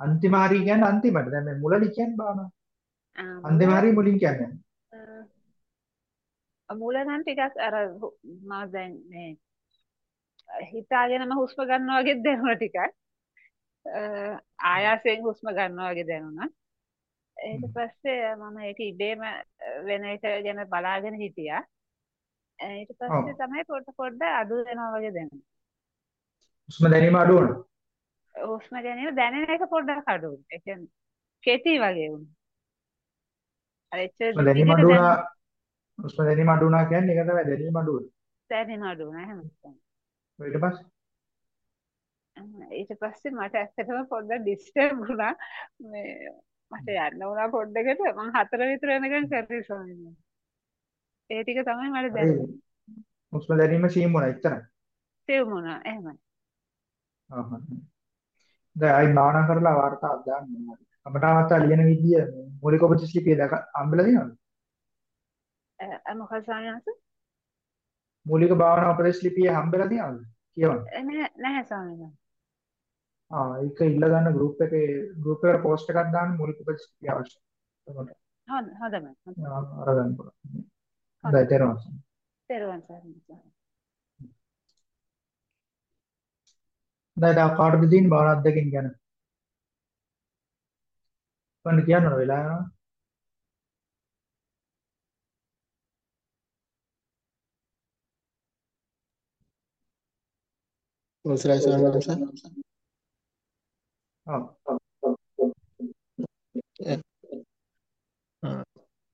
S1: අන්තිම
S6: වෙනවා.
S1: හරිය කියන්නේ අන්තිමට. දැන් මේ මුලදි කියන්නේ
S6: මුල
S1: අන්තිම හරිය මුලින් කියන්නේ.
S6: මුල නම් ටිකක් අර මම දැන් මේ හිතාගෙනම හුස්ම ගන්නවා වගේ දැනුණා ටිකක්. ආයාසයෙන් හුස්ම ගන්නවා වගේ දැනුණා. ඊට පස්සේ මම ඒක ඉබේම වෙන එක ගැන බලාගෙන හිටියා. ඊට. පස්සේ තමයි පොඩ පොඩ අඩු වෙනවා වගේ දැනුනේ.
S1: හුස්ම දැනීම අඩු වුණා.
S6: හුස්ම ගැනීම දැනෙන එක පොඩ්ඩක් අඩු වුණා. ඒ කියන්නේ කෙටි වගේ වුණා. අර එච්චර
S1: දැනීම අඩු වුණා. හුස්ම දැනීම අඩු වුණා කියන්නේ ඒක තමයි දැනීම අඩු වුණා.
S6: දැනෙන අඩු වුණා එහෙම.
S1: ඊට පස්සේ
S6: ඊට පස්සේ මට ඇත්තටම පොඩ්ඩක් ඩිස්ටර්බ් වුණා. මේ මට යන්න වුණා පොඩ්ඩකට මං හතර විතර වෙනකන් කරේ ස්වාමීන් වහන්සේ. ඒ ටික තමයි මට
S1: හරි.
S6: දැනුනේ.
S1: හුස්ම දැනීම සීම් වුණා එච්චරයි.
S6: සිව් වුණා එහෙමයි.
S1: ආහ්. දැන් ආයි භාවනා කරලා වාර්තාවක් දාන්න ඕනේ. කමඨාවත්ත ලියන විදිය මූලික උපදෙස් ලිපිය දැක අම්බලා තියෙනවද?
S6: අ, මොකද වහන්සේ?
S1: මූලික භාවනා උපදෙස් ලිපිය හම්බෙලා තියෙනවද? කියවන්න.
S6: නැහැ නැහැ ස්වාමීන් වහන්සේ.
S1: ආ ඒක ඉල්ල ගන්න ගෲප් එකේ ගෲප් එකට පෝස්ට් එකක් දාන්න මූලික උපදෙස් ලිපිය අවශ්‍යයි.
S6: හොඳ හොඳයි.
S1: ආ, අරගන්න පුළුවන්. හොඳයි තේරුණා.
S6: තෙරුවන් සරණයි.
S1: දැන් තව කාටද තියෙන්නේ භාවනා අධ්‍යක්ෂකින් ගැන? කන්න කියන්න ඕන වෙලා යනවා.
S2: ස්වාමීන් වහන්සේ.
S1: ඔව්.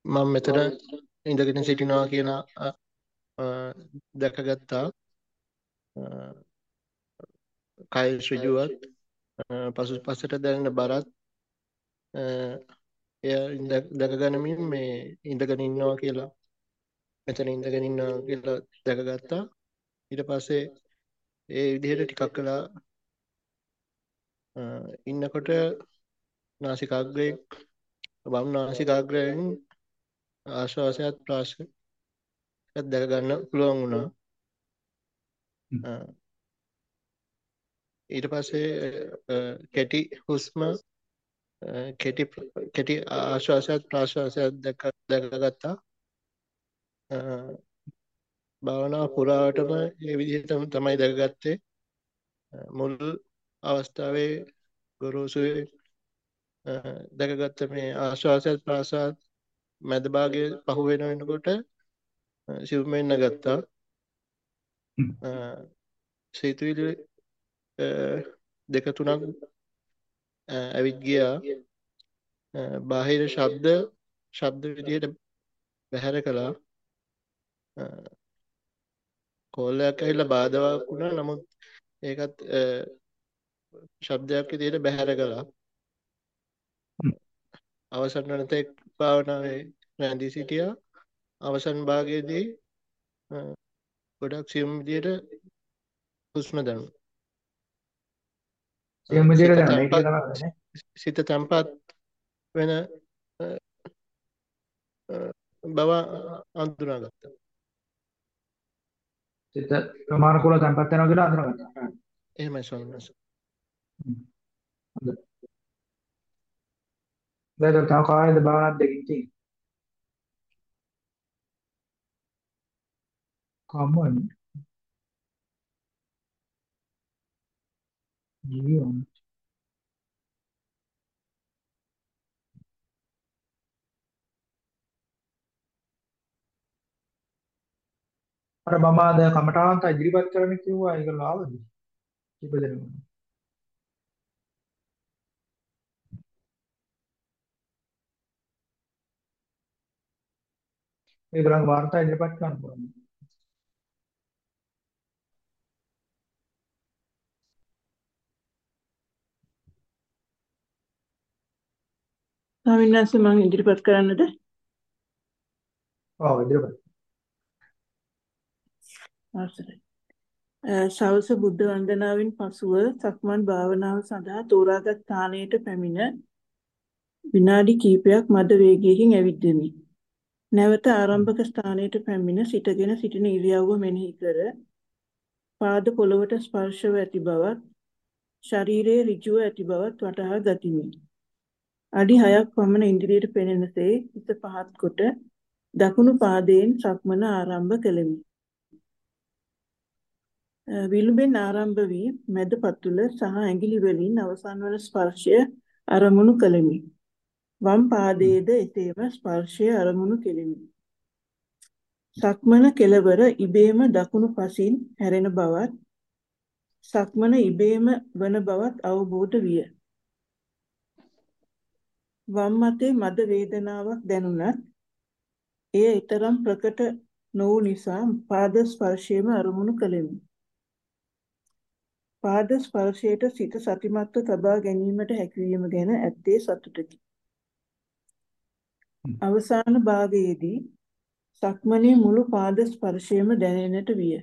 S2: මම මෙතන ඉඳගෙන සිටිනවා අ, දැකගත්තා. කය ඍජුවත් පසුපසට දැනෙන බරත් එය දැක දැක ගනිමින් මේ ඉඳගෙන ඉන්නවා කියලා මෙතන ඉඳගෙන ඉන්නවා කියලා දැකගත්තා. ඊට පස්සේ ඒ විදිහට ටිකක් අ, ඉන්නකොට නාසිකාග්‍රේ වම් නාසිකාග්‍රයෙන් ආශ්වාසයත් ප්‍රාශ්වාසයත් දැක ගන්න පුළුවන් වුණා. ඊට පස්සේ කෙටි හුස්ම කෙටි කෙටි ආශ්වාසයත් ප්‍රාශ්වාසයත් දැක දැකගත්තා. අ, භාවනාව පුරාවටම මේ විදිහටම තමයි දැකගත්තේ. මුල් අවස්ථාවේ ගොරෝසුවේ දැකගත්ත මේ ආශ්වාසයත් ප්‍රාශ්වාසයත් මැද භාගයේ පහු වෙන වෙනකොට සිවුම් වෙන්න ගත්තා. සිතුවිලි දෙක තුනක් ඇවිත් ගියා. බාහිර ශබ්ද ශබ්ද විදිහට බැහැර කළා. අ, කෝල් එකක් ඇවිල්ලා බාධාවක් වුණා. නමුත් ඒකත් ශබ්දයක් විදිහට බැහැර කළා. අවසන් වන තෙක් භාවනාවේ රැඳී සිටියා. අවසන් භාගයේදී ගොඩක් සියුම් විදිහට හුස්ම දැනුණා.
S1: එහෙම විදියට දැන්
S2: මේක
S1: තමයි
S2: සිත තැම්පත් වෙන බව අඳුනාගත්තා.
S1: සිත ප්‍රමාණිකුල තැම්පත් වෙනවා කියලා අඳුනාගත්තා.
S2: එහෙමයි ස්වාමීන් වහන්සේ.
S1: දැන් තව කායද භාවනා දෙකකින් තියෙනවා. common given අර මම අද කමටාන්ත ඉදිරිපත් කරන්න කිව්වා ඒගොල්ලෝ ආවද? කීප දෙනෙක්. ඒගොල්ලන් වාර්තා ඉදිරිපත් කරන්න පුළුවන්.
S8: ස්වාමීන් වහන්සේ මම ඉදිරිපත් කරන්නද?
S1: ඔව් ඉදිරිපත්.
S8: අවසරයි. සවස බුද්ධ වන්දනාවෙන් පසුව සක්මන් භාවනාව සඳහා තෝරාගත් ස්ථානයට පැමිණ විනාඩි කිහිපයක් මද වේගයකින් ඇවිද්දෙමි. නැවත ආරම්භක ස්ථානයට පැමිණ සිටගෙන සිටින ඉරියව්ව මෙනෙහි කර පාද පොළවට ස්පර්ශව ඇති බවත් ශරීරයේ ඍජුව ඇති බවත් වටහා ගතිමි. අඩි 6ක් පමණ ඉදිරියට පෙනෙනසේ හිත පහත් කොට දකුණු පාදයෙන් සක්මන ආරම්භ කළෙමි. විලුඹෙන් ආරම්භ වී මැද පතුල සහ ඇඟිලි වලින් අවසන් වන ස්පර්ශය අරමුණු කළෙමි. වම් පාදයේද එසේම ස්පර්ශය අරමුණු කෙලිමි. සක්මන කෙලවර ඉබේම දකුණු පසින් හැරෙන බවත් සක්මන ඉබේම වන බවත් අවබෝධ විය. වම් අතේ මද වේදනාවක් දැනුණත් එය ඊතරම් ප්‍රකට නොවු නිසා පාද ස්පර්ශයේම අරමුණු කළෙමි. පාද ස්පර්ශයට සිත සතිමත්ව තබා ගැනීමට හැකියවීම ගැන ඇත්තේ සතුටකි. අවසාන භාගයේදී සක්මනේ මුළු පාද ස්පර්ශයම දැනෙන්නට විය.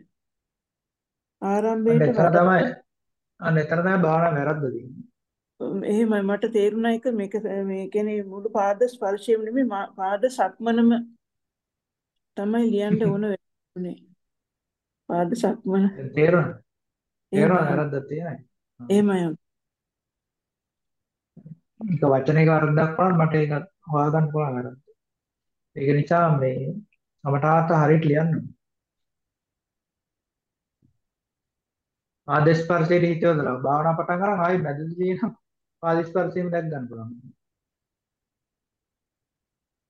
S8: ආරම්භයේට
S1: එතන තමයි අන්න එතන තමයි භාවනා වැරද්ද තියෙන්නේ.
S8: එහෙමයි මට තේරුණා එක මේක මේ කියන්නේ මුළු පාද ස්පර්ශයම නෙමෙයි පාද සක්මනම තමයි ලියන්න ඕන වෙන්නේ. පාද සක්මන
S1: තේරුණා. තේරුණා වැරද්දක් තියෙනයි.
S8: එහෙමයි.
S1: ඒක වචනයක වරද්දක් වුණාත් මට ඒක හොයාගන්න පුළුවන් වැරද්ද. ඒක නිසා මේ කමටාත හරියට ලියන්න ඕනේ. ආදේශපර්ශයේ හිතවදලා භාවනා පටන් ගන්න ආයෙ මැදදී තියෙන ආදේශපර්ශයෙම දැක් ගන්න පුළුවන්.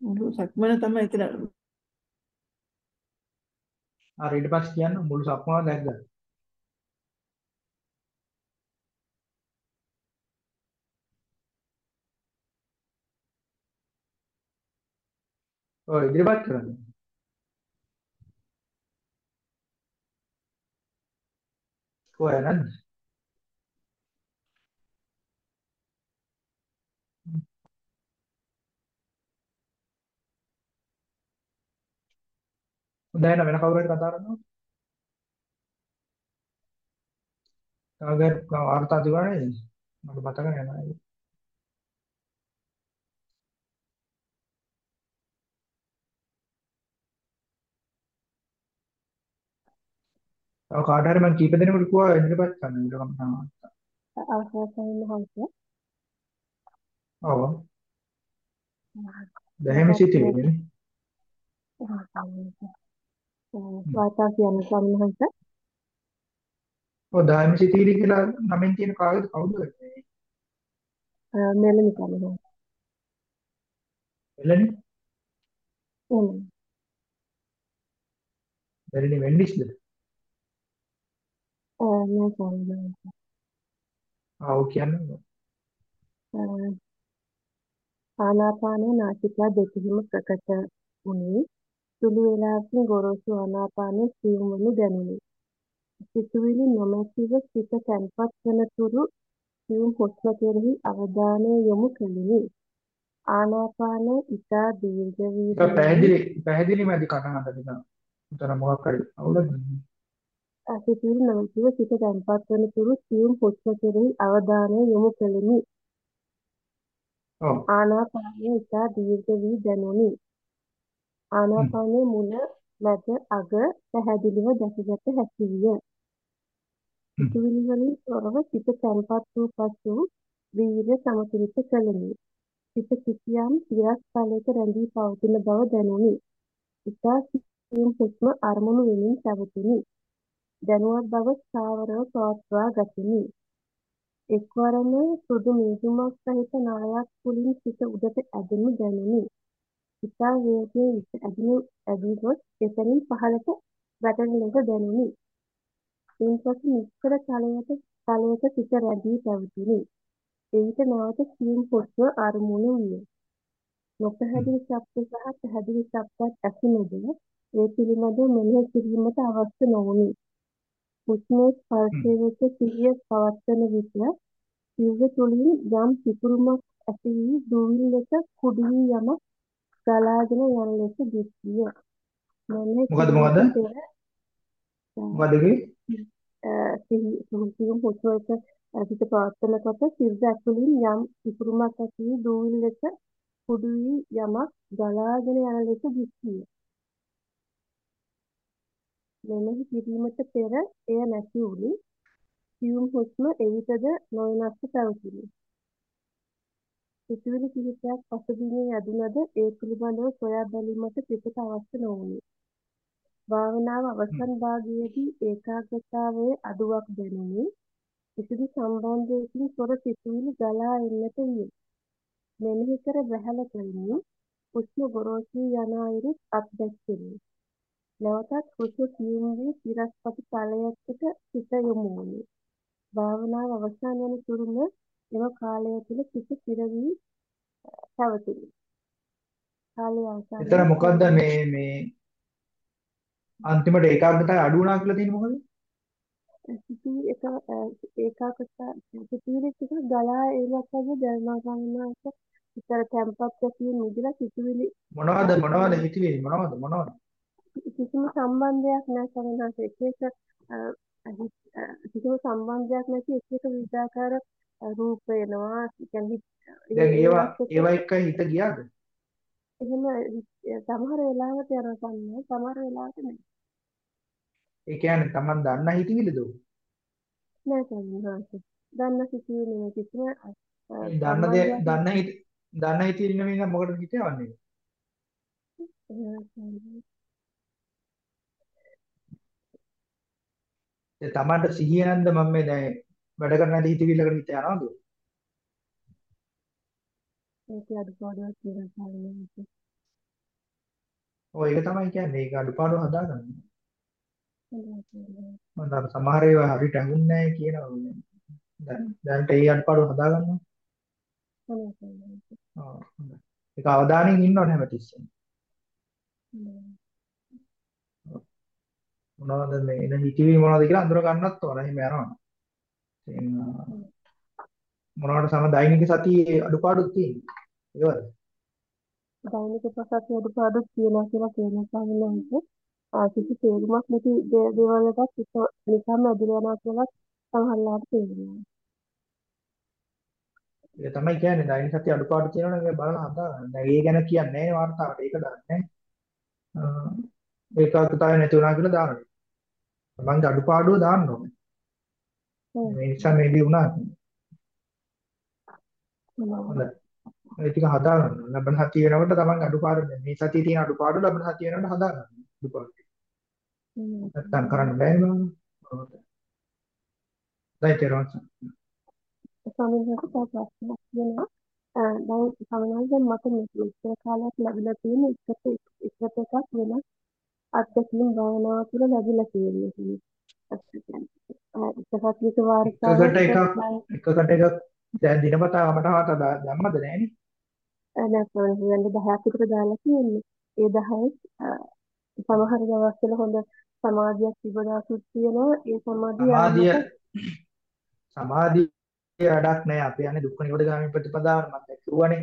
S8: මුළු සක්මන තමයි එතන
S1: ආ ඊට පස්සේ කියන්න මුළු සක්මනම දැක් ගන්න. ඔය ඉදිරිපත් කරන්න. කොහේ හොඳයි නේද වෙන කවුරු හරි කතා කරනවා? කාගේ වාර්තා තිබුණා නේද? මට මතක නෑ නේද? තව කාට හරි මම කීප දෙනෙකුට කිව්වා ඉදිරිපත් කරන්න ඉරකම් තමයි.
S9: අවසරයි ස්වාමීන් වහන්සේ.
S1: ඔව්. දැහැමි සිටින්නේ නේ.
S9: වාචා කියන ස්වාමීන් වහන්සේ.
S1: ඔව් දැහැමි සිටිලි කියලා නමින් තියෙන කාගේද කවුද මේ?
S9: මෙලනි ස්වාමීන් වහන්සේ.
S1: එළනි?
S9: එම්.
S1: එළනි වෙන්ඩිස්ද?
S9: නෑ ස්වාමීන් වහන්සේ.
S1: ආ ඔව් කියන්නේ.
S9: ආනාපානය නාසිකා දෙකෙහිම ප්‍රකට වුණේ සුළු වේලාවකින් ගොරෝසු ආනාපානය සියුම් වනු දැනුනි. සිතුවිලි නොමැතිව සිත තැන්පත් වන තුරු සියුම් හුස්ම කෙරෙහි අවධානය යොමු කළෙමි. ආනාපානය ඉතා දීර්ඝ වී
S1: පැහැදිලි පැහැදිලිම ඇති කටහඬ නිකන්. උතන මොකක් හරි අවුලක්
S9: සිතුවිලි නොමැතිව සිත තැන්පත් වන තුරු සියුම් හුස්ම කෙරෙහි අවධානය යොමු කළෙමි. ආනාපානය ඉතා දීර්ඝ වී දැනුනි. ආනාපානයේ මුල මැද අග පැහැදිලිව දැකගත හැකි විය. සිතුවිලි වලින් තොරව සිත තැන්පත් වූ පසු වීර්ය සමතුලිත කළෙමි. සිත කිසියම් සිරස් තලයක රැඳී පවතින බව දැනුනි. ඉතා සියුම් හුස්ම අරමුණු වෙමින් පැවතුණි. දැනුවත් බව ස්ථාවරව පවත්වා ගතිමි. එක්වරම සුදු මීදුමක් සහිත නායක් තුළින් සිත උඩට ඇදෙනු දැනුනි. ඉතා වේගයෙන් විට ඇදී ගොස් එතැනින් පහළට වැටෙන ලෙස දැනුනි. ඉන්පසු නිශ්චල තලයක සිත රැඳී පැවතුණි. එවිට නැවත සියුම් හුස්ම අරමුණු විය. නොපැහැදිලි ශබ්ද සහ පැහැදිලි ශබ්දත් ඇසුණද ඒ පිළිබඳව මෙනෙහි කිරීමට අවශ්‍ය නොවුණි. හුස්මේ ස්පර්ශය වෙත සිහිය පවත්වන විට සිරුර තුළින් යම් සිතුරුමක් ඇති වී දූවිලි ලෙස කුඩු වී යමක් ගලාගෙන යන ලෙස දිස්විය. මෙනෙහි
S1: මොකද මොකද
S9: කිරීමට පෙර
S1: මොකද කිව්වේ
S9: එක සිත පවත්වනකොට සිරුර ඇතුළින් යම් සිතුරුමක් ඇති වී දූවිලි ලෙස කුඩු වී යමක් ගලාගෙන යන ලෙස දිස්විය. මෙනෙහි කිරීමට පෙර එය නැති වුනි. සියුම් හුස්ම එවිටද නොවෙනස්ව පැවතුණි. සිතුවිලි කිහිපයක් පසුබිමේ යදුනද ඒ පිළිබඳව සොයා බැලීමට සිතට අවශ්‍ය නොවුණි. භාවනාව අවසන් භාගයේදී ඒකාග්‍රතාවයේ අඩුවක් දැනුනි. කිසිදු සම්බන්ධයකින් තොර සිතුවිලි ගලා එන්නට විය. මෙනෙහි කර බැහැල කළෙමි. හුස්ම ගොරෝසු යන අයුරුත් අත්දැක්කෙමි. නැවතත් හුස්ම සියුම් වී සිරස්පතු තලයකට සිත යොමු වුණි. භාවනාව අවසන් වන තුරුම එම කාලය තුළ සිත ස්ථිර වී පැවතුණි. කාලය අවසන්
S1: එතන මොකද්ද මේ මේ අන්තිමට ඒකාග්‍රතාවය අඩු වුණා කියලා තියෙන්නේ මොකද?
S9: සිතුවිලි එක ඒකාග්‍රතාව සිතුවිලි ටික ගලා එනක් වගේ දැනෙනවා ගන්නවාට විතර තැම්පත් ගතිය නිදිලා සිතුවිලි
S1: මොනවද මොනවද හිතවිලි මොනවද මොනවද?
S9: කිසිම සම්බන්ධයක් නැහැ සමහරවිට එක එක කිසිම සම්බන්ධයක් නැති එක එක විවිධාකාර රූප එනවා කියන්නේ
S1: දැන් ඒවා ඒවා එක්ක හිත ගියාද?
S9: එහෙම සමහර වෙලාවට යනවා සම්මා සමහර වෙලාවට නෑ
S1: ඒ කියන්නේ Taman දන්න හිතවිලිද?
S9: නෑ සම්මාස දන්න සිතුවිලි නෙමෙයි කිසිම
S1: දන්න දේ දන්න හිත දන්න හිතවිලි නෙමෙයි නම් මොකටද හිතවන්නේ?
S9: නැහැ
S1: ඒ Tamanට සිහිය නැන්ද මම මේ දැන් වැඩ කරන හැටි හිතවිල්ලකට හිත යනවද?
S9: ඒක අඩුපාඩුවක් කියලා සාමාන්‍යයෙන්
S1: ඔය ඒක තමයි කියන්නේ ඒක අඩුපාඩු හදාගන්න. මම අර සමහර ඒවා හරියට ඇහුන්නේ නැහැ කියනවා. දැන් දැන්ට ඒ අඩුපාඩු හදාගන්නවා.
S9: හොඳයි.
S1: ඒක අවධානයෙන් ඉන්න ඕනේ හැමතිස්සෙම. මොනවද මේ එන හිතවිලි මොනවද කියලා අඳුර ගන්නත් ඕන. එහෙම යනවා. මොනවට සම දෛනික සතියේ අඩුපාඩුත් තියෙනවා. ඒවද?
S9: දෛනික සතියේ අඩුපාඩුත් තියෙනවා කියලා කියන සමහරවිට කිසි තේරුමක් නැති දේවල් එකක් නිකම්ම ඇදලා යනවා කියලා සමහරවිට තේරෙනවා.
S1: ඒ තමයි කියන්නේ දෛනික සතිය අඩුපාඩු තියෙනවා නම් ඒක බලලා හදාගන්න. දැන් ඒ ගැන කියන්නේ නැහැ වර්තාවට. ඒක දාන්නේ. ඒකාග්‍රතාවය නැති වුණා කියලා දානවා. මම අඩුපාඩුව දාන්න ඕනේ. මේ මේ දේ වුණා. හොඳයි. ඒ ටික හදාගන්න. ලබන සතිය වෙනකොට තමන්ගේ අඩුපාඩු මේ සතියේ තියෙන අඩුපාඩු ලබන සතිය වෙනකොට හදාගන්න. අඩුපාඩු. නැත්තම් කරන්න බෑ නේද? දැන්.
S9: සමහරවිට තව ප්‍රශ්නයක් තියෙනවා. දැන් සමහරවිට මට මෙච්චර කාලයක් ලැබිලා තියෙන එකට එකට එකක් වෙනස් අත්දැකීම් භාවනාව තුළ ලැබිලා තියෙනවා. එකකට වාර්තාව
S1: එකකට එකක් එකකට එකක් දැන් දිනපතා කමටහට දැම්මද නැහෙනි?
S9: නැත්නම් හොයන්න 10ක් විතර දාලා තියෙන්නේ. ඒ 10 සමහර දවස්වල හොඳ සමාධියක් තිබුණාකුත් තියෙනවා. ඒ සමාධිය
S1: සමාධිය සමාධිය වැඩක් නෑ. අපි යන්නේ දුක්ඛ නිරෝධ ගාමී ප්‍රතිපදාවට මම දැක්කුවානේ.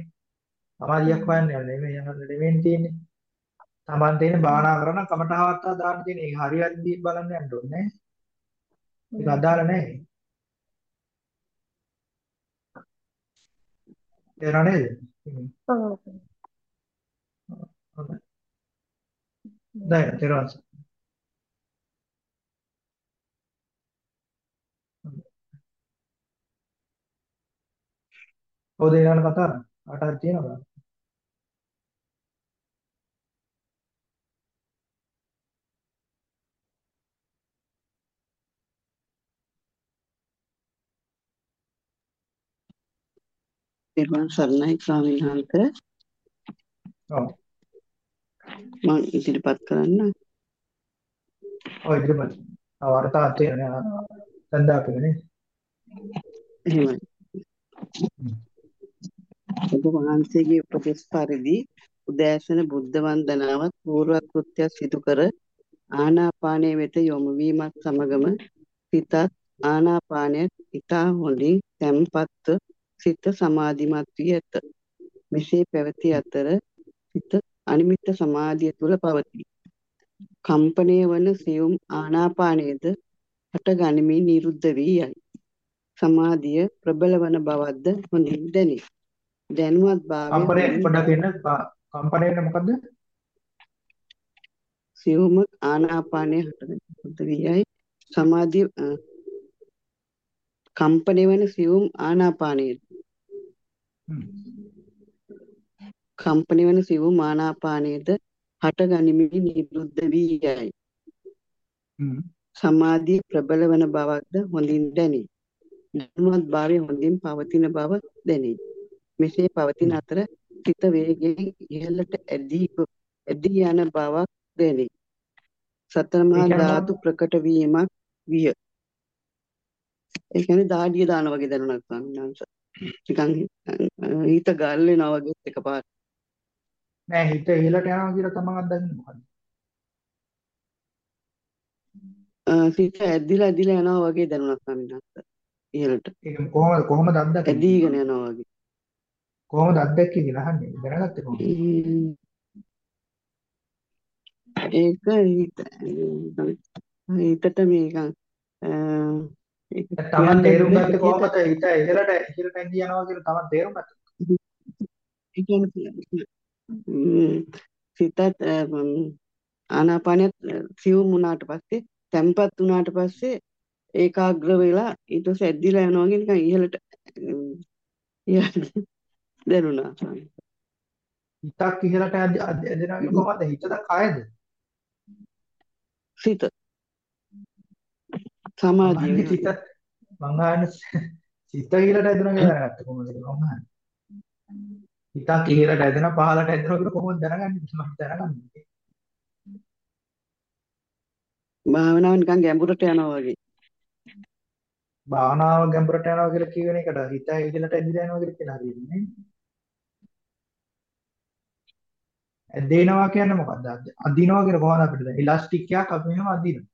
S1: සමාධියක් හොයන්නේ නෙමෙයි යන නෙමෙයි තියෙන්නේ. Taman තියෙන භාවනා කරන කමටහවත් දාන්න තියෙන. ඒ හරියද්දී බලන්න යන්න ඕනේ. ඒක අදාළ නැහැ. තේරෙනව නේද? හොඳයි. දැන් තේරුණා. ඔය දෙනාන කතා කරා. අට
S10: තෙරුවන් සරණයි ස්වාමීන් වහන්සේ.
S1: ඔව්.
S10: මම ඉදිරිපත් කරන්න.
S1: ඔය ඉදිරිපත්. තියෙනවා සඳහාපෙන්නේ
S10: එහෙමයි. ඔබ වහන්සේගේ උපදෙස් පරිදි උදෑසන බුද්ධ වන්දනාවත් පූර්ව කෘත්‍ය සිදු කර ආනාපානයේ වෙත යොමු වීමත් සමගම සිතත් ආනාපානයත් ඊටා හොඳින් තැම්පත්ව සිත සමාධිමත් වී ඇත. මෙසේ පැවති අතර සිත අනිමිත්ත සමාධිය තුල පවතී. කම්පණය වන සියුම් ආනාපානයේද හට ගනිමින් නිරුද්ධ වී යයි. සමාධිය ප්‍රබල වන බවක්ද හොඳින් දැනේ. දැනුවත් භාවය
S1: කම්පණය පොඩ්ඩක් ඉන්න කම්පණය මොකද්ද
S10: සියුම් ආනාපානය හට නිරුද්ධ වී යයි. සමාධිය කම්පණය වන සියුම් ආනාපානයේද කම්පණය වන සිවුම් ආනාපානයේද හට ගනිමින් නිරුද්ධ වී යයි. සමාධිය ප්‍රබල වන බවක්ද හොඳින් දැනේ. ධර්මවත් භාවය හොඳින් පවතින බව දැනේ. මෙසේ පවතින අතර සිත වේගයෙන් ඉහළට ඇදී ඇදී යන බවක් දැනේ. සතර මහා ධාතු ප්‍රකට වීමක් විය. ඒ කියන්නේ දාඩිය දාන වගේ දැනුණා ස්වාමීන් වහන්සේ. නිකන් හිත ගල් වෙනවා වගේ එකපාරට.
S1: නෑ හිත ඉහළට යනවා කියලා තමන් අත්දකින්නේ මොකද්ද?
S10: සිත ඇදිලා ඇදිලා යනවා වගේ දැනුණා ස්වාමීන් වහන්සේ. ඉහළට.
S1: ඒක කොහොමද කොහොමද අත්දකින්නේ?
S10: ඇදීගෙන යනවා වගේ.
S1: කොහොමද අත්දැක්කේ කියලා අහන්නේ. දැනගත්තේ කොහොමද?
S10: ඒක හිතට මේක
S1: තමන් තේරුම් ගත්තේ කොහොමද හිත ඉහළට ඉහළට ඇදී යනවා කියලා තමන් තේරුම් ගත්තේ?
S10: ඒ කියන්නේ සිතත් ආනාපානයත් සිවුම් වුණාට පස්සේ තැම්පත් වුණාට පස්සේ ඒකාග්‍ර වෙලා ඊට පස්සේ ඇද්දිලා යනවා වගේ නිකන් ඉහළට දැනුණා.
S1: හිතක් ඉහළට ඇදෙනවා කොහොමද හිතද කයද?
S10: සිත සමාධිය
S1: සිත මං අහන්නේ සිත ඉහළට ඇදෙනවා කියලා දැනගත්ත කොහොමද කියලා මං අහන්නේ. හිතක් ඉහළට ඇදෙන පහළට ඇදෙනවා කියලා කොහොමද දැනගන්නේ මම දැනගන්නේ.
S10: භාවනාව නිකන් ගැඹුරට යනවා වගේ.
S1: භාවනාව ගැඹුරට යනවා කියලා කියන එකට හිත ඉහළට ඇදිලා යනවා කියලා කියලා හරියන්නේ ඇදෙනවා කියන්නේ මොකද්ද? අදිනවා කියන කොහොමද අපිට දැන් ඉලාස්ටික් එකක් අපි මෙහෙම අදිනවා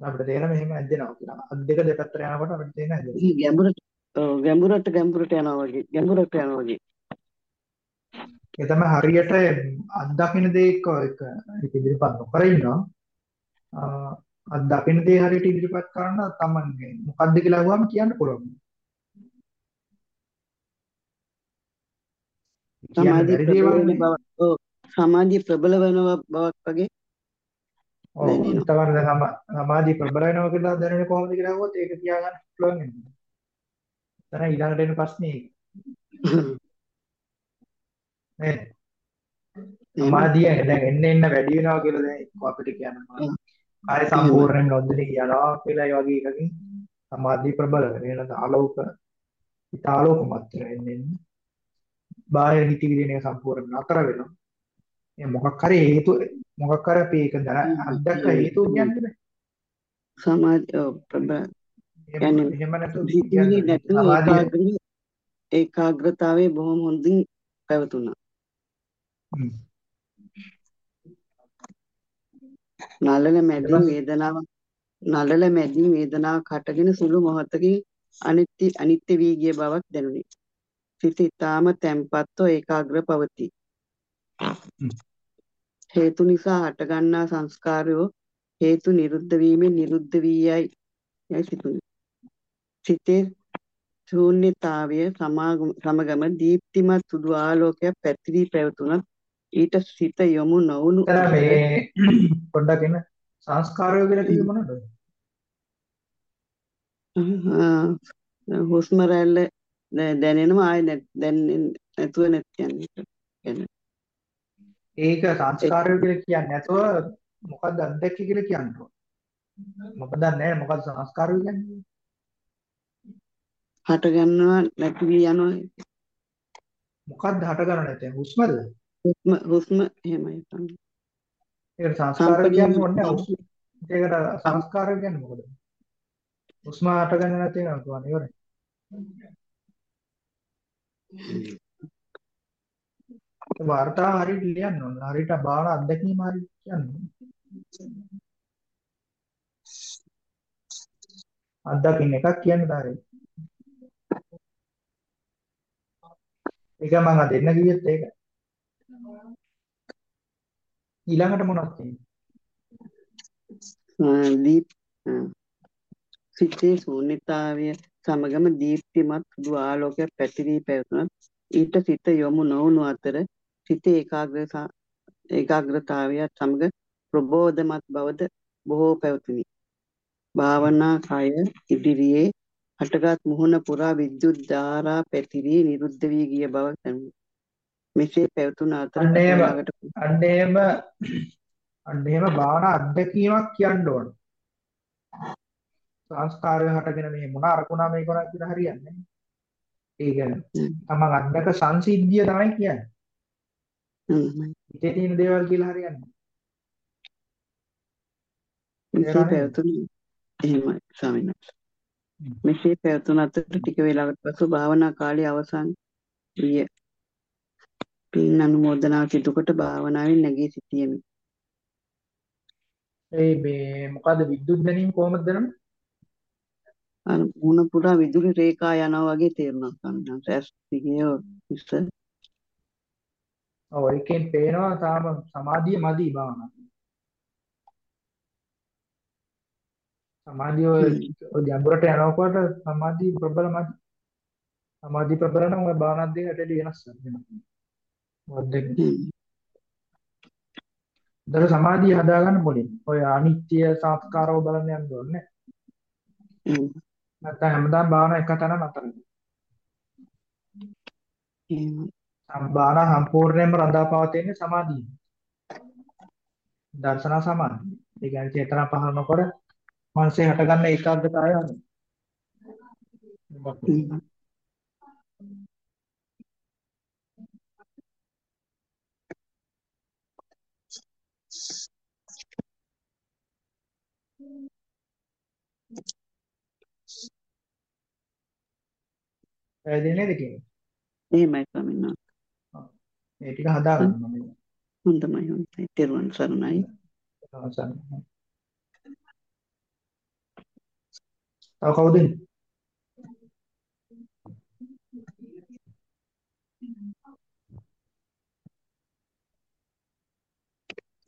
S1: අපිට තේරෙන මෙහෙම ඇදෙනවා කියලා. අත් දෙක දෙපැත්තට යනකොට අපිට තේරෙන ඇදෙනවා
S10: ගැඹුරට ගැඹුරට ගැඹුරට යනවා වගේ ගැඹුරට යනවා වගේ.
S1: ඒ තමයි හරියට අත්දකින්න දේ එක්ක එක ඒක ඉදිරිපත් නොකර ඉන්නවා. අත්දකින්න දේ හරියට ඉදිරිපත් කරන්න තමන්ගේ මොකද්ද කියලා අහුවම කියන්න පුළුවන්.
S10: සමාධි ප්‍රබල වෙන බව ඔව්. සමාධි ප්‍රබල වෙන බවක් වගේ
S1: ඔව් තමයි සමාධි ප්‍රබල වෙනවා කියලා දැනෙන්නේ කොහොමද කියලා අහුවොත් ඒක කියාගන්න පුළුවන් වෙනවා. එතන ඊළඟට එන ප්‍රශ්නේ නේද? සමාධිය දැන් එන්න එන්න වැඩි වෙනවා කියලා දැන් අපිට කියනවා. කාය සම්පූර්ණයෙන් නොදෙනී යනවා කියලා ඒ වගේ එකකින් සමාධිය ප්‍රබල වෙන ආලෝක ඉතාලෝකමත් වෙන එන්න. බාහිර හිතවිලි එක සම්පූර්ණ නතර වෙනවා. ඒ මොකක් හරි හේතු මොකක් හරි අපි ඒක දැන අත්දැක හේතු කියන්නේ බෑ.
S10: ප්‍රබල
S1: කියන්නේ එහෙම නැතුව
S10: ඒකාග්‍රතාවයේ බොහොම හොඳින් පැවතුණා. නළල මැදින් වේදනාව නළල මැදින් වේදනාවක් හටගෙන සුළු මොහොතකින් අනිත්‍ය අනිත්‍ය වී ගිය බවක් දැනුනි. සිත ඊටාම තැම්පත්ව ඒකාග්‍ර පවතී. හේතු නිසා හටගන්නා සංස්කාරයෝ හේතු නිරුද්ධ වීමෙන් නිරුද්ධ වී යයි යයි සිතුනි. සිතේ ශූන්‍යතාවය සමගම දීප්තිමත් සුදු ආලෝකයක් පැතිරී පැවතුනත් ඊට සිත යොමු නොවුණු
S1: මේ පොඩ්ඩක් එන්න සංස්කාරය කියලා කිව්වෙ මොනවද?
S10: හුස්ම රැල්ල දැනෙනවා ආය දැනෙන්නේ නැතුව නැත් කියන්නේ.
S1: ඒක සංස්කාරය කියලා කියන්නේ නැතුව මොකක්ද අත්දැකී කියලා කියන්නේ. මොකද නැහැ මොකක්ද සංස්කාරය කියන්නේ?
S10: හට ගන්නවා නැති වී යනවා
S1: මොකක්ද හටගන්න නැත්තේ හුස්මද?
S10: හුස්ම හුස්ම එහෙමයි තමයි.
S1: ඒකට සංස්කාර
S10: කම්පණය
S1: කියන්නේ ඕනේ නැහැ. හුස්ම. ඒකට සංස්කාර කියන්නේ මොකද? හුස්ම හටගන්න නැති වෙනවා කියන්නේ ඉවරයි. වාර්තා හරියට ලියන්න ඕන. හරියට බාන අත්දැකීම හරියට කියන්න ඕන. අත්දකින්න එකක් කියන්න දාරේ. ඒක මම දෙන්න කිව්වෙත් ඒක. ඊළඟට මොනවද තියෙන්නේ?
S10: දීප් සිතේ ශූන්‍යතාවය සමගම දීප්තිමත් සුදු ආලෝකයක් පැතිරී පැවතුනත් ඊට සිත යොමු නොවුණු අතර සිතේ ඒකාග්‍ර ඒකාග්‍රතාවයත් සමග ප්‍රබෝධමත් බවද බොහෝ පැවතුනි. භාවනා කය ඉදිරියේ හටගත් මුහුණ පුරා විද්‍යුත් ධාරා පැතිරී නිරුද්ධ වී ගිය බව දැනුනි. මෙසේ පැවතුන අතර
S1: අන්න එහෙම අන්න එහෙම අන්න එහෙම භාවනා අත්දැකීමක් කියන්න ඕන. සංස්කාරය හටගෙන මේ මොන අරකුණා මේක උනා කියලා හරියන්නේ නැහැ. ඒ කියන්නේ තමන් අත්දක සංසිද්ධිය තමයි කියන්නේ. හිතේ තියෙන දේවල් කියලා හරියන්නේ
S10: මෙසේ පැවතුන එහෙමයි ස්වාමීන් වහන්සේ. මෙසේ පැවතුන අතර ටික වේලාවකට පසු භාවනා කාලය අවසන් විය. පින් අනුමෝදනාව සිදු කොට භාවනාවෙන් නැගී සිටියෙමි.
S1: ඒ මේ මොකද්ද විද්‍යුත් දැනීම කොහොමද දැනන්නේ?
S10: අර මුණ පුරා විදුලි රේඛා යනවා වගේ තේරුණා ස්වාමීන් වහන්සේ. ඇස් දිගේ ඉස්ස.
S1: ඔව් ඒකෙන් පේනවා තාම සමාධිය මදි භාවනාව. සමාධිය ඔය ගැඹුරට යනකොට සමාධිය ප්‍රබල මදි. සමාධිය ප්‍රබල නම් ඔය භාවනාව දෙකට වෙනස් වෙනවා. මොකද දර සමාධිය හදාගන්න මුලින් ඔය අනිත්‍ය සංස්කාරව බලන්න යන්න ඕනේ. නැත්නම් හැමදාම භාවනා එක තැන නතර භාවනා සම්පූර්ණයෙන්ම රඳාපවතින්නේ සමාධිය. දර්ශන සමාධිය. ඒ කියන්නේ චේතනා පහළනකොට මනසේ හටගන්න ඒකාග්‍රතාවය අනුව. පැහැදිලි නේද කියන්නේ?
S10: එහෙමයි ස්වාමීන් වහන්සේ.
S1: මේ ටික හදාගන්න ඕනේ.
S10: හොඳමයි හොඳයි. තෙරුවන් සරණයි.
S1: තව සරණයි. තව කවුද ඉන්නේ?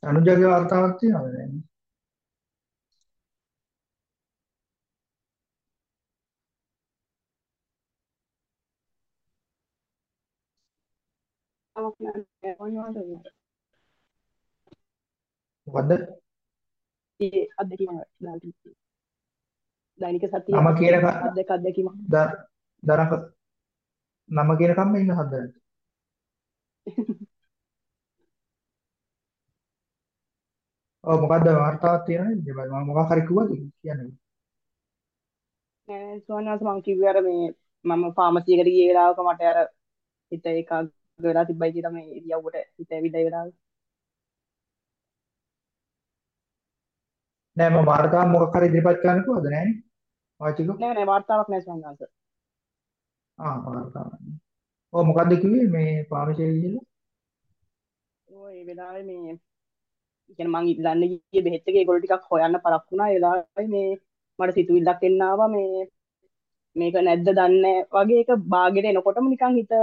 S1: අනුජගේ වර්තාවක් තියෙනවද දැන්? මොකද්ද?
S11: ඒ අත්දැකීම දෛනික සතිය
S1: නම කියන
S11: අත්දැක අත්දැකීම
S1: දරක නම කියන කම්ම ඉන්න හදන්න. ඔව් මොකද්ද වර්තාවක් තියෙනවද? මම මොකක් හරි කිව්වද කියන්නේ?
S11: නෑ සෝනස් මං කිව්වේ අර මේ මම ෆාමසි එකට ගිය වෙලාවක මට අර හිත ඒකාග්‍ර වෙලා තිබ්බයි කියලා මේ ඉරියව්වට හිත ඒ වෙලාවේ
S1: නෑ මම වර්තාවක් මොකක් හරි ඉදිරිපත් කරන්න කිව්වද නෑනේ? වාචික?
S11: නෑ නෑ වාර්තාවක් නෑ
S1: වර්තාවක්. ඔව් මොකද්ද කිව්වේ මේ?
S11: ඔය ඒ වෙලාවේ මේ කියන්නේ මං ඉල්ලන්න ගියේ බෙහෙත් එක ඒගොල්ලෝ ටිකක් හොයන්න පරක් වුණා ඒ වෙලාවේ මේ මට සිතුවිල්ලක් එන්න ආවා මේ මේක නැද්ද දන්නේ වගේ එක බාගෙට එනකොටම නිකන් හිත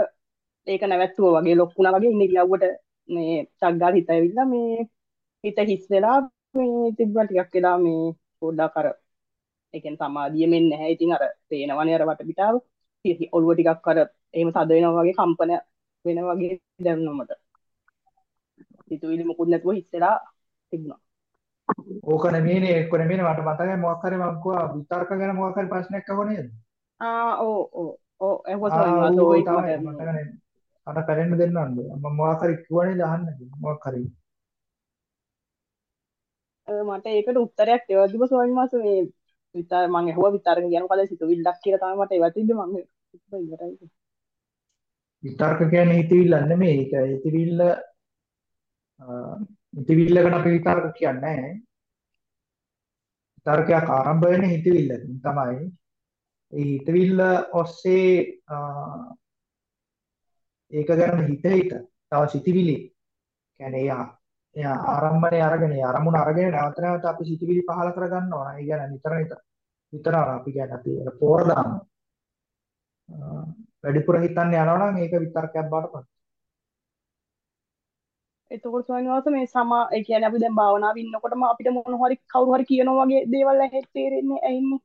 S11: ඒක නැවැත්තුවා වගේ ලොක්ුණා වගේ ඉන්න ඉරියව්වට මේ චග්ගාල හිත ඇවිල්ලා මේ හිත හිස් වෙලා මේ තිබ්බා ටිකක් වෙලා මේ පොඩ්ඩක් අර ඒ කියන්නේ සමාධිය මෙන්න නැහැ. ඉතින් අර තේනවනේ අර වටපිටාව. ඔළුව ටිකක් අර එහෙම තද වෙනවා වගේ කම්පන වෙන වගේ දැනුණා මට. සිතුවිලි මොකුත් නැතුව හිස් වෙලා තිබුණා.
S1: ඕක නෙමෙයිනේ ඒක නෙමෙයිනේ. මට මතකයි මොකක් හරි මම කිව්වා විතර්ක ගැන මොකක් හරි ප්‍රශ්නයක් අහුව නේද?
S11: ආ ඔව් ඔව් ඔව් ඒක ඔය
S1: මට අර පැරෙන්න දෙන්න ඕනද? මම මොකක් හරි කිව්වා නේද අහන්න මොකක් හරි.
S11: මට ඒකට උත්තරයක් දෙවදිම සෝයි මාස මේ විතර මම ඇහුවා විතර්ක කියන මොකද සිතුවිල්ලක් කියලා තමයි මට ඉන්නේ මම ඉවරයි.
S1: විතර්ක කියන්නේ හිතවිල්ල නෙමෙයි. ඒක හිතවිල්ල හිතවිල්ලකට අපි විතර්ක කියන්නේ නැහැ. විතර්කයක් ආරම්භ වෙන්නේ හිතවිල්ලකින් තමයි. ඒ හිතවිල්ල ඔස්සේ ඒක ගැන හිත හිත. තව සිතිවිලි. කියන්නේ එයා එයා ආරම්භනේ අරගෙන අරමුණ අරගෙන නැවත නැවත අපි සිතිවිලි පහල කර ගන්නවා. ඒ කියන්නේ නිතර නිතර. නිතර අපි කියන්නේ අපි පෝර දානවා. වැඩිපුර හිතන්න යනවා නම් ඒක විතර්කයක් බවට පත්.
S11: එතකොට ස්වාමීන් වහන්සේ මේ සමා ඒ කියන්නේ අපි දැන් භාවනාවේ ඉන්නකොටම අපිට මොන හරි කවුරු හරි කියනවා වගේ දේවල් ඇහෙත් තේරෙන්නේ ඇහින්නේ.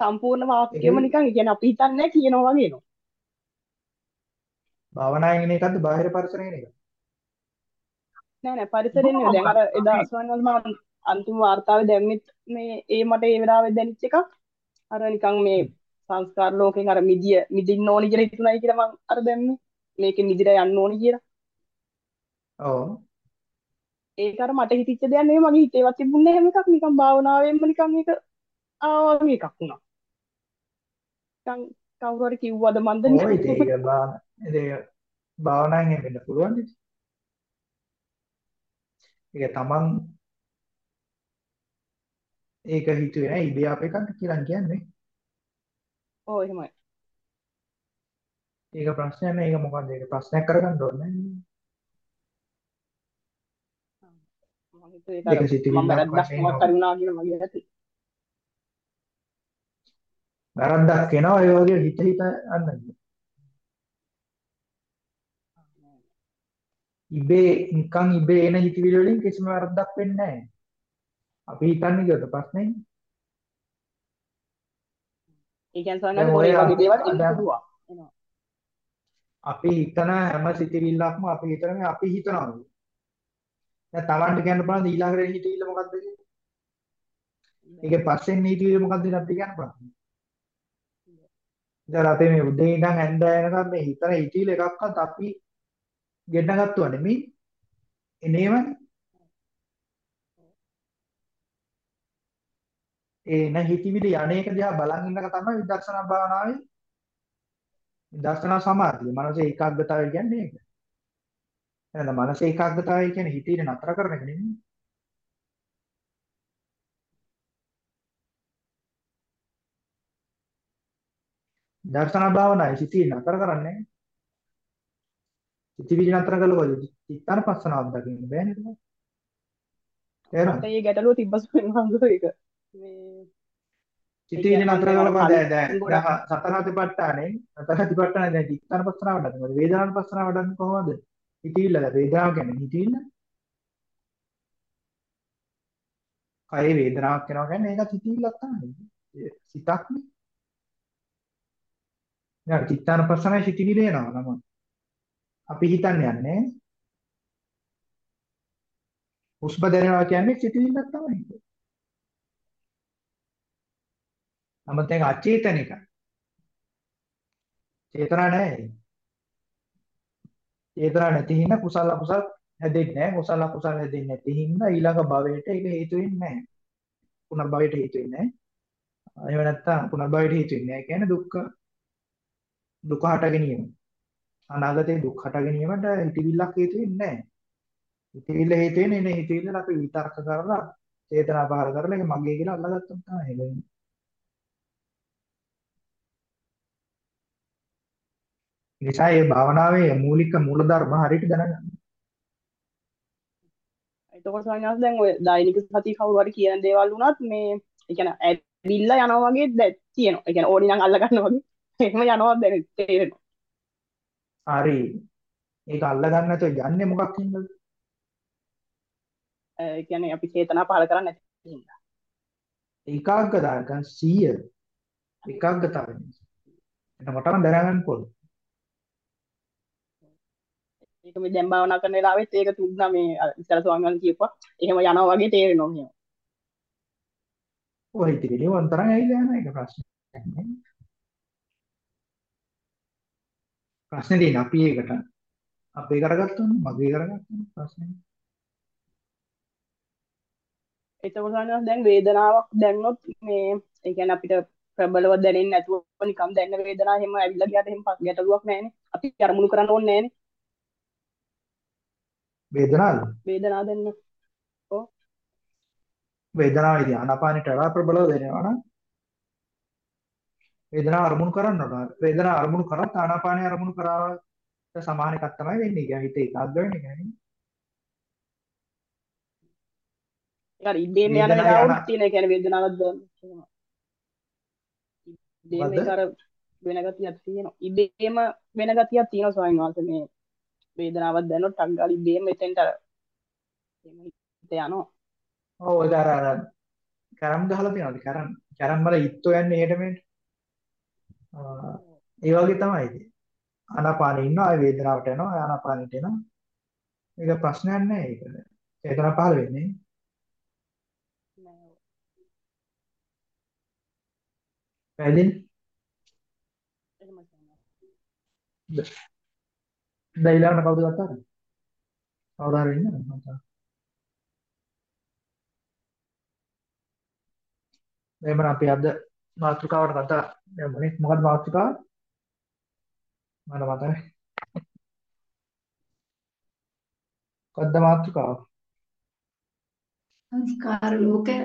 S11: සම්පූර්ණ වාක්‍යම නිකන් ඒ කියන්නේ අපි හිතන්නේ කියනවා වගේ නෝ
S1: භාවනාවෙන් එන එකක්ද බාහිර පරිසරයෙන් එකක්ද?
S11: නෑ නෑ. පරිසරයෙන් නෙවෙයි. දැන් අර එදා ස්වාමීන් වහන්සේ මම අන්තිම වාර්තාවේ දැම්මෙත් මේ ඒ මට ඒ වෙලාවේ දැනෙච්ච එකක්. අර නිකන් මේ සංස්කාර ලෝකෙන් අර මිදිය මිදින්න ඕනි කියලා හිතුණයි කියලා මම අර දැම්මේ. මේකෙන් මිදිලා යන්න ඕනි කියලා.
S1: ඔව්.
S11: ඒක අර මට හිතිච්ච දෙයක් නෙවෙයි. මගේ හිතේවත් තිබුණේ එහෙම එකක්. නිකන් භාවනාවෙන්ම නිකන් මේක ආවා වගේ එකක් වුණා. නිකන් කවුරු හරි කිව්වද මන්ද
S1: ඒක බාන ඒක භාවනාවෙන් වෙන්න පුළුවන් ඒක තමන් ඒක හිතුවේ නෑ ඉබේ අප එකක් කියලා කියන්නේ.
S11: ඔව් එහෙමයි.
S1: ඒක ප්‍රශ්නයක් නෑ ඒක මොකද්ද? ඒක ප්‍රශ්නයක් කරගන්න ඕනේ
S11: මම හිතුවේ ඒක මම වැරද්දක් මොකක් හරි වුණා කියලා මගේ ඇති
S1: වැරද්දක් එනවා ඒ වගේ හිත හිත අන්න ඉබේ නිකන් ඉබේ එන හිතවිලි වලින් කිසිම වැරද්දක් වෙන්නේ නැහැ. අපි හිතන්නේ කියොත් ප්‍රශ්නේ.
S11: ඒ කියන්නේ සවන්නත් මොලේ වගේ දේවල්. එනවා.
S1: අපි හිතන හැම සිතිවිල්ලක්ම අපි හිතන්නේ අපි හිතනවා. දැන් Tamanට කියන්න පුළුවන් ඊළඟට හිතවිල්ල මොකක්ද කියලා. ඒකේ පස්සෙන් හිතවිල්ල මොකක්ද කියලා අපිට කියන්න පුළුවන්. ඉතින් අපි මේ උදේ ඉඳන් හැන්ද වෙනකම් මේ හිතන හිතවිල්ල එකක්වත් අපි ගෙන්න ගත්තුවා නෙමෙයි. එනේම ඒ නැ හිතවිලි අනේක දිහා බලන් ඉන්නක තමයි විදර්ශනා භාවනාවේ විදර්ශනා සමාධිය. මනසේ ඒකාග්‍රතාවය කියන්නේ ඒක. එහෙනම් මනසේ ඒකාග්‍රතාවය කියන්නේ හිතේ නතර කරන එක නෙමෙයි. දර්ශනා භාවනාවේ සිටී නතර කරන්නේ සිතිවිලි නතර කළොත් චිත්තාන පස්සනාවක් දකින්න බෑනේ ඒක. තේරුණාද?
S11: මට මේ ගැටලුව තිබ්බස් වෙනවද ඒක. මේ
S1: සිතිවිලි නතර කළොත් දැන් දැන් සතර හතිපට්ඨානේ සතර හතිපට්ඨානේ දැන් චිත්තාන පස්සනාව වඩන්නේ. වේදනාන පස්සනාව වඩන්නේ කොහොමද? හිතවිල්ල වේදනාව කියන්නේ හිතවිල්ල. කය වේදනාවක් වෙනවා කියන්නේ ඒකත් හිතවිල්ලක් තමයි. සිතක්නේ. දැන් චිත්තාන පස්සනාවේ සිතිවිලි එනවා නම. අපි හිතන්නේ යන්නේ හුස්ම දැනෙනවා කියන්නේ සිතිවිල්ලක් තමයි. නමුත් ඒක අචේතනික. චේතනා නැහැ. චේතනා නැති හින්දා කුසල අකුසල හැදෙන්නේ නැහැ. කුසල අකුසල හැදෙන්නේ නැති හින්දා ඊළඟ භවයට ඒක හේතු වෙන්නේ නැහැ. පුනර්භවයට හේතු වෙන්නේ නැහැ. එහෙම නැත්නම් පුනර්භවයට හේතු වෙන්නේ නැහැ කියන්නේ දුක්ඛ දුක හට ගැනීම. අනාගතේ දුක් හට ගැනීමට හිතවිල්ලක් හේතු වෙන්නේ නැහැ. හිතවිල්ල හේතු වෙන්නේ නේ හිතවිල්ල අපි විතර්ක කරලා චේතනා පහල කරලා ඒක මගේ කියලා අල්ලගත්තොත් තමයි ඒක වෙන්නේ. නිසා මේ භාවනාවේ මූලික මූලධර්ම හරියට දැනගන්න.
S11: එතකොට සවන්නස් දැන් ඔය දෛනික සතිය කවුරු හරි කියන දේවල් වුණත් මේ ඒ කියන්නේ ඇවිල්ලා යනවා වගේ තියෙනවා. ඒ කියන්නේ ඕනි නම් අල්ල ගන්නවා වගේ. එහෙම යනවා දැන් තේරෙනවා.
S1: හරි. ඒක අල්ල ගන්න නැතුව යන්නේ මොකක් හින්දාද?
S11: ඒ කියන්නේ අපි චේතනා පහල කරන්නේ නැති හින්දා.
S1: ඒකාග්‍රතාවය ගන්න 100 ඒකාග්‍රතාවය. එතකොටම දැනගන්න ඕනේ.
S11: ඒක මේ දැන් භාවනා කරන වෙලාවෙත් ඒක තුන්නා මේ ඉස්සර ස්වාමීන් වහන්සේ කියපුවා එහෙම යනවා වගේ තේරෙනවා මෙහෙම.
S1: ඔය ඉතින් වන්තරන් ඇවිල්ලා යන එක ප්‍රශ්නයක් නෑ. ප්‍රශ්නේ තියෙන අපි ඒකට අපේ කරගත්තොත් මගේ කරගත්තොත් ප්‍රශ්නේ
S11: එතකොට සාමාන්‍යයෙන් දැන් වේදනාවක් දැන්නොත් මේ ඒ කියන්නේ අපිට ප්‍රබලව දැනෙන්නේ නැතුව නිකම් දැනෙන වේදනාව එහෙම ඇවිල්ලා ගියාට එහෙම ගැටලුවක් නැහැනේ. අපි අරමුණු කරන්න ඕනේ නැහැනේ.
S1: වේදනාවද?
S11: වේදනාව දැනෙන. ඔව්.
S1: වේදනාව ඉතින් ආනාපානෙට වඩා ප්‍රබලව දැනෙනවා නම් වේදනාව අරමුණු කරන්න ඕන. වේදනාව අරමුණු කරත් ආනාපානය අරමුණු කරාට සමාන එකක් තමයි වෙන්නේ. කියන්නේ හිත ඒකාග්‍ර වෙන්නේ කියන්නේ.
S11: ඒක ඉබේම යන
S1: වේදනාව
S11: වෙලාවුත්
S1: යන
S11: තියෙන. ඒ කියන්නේ වේදනාවක්
S1: මොකද්ද?
S11: ඒක අර වෙන ගතියක් තියෙනවා. ඉබේම වෙන ගතියක් තියෙනවා ස්වාමීන් වහන්සේ මේ වේදනාවක් දැනනොත් ටක් ගාලා ඉබේම එතෙන්ට අර එහෙම හිත යනවා.
S1: ඔව් ඒක අර අර කැරම් ගහලා තියෙනවාද? කැරම් කැරම් වල ඉත්තෝ යන්නේ එහෙට මෙහෙට. ආ, ඒ වගේ තමයි ඉතින්. ආනාපානෙ ඉන්නවා ආය වේදනාවට යනවා ආනාපානෙට එනවා. ඒක ප්‍රශ්නයක් නෑ ඒක. චේතනා පහළ වෙන්නේ. පැහැදිලි?
S11: එහෙමයි ස්වාමීන්
S1: දැන් ඊළඟට කවුද ගත්තාද? කවුරු හරි ඉන්නවද? එහෙනම් අපි අද මාතෘකාවට කතා යමුනේ. මොකක්ද මාතෘකාව? මම මතකයි. මොකක්ද මාතෘකාව?
S7: සංස්කාර ලෝකය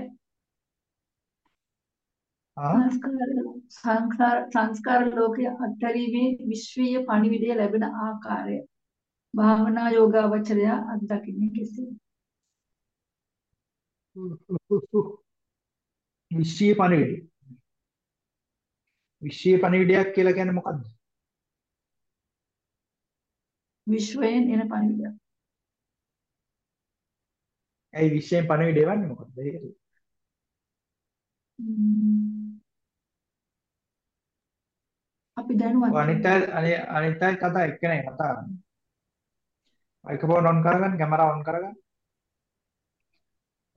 S1: ආ
S7: සංස්කාර සංස්කාර සංස්කාර ලෝකයේ අත්හැරීමේ විශ්වීය පණිවිඩය ලැබෙන ආකාරය භාවනා යෝගාවචරය අත්දකින්නේ කෙසේද?
S1: විශ්වීය පණිවිඩය. විශ්වීය පණිවිඩයක් කියලා කියන්නේ මොකද්ද?
S7: විශ්වයෙන් එන පණිවිඩය.
S1: ඇයි විශ්වයෙන් පණිවිඩය එවන්නේ මොකද්ද? ඒක
S7: අපි දැනුවත්
S1: අනිත් අය අනේ- අනිත් අය කතා එක්කෙනෙක් කතා කරන්නේ. මයික්‍රොෆෝන් ඔන් කරගන්න, කැමරා ඔන් කරගන්න.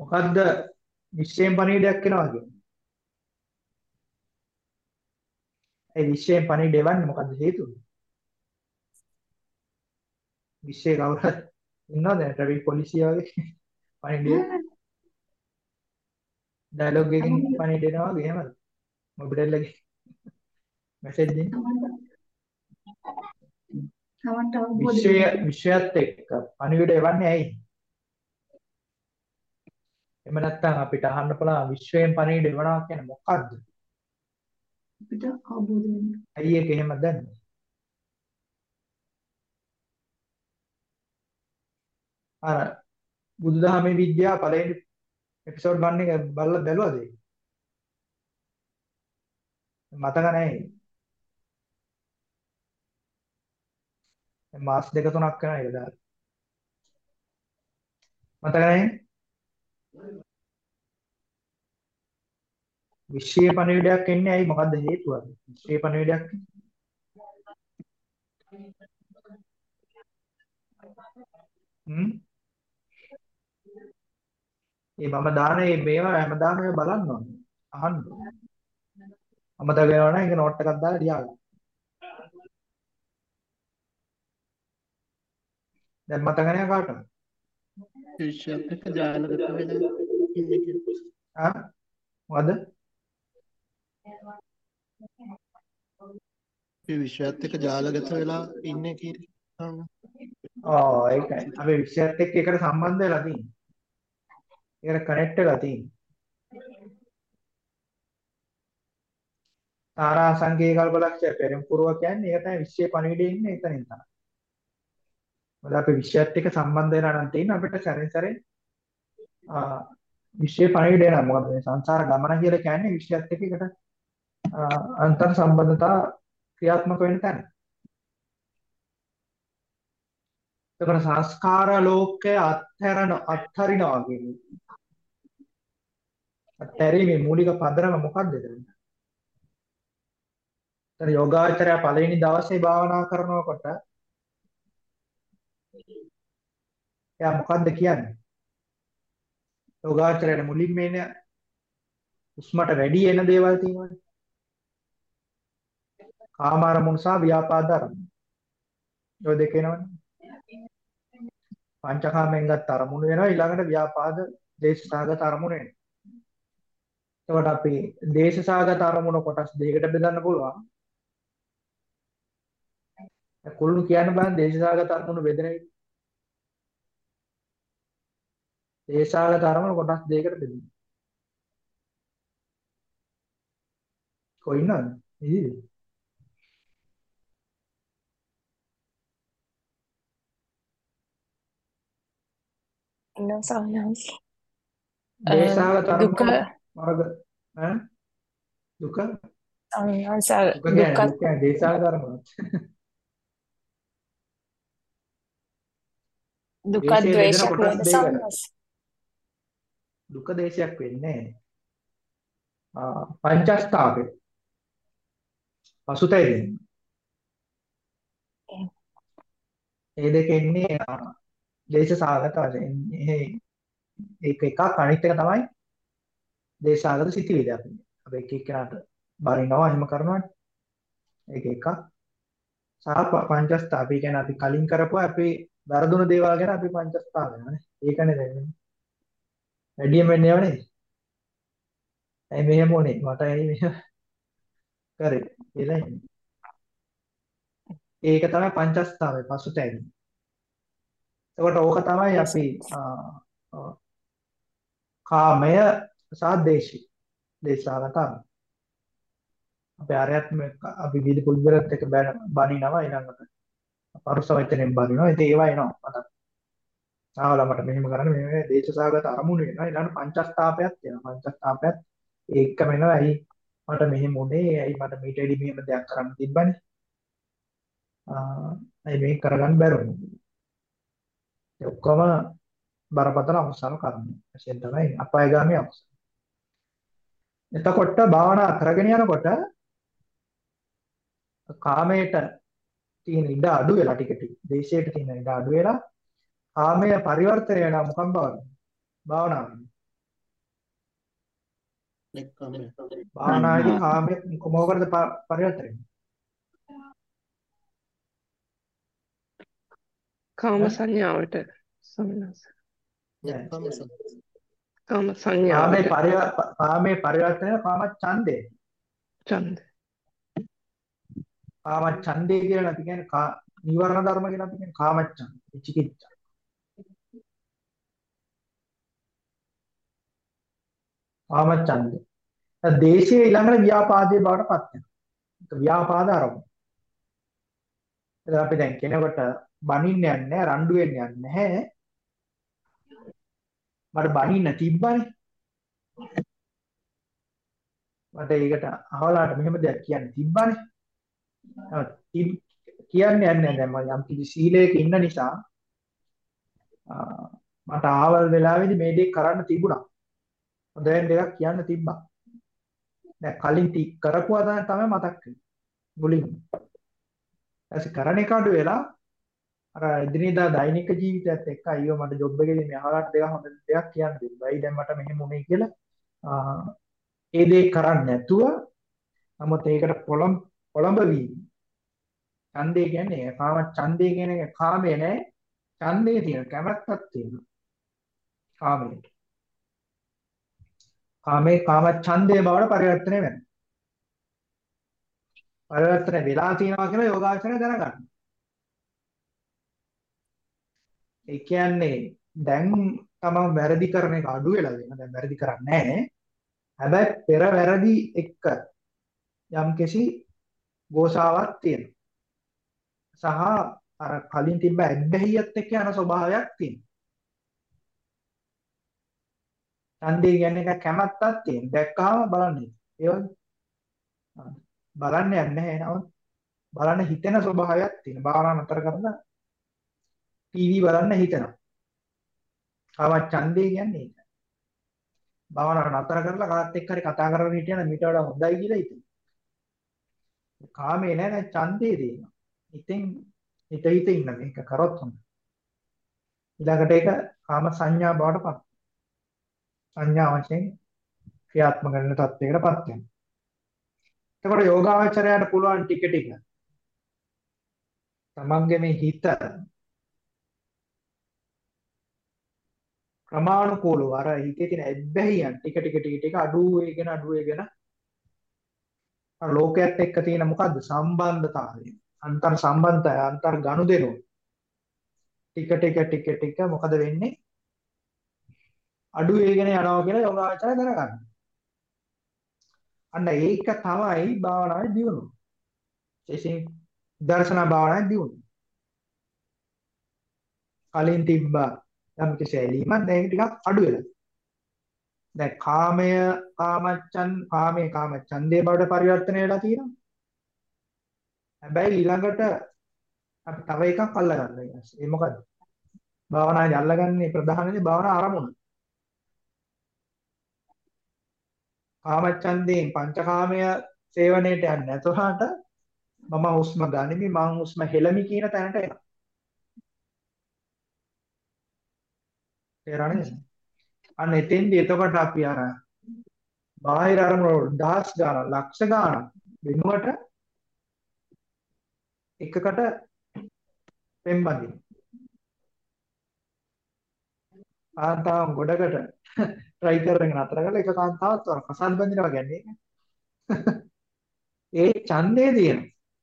S1: මොකද්ද විශ්වයෙන් පණිවිඩයක් එනවා කියන්නේ? ඒ විශ්වයෙන් පණිවිඩය එවන්නේ මොකද්ද හේතුව? විශ්වයේ කවුරු හරි ඉන්නවද ට්‍රැෆික් පොලිසිය වගේ පණිවිඩය ඩයලොග් එකකින් පණිවිඩය එනවා වගේ එහෙමද? මොබිටෙල් එකේ මැසේජ් දෙන්නේ.
S7: තමන්ට අවබෝධ
S1: විශ්වය. විශ්වයත් එක්ක පණිවිඩය එවන්නේ ඇයි? එහෙම නැත්නම් අපිට අහන්න පුළුවන් විශ්වයෙන් පණිවිඩය එවනවා කියන්නේ මොකද්ද?
S7: අපිට අවබෝධ වෙනවා.
S1: ඇයි ඒක එහෙම දන්නේ? අර බුදුදහමේ විද්‍යාව පළවෙනි එපිසෝඩ් 1 එක බලලා බැලුවද ඒක? මතක නැහැ. මාස් දෙක තුනක් වෙනවා ඒක දාලා. මතක නැහැ? විශ්වීය පණිවිඩයක් එන්නේ ඇයි මොකද්ද හේතුව? විශ්වීය පණිවිඩයක් හ්ම් ඒ මම දාන මේ මේවා හැමදාම ඔය බලන්න ඕනේ. අහන්න. අමතක වෙනවා නම් ඒක නෝට් එකක් දාලා ලියාගන්න. දැන් මතක නැහැ කාටද?
S2: එක්ක ජාලගත වෙලා ඉන්නේ කියලා.
S1: ආ මොකද?
S2: මේ විශ්වත් එක්ක ජාලගත වෙලා ඉන්නේ කියලා.
S1: ඔව් ඒකයි. අපි විශ්වයත් එක්ක එකට සම්බන්ධ වෙලා තියෙන්නේ. ඒකට කනෙක්ට් වෙලා තියෙන්නේ. තාරා සංකේය කල්පලක්ෂය පෙරම්පුරව කියන්නේ ඒක තමයි විශ්වයේ පණිවිඩය ඉන්නේ එතනින් තමයි. මොකද අපි විශ්වයත් එක්ක සම්බන්ධ වෙලා නම් තියෙන අපිට සැරෙන් සැරේ ආ විශ්වයේ පණිවිඩය නම් මොකද මේ සංසාර ගමන කියලා කියන්නේ විශ්වයත් එක්ක එකට අන්තර් සම්බන්ධතා ක්‍රියාත්මක වෙන තැන. ඒකට සංස්කාර ලෝකය අත්හැරන අත්හරිනවා කියන්නේ. අත්හැරීමේ මූලික පදනම මොකක්ද එතන? එතන යෝගාචරය පළවෙනි දවසේ භාවනා කරනකොට එයා මොකද්ද කියන්නේ? යෝගාචරයට මුලින්ම එන උස්මට වැඩි එන දේවල් තියෙනවානේ. කාම අරමුණු සහ ව්‍යාපාද අරමුණු. ඔය දෙක එනවනේ. පංචකාමෙන් ගත්ත අරමුණු වෙනවා ඊළඟට ව්‍යාපාද දේශසහගත අරමුණු එනවා. එතකොට අපි දේශසාගත අරමුණ කොටස් දෙකකට බෙදන්න පුළුවන්. කුළුණු කියන්න බෑ දේශසාගත අරමුණු බෙදෙන විදිහ. දේශසාගත අරමුණු කොටස් දෙකකට බෙදෙනවා. කොයි ඉන්නවද? ඉතින්
S3: ඉන්නවා සාහනස්
S1: දේශාගත
S3: දුක
S1: අරමුණු වර්ග ඈ දුක
S3: සාහනස්
S1: දුක කියන්නේ
S3: දුක
S1: දුක කියන්නේ දේශාගත අරමුණු.
S3: දුක
S1: දුක දේශයක් වෙන්නේ ආ පංචස්ථාපේ. පසුතැවෙන. ඒ දෙක එන්නේ දේශසාගත වශයෙන්. ඒ ඒක එකක් අනිත් එක තමයි දේශාගත සිතිවිලි අපි. අපි එක එක්කෙනාට බරිනවා එහෙම කරනවානේ. ඒක එකක්. සහ ප- පංචස්ථාපේ කියන්නේ අපි කලින් කරපුවා අපි වැරදුන දේවල් ගැන අපි පංචස්ථාප වෙනවානේ. ඒකනේ දැනෙන්නේ. වැඩියෙන් වෙන්නේ ඒව නේද? ඇයි මෙහෙම උනේ? මට ඇයි මෙහෙම කරේ? කියලා ඉන්නේ. ඒක තමයි පංචස්ථාවේ පසුතැවීම. එතකොට ඕක තමයි අපි ආ, ආ, කාමය සහ දේශය. දේශාගත අරමුණු. අපි ආර්යත්ම අපි විදි පුද්ගලත් එක්ක බැන බනිනවා ඊළඟට පරුස වචනෙන් බනිනවා. ඉතින් ඒවා එනවා මතක්. ආවලා මට මෙහෙම කරන්න මෙහෙම දේශසාගත අරමුණු වෙනවා. ඊළඟ පංචස්ථාපයක් තියෙනවා. පංචස්ථාපයක් ඒකම එනවා. ඇයි මට මෙහෙම උනේ? ඇයි මට මීට එඩි මෙහෙම දෙයක් කරන්න තිබ්බනේ? ආ ඇයි මේක කරගන්න බැරුණේ? ඔක්කොම බරපතල අකුසල කර්ම. වශයෙන් තමයි අපායগামী අකුසල. එතකොට භාවනා කරගෙන යනකොට කාමයට තියෙන ඉඩ අඩු වෙලා ටික ටික. දේශයට තියෙන ඉඩ අඩු වෙලා කාමය පරිවර්තනය වෙනවා මොකක් බවද? භාවනාවෙන්. භාවනාවේදී කාමය මොකකටද ප- පරිවර්තනය වෙන්නේ?
S4: කාම? සංඥාවට සමනස.
S2: නෙක්ඛම්ම සති.
S4: කාම
S1: කාමයේ
S4: සංඥාවට
S1: පරිව කාමයේ පරිවර්තනය කාම ඡන්දය.
S4: ඡන්ද.
S1: කාම ඡන්දය කියලා අපි කියන්නේ කා නිවර්ණ ධර්ම කියලා අපි කියන්නේ කාම ඡන්ද. විචිකිච්ඡා. කාම ඡන්දය. දැන් දේශයේ ඊළඟට ව්‍යාපාදයේ බවට පත් වෙනවා. ඒක ව්‍යාපාද ආරම්භ. එතන අපි දැන් කෙනෙකුට බනින්න යන්නේ නැහැ, රණ්ඩු වෙන්න යන්නේ නැහැ. මට බනින්න තිබ්බනේ. මට ඒකට අහවලාට මෙහෙම දෙයක් කියන්න තිබ්බනේ. නමුත් තිබ්- කියන්නේ නැහැ දැන් මම යම් කිසි සීලයක ඉන්න නිසා ආ, මට ආවල් වෙලාවේදී මේ දේ කරන්න තිබුණා. හොඳෙන් දෙයක් කියන්න තිබ්බා. දැන් කලින් ටි කරපුවා තමයි තමයි මතක් වෙන්නේ. මුලින්. ඊට කරන එක අඩු වෙලා අර එදිනෙදා දෛනික ජීවිතයත් එක්ක අයියෝ මට ජොබ් එකේදී මේ අහලට දෙයක් හොඳ දෙයක් කියන්න තිබ්බා. ඒ දැන් මට මෙහෙම උනේ කියලා ආ, ඒ දේ කරන්නේ නැතුව නමුත් ඒකට පොළඹ පොළඹ වීම. ඡන්දේ කියන්නේ කාම ඡන්දේ කියන එක කාමයේ නෑ. ඡන්දේ තියෙන කැමැත්තක් තියෙනවා. කාමයට. කාමේ කාම ඡන්දේ බවට පරිවර්තනය වෙනවා. පරිවර්තන වෙලා තියෙනවා කියලා යෝගාචරය දැනගන්න. ඒ කියන්නේ දැන් තමන් වැරදි කරන එක අඩු වෙලා දෙනවා. දැන් වැරදි කරන්නේ නැහැ. හැබැයි පෙර වැරදි එක්ක යම්කිසි ගෝසාවක් තියෙනවා. සහ අර කලින් තිබ්බ ඇබ්බැහියත් එක්ක යන ස්වභාවයක් තියෙනවා. ඡන්දේ කියන්නේ එක කැමැත්තක් තියෙන. දැක්කහම බලන්නේ. ඒ වගේ. ආ. බලන්න යන්නේ නැහැ නමුත් බලන්න හිතෙන ස්වභාවයක් තියෙන. භාවනා නතර කරලා ටීවී බලන්න හිතෙනවා. කාම ඡන්දේ කියන්නේ ඒක. භාවනා නතර කරලා කාත් එක්ක හරි කතා කරගෙන හිටියනම් මීට වඩා හොඳයි කියලා හිතෙනවා. කාමේ නෑ නෑ ඡන්දේ තියෙනවා. ඉතින් හිත හිත ඉන්න මේක කරොත් හොඳයි. ඊළඟට ඒක කාම සංඥා බවට පත් සංඥා වශයෙන් ක්‍රියාත්මක කරන තත්යකටපත් වෙනවා. එතකොට යෝගාවචරයට පුළුවන් ටික ටික තමන්ගේ මේ හිත ක්‍රමානුකූලව අර හිතේ තියෙන ඇබ්බැහියන් ටික ටික ටික ටික අඩු වෙගෙන අඩු වෙගෙන අර ලෝකයේත් එක්ක තියෙන මොකද්ද සම්බන්ධතාවය අන්තර් සම්බන්ධය අන්තර් ගනුදෙනුව ටික ටික ටික ටික මොකද වෙන්නේ අඩු වෙගෙන යනවා කියලා යෝගාචරය දැනගන්න. අන්න ඒක තමයි භාවනාවේ දියුණුව. විශේෂයෙන් දර්ශනා භාවනාවේ දියුණුව. කලින් තිබ්බා යම් කිසි ඇලීමක් දැන් ඒක ටිකක් අඩු වෙලා. දැන් කාමය කාමච්ඡන් කාමයේ කාමච්ඡන්දේ බවට පරිවර්තනය වෙලා තියෙනවා. හැබැයි ඊළඟට අපි තව එකක් අල්ලගන්න ඊට ඒ මොකද්ද? භාවනාවේ අල්ලගන්නේ ප්‍රධානනේ භාවනා ආරමුණ. කාමච්ඡන්දයෙන් පංචකාමය සේවනයේට යන්නේ නැතුවට මම හුස්ම ගනිමි මං හුස්ම හෙළමි කියන තැනට එනවා. තේරෙනවද? අන්න එතෙන්දී එතකොට අපි අර බාහිර අරමුණු දහස් ගාණක් ලක්ෂ ගාණක් වෙනුවට එකකට පෙම්බදින. කාන්තාවන් ගොඩකට try කරගෙන අතර කරලා එක කාන්තාවක් තර කසල් බඳිනවා කියන්නේ. ඒ ඡන්දේ දින.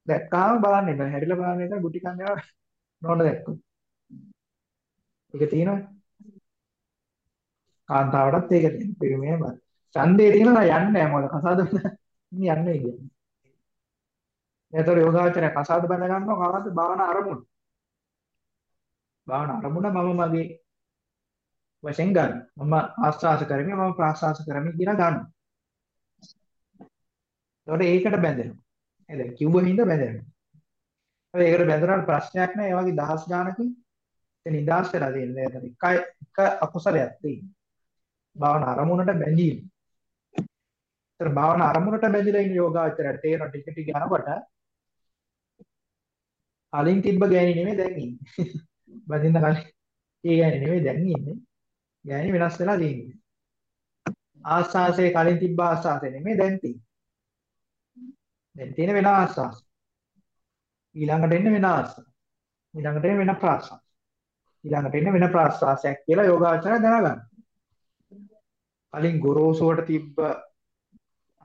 S1: දැක්කාම බලන්නේ නැහැ. හැරිලා බලන්නේ නැහැ ගුටි කන්නවා නෝන දැක්කොත්. ඒක තියෙනවනේ. කාන්තාවටත් ඒක තියෙනවා. පිරිමේම ඡන්දේ තියෙනවා යන්නේ නැහැ මොකද කසාද යන්නේ කියන්නේ. එතකොට යෝගාචරය කසාද බඳ ගන්නවා කාටද භාවනා අරමුණ. භාවනා අරමුණ මම මගේ වශයෙන් ගන්න. මම ආස්වාස කරමි මම ප්‍රාස්වාස කරමි කියලා ගන්න. එතකොට ඒකට බැඳෙනවා. එද කිව්ව හින්දා බැඳෙනවා. හැබැයි ඒකට බැඳුනාට ප්‍රශ්නයක් නැහැ. ඒ වගේ දහස් ගානකින් ඒ නිදාස් වෙලා තියෙනවා. එතන එක එක අකුසලයක් තියෙනවා. භාවනා අරමුණට බැඳීම. ඒතර භාවනා අරමුණට බැඳිලා ඉන්න යෝගාචරයට තේරෙන ටික ටික යනකොට කලින් තිබ්බ ගෑණි නෙමෙයි දැන් ඉන්නේ. බඳින්න කලින් ඒ ගෑණි නෙමෙයි දැන් ඉන්නේ. ගෑණි වෙනස් වෙලා තියෙන්නේ. ආස්වාසේ කලින් තිබ්බ ආස්වාසේ නෙමෙයි දැන් තියෙන්නේ. දැන් තියෙන වෙන ආස්වාස. ඊළඟට එන්න වෙන ආස්වාස. ඊළඟට එන්න වෙන ප්‍රාස්වාස. ඊළඟට එන්න වෙන ප්‍රාස්වාසයක් කියලා යෝගාචරය දැනගන්න. කලින් ගොරෝසුවට තිබ්බ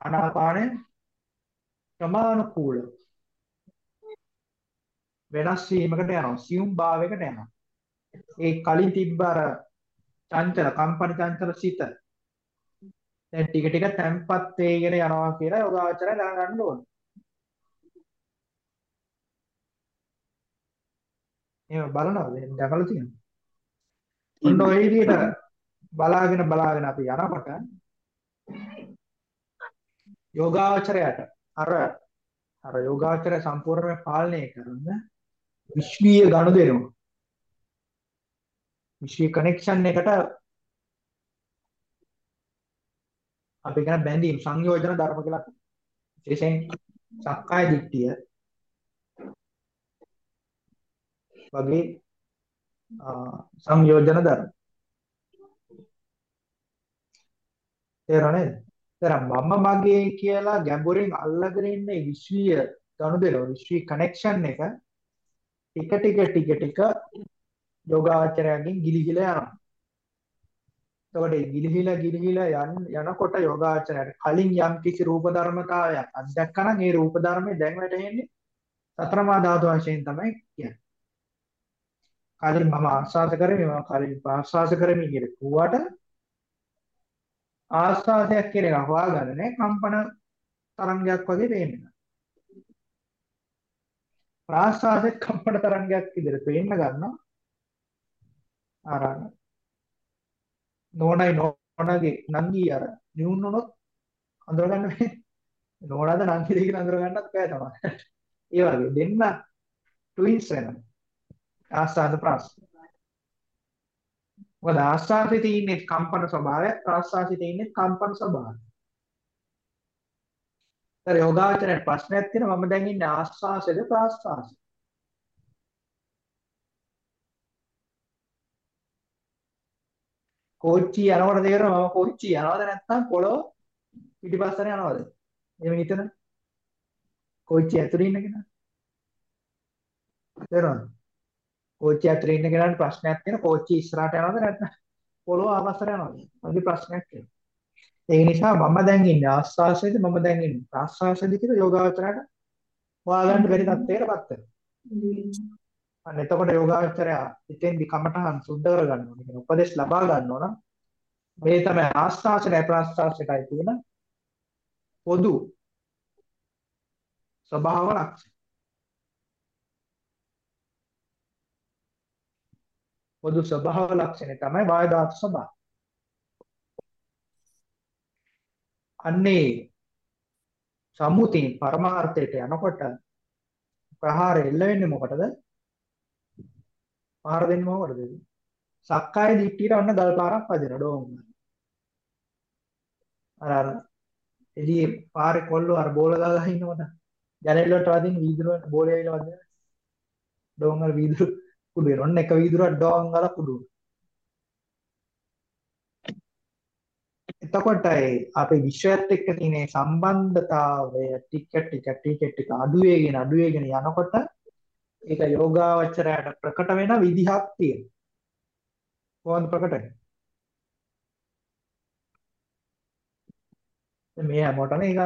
S1: ආනාපානය ක්‍රමානුකූල වෙනස් වීමකට යනවා සියුම් භාවයකට යනවා. ඒ කලින් තිබ්බ අර චංචල කම්පන චංචල සිත. දැන් ටික ටික තැම්පත් වෙගෙන යනවා කියලා යෝගාචරය දැනගන්න ඕන. එහෙම බලනවද? දැකලා තියෙනවද? ඔන්න ඔය විදිහට බලාගෙන බලාගෙන අපි යනකොට යෝගාචරයට අර අර යෝගාචරය සම්පූර්ණයෙන්ම පාලනය කරන විශ්වීය ගනුදෙනුව. විශ්වීය කනෙක්ෂන් එකට අපි කියන බැඳීම් සංයෝජන ධර්ම කියලා විශේෂයෙන් සක්කාය දිට්ඨිය වගේ සංයෝජන ධර්ම. තේරෙනවද? දැන් මම මගේ කියලා ගැඹුරින් අල්ලගෙන ඉන්න විශ්වීය ගනුදෙනුව විශ්වීය කනෙක්ෂන් එක ටික ටික ටික ටික යෝගාචරයෙන් ගිලිහිලා යනවා. එතකොට ගිලිහිලා ගිලිහිලා යන යනකොට යෝගාචරයට කලින් යම් කිසි රූප ධර්මතාවයක් අත්දැකනනම් ඒ රූප ධර්මයේ දැන් වැටෙන්නේ සතරමා ධාතු වශයෙන් තමයි කියන්නේ. කලින් මම ආස්වාද කරේ මම කලින් ප්‍රාස්වාද කරමි කියලා කිව්වට ආස්වාදයක් කියන එක හොයාගන්න නෑ කම්පන තරංගයක් වගේ පේනවා. ප්‍රාස්වාදයක් කම්පන තරංගයක් විදිහට පේන්න ගන්නවා. අර නෝනයි නෝනගේ නංගි අර නියුන් වුණොත් අඳුරගන්න බෑ. නෝනාද නංගිද කියලා අඳුරගන්නත් බෑ තමයි. ඒ වගේ දෙන්න ට්වින්ස් වෙනවා. ආස්වාද ප්‍රාස්වාද මොකද ආස්වාසේ තියෙන්නේ කම්පන ස්වභාවය ප්‍රාස්වාසේ තියෙන්නේ කම්පන ස්වභාවය. ඒතර යෝගාචරයට ප්‍රශ්නයක් තියෙනවා මම දැන් ඉන්නේ ආස්වාසේද ප්‍රාස්වාසේ. කෝච්චි යනකොට තේරෙනවා මම කෝච්චි යනවද නැත්නම් පොළොව පිටිපස්සට යනවද? එහෙම හිතන. කෝච්චි ඇතුලේ ඉන්න කෙනා. තේරෙනවද? කෝච්චිය ඇතුලේ ඉන්න කෙනාට ප්‍රශ්නයක් තියෙන කෝච්චිය ඉස්සරහට යනවද නැත්නම් පොළොව ආපස්සට යනවා. අනිත් ප්‍රශ්නයක් එනවා. ඒ නිසා මම දැන් ඉන්නේ ආස්වාසයේද මම දැන් ඉන්නේ ප්‍රාස්වාසයේද කියලා යෝගාවචරයට හොයාගන්න බැරි තත්ත්වයකටපත් වෙනවා. අන්න එතකොට යෝගාවචරය ඉතින්දි කමඨහන් සුද්ධ කරගන්න ඕනේ. කියන උපදේශ ලබා ගන්න ඕන. මේ තමයි ආස්වාසයයි ප්‍රාස්වාසයයි තියෙන පොදු ස්වභාව ලක්ෂණ. පොදු ස්වභාව ලක්ෂණය තමයි වායු ධාතු ස්වභාවය. අන්නේ සම්මුතිය පරමාර්ථයට යනකොට ප්‍රහාරය එල්ල වෙන්නේ මොකටද? පහර දෙන්නේ මොකටද? සක්කාය දිට්ඨියට අන්න ගල් පාරක් වදින ඩෝං. අර අර එළියේ පාරේ කොල්ලෝ අර බෝල ගා ගහ ඉන්නකොට ජනෙල් වලට වදින වීදුරු වලට බෝලේ ඇවිල්ලා වදින ඩෝං වල වීදුරු කුඩු වෙන. ඔන්න එක වීදුරුවක් ඩෝං ගාලා කුඩු වෙනවා. එතකොට අපේ විශ්වයත් එක්ක තියෙන සම්බන්ධතාවය ටික ටික ටික ටික අඩු වෙගෙන අඩු වෙගෙන යනකොට ඒක යෝගාවචරයට ප්‍රකට වෙන විදිහක් තියෙනවා. කොහොමද ප්‍රකට වෙන්නේ? මේ හැමෝටම ඒක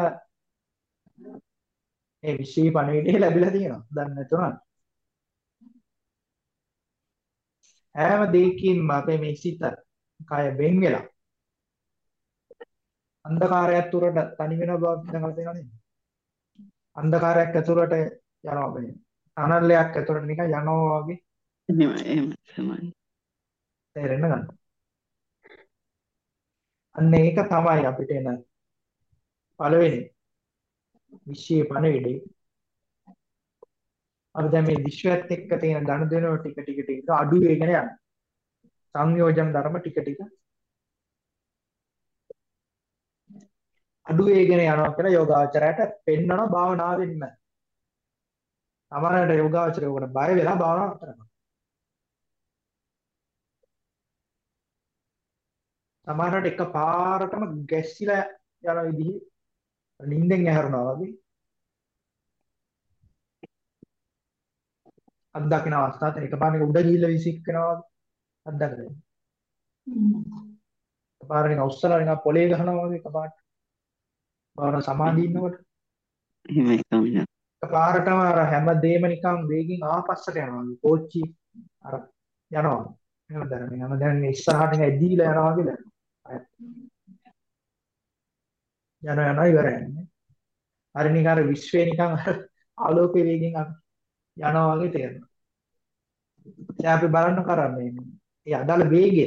S1: ඒ විශ්වී පණිවිඩය ලැබිලා තියෙනවා. දන්නේ නැතුණා. හැම දෙයකින්ම අපේ මේ සිත කය වෙන් වෙලා අන්ධකාරයක් තුරට තනි වෙන බව දැකලා තියෙනව නේද? අන්ධකාරයක් ඇතුළට යනවා මේ. අනල්ලයක් ඇතුළට නිකන් යනවා වගේ.
S10: එහෙම එහෙම තමයි.
S1: තේරෙන්න ගන්න. අන්න ඒක තමයි අපිට එන පළවෙනි විශ්වයේ පණවිඩේ. අපි දැන් මේ විශ්වයත් එක්ක තියෙන ගනුදෙනුව ටික ටික ටික අඩු වෙගෙන යනවා. සංයෝජන ධර්ම ටික ටික අඩු වේගෙන යනවා කියලා යෝගාචරයට පෙන්වන භාවනාවෙන්ම. සමහරවිට යෝගාචරය උකට බය වෙලා භාවනාව කරනවා. සමහරවිට එක පාරටම ගැස්සිලා යන විදිහේ නිින්දෙන් ඇහැරුණා වගේ අත්දකින්න අවස්ථාවක් තියෙන එකපාරට උඩ ගිහිල්ලා විසිකනවා අත්දකලා. එකපාරට නිකන් උස්සලා නිකන් පොලේ ගහනවා වගේ එකපාරට. භාවනා සමාධිය ඉන්නකොට
S10: එහෙමයි ස්වාමීනි.
S1: පාරටම අර හැමදේම නිකන් වේගෙන් ආපස්සට යනවා. කෝච්චි අර යනවා. එහෙම දැනෙන්නේ. හැම දැන් ඉස්සරහට නිකන් ඇදීලා යනවා වගේ දැනෙනවා. යනවා යනවා ඉවරයි. අර නිකන් අර විශ්වේ නිකන් ආලෝක වේගෙන් යනවා වගේ තේරෙනවා. දැන් අපි බලන්න කරන්නේ මේ අදාළ වේගය.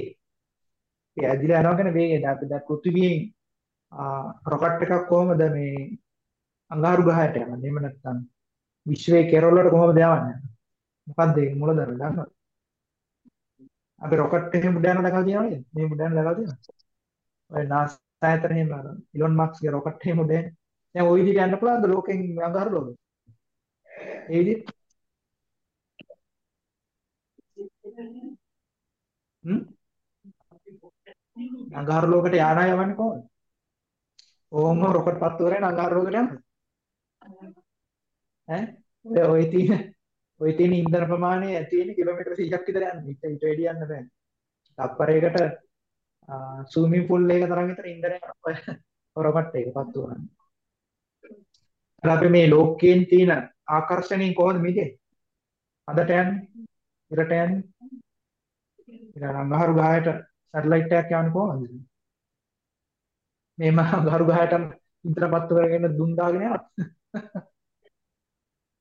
S1: ඒ ඇදිලා යනවා කියන වේගය. දැන් අපි දැන් පෘථිවියෙන් රොකට් එකක් කොහමද මේ අඟහරු ගහයට යන්නේ? එහෙම නැත්නම් විශ්වයේ කෙරවල වලට කොහමද යවන්නේ? මොකක්ද ඒක මූලධර්ම දන්නවද? අපි රොකට් එකේ මුඩ යන දැකලා තියෙනවද? මේ මුඩ යන දැකලා තියෙනවද? ඔය NASA ආයතන එහෙම ඉලොන් මස්ක්ගේ රොකට් එකේ මුඩ යන. දැන් ওই විදිහට යන්න පුළුවන්ද ලෝකෙන් අඟහරු ලෝකෙ? ඒ විදිහට හ්ම් අඟහරු ලෝකෙට යානා යවන්නේ කොහොමද? ඕම රොකට් පත්තු කරගෙන අඟහරු ලෝකෙට යනවා. ඈ ඔය ඔය තියෙන ඔය තියෙන ඉන්ධන ප්‍රමාණය තියෙන කිලෝමීටර 100ක් විතර යන්නේ. ඊට ඊට වැඩි යන්න බෑ. තප්පරයකට ස්විමින් pool එක තරම් විතර ඉන්ධනය ඔය රොකට් එක පත්තු කරන්නේ. අපි මේ ලෝකයෙන් තියෙන ආකර්ෂණයෙන් කොහොමද මිදෙන්නේ? අදට යන්නේ? ඉරට යන්නේ? ඊට අඟහරු ගහයට සැටලයිට් එකක් යවන්නේ කොහොමද? මේම අඟහරු ගහයට ඉන්ධන පත්තු කරගෙන දුම් දාගෙන යනවා.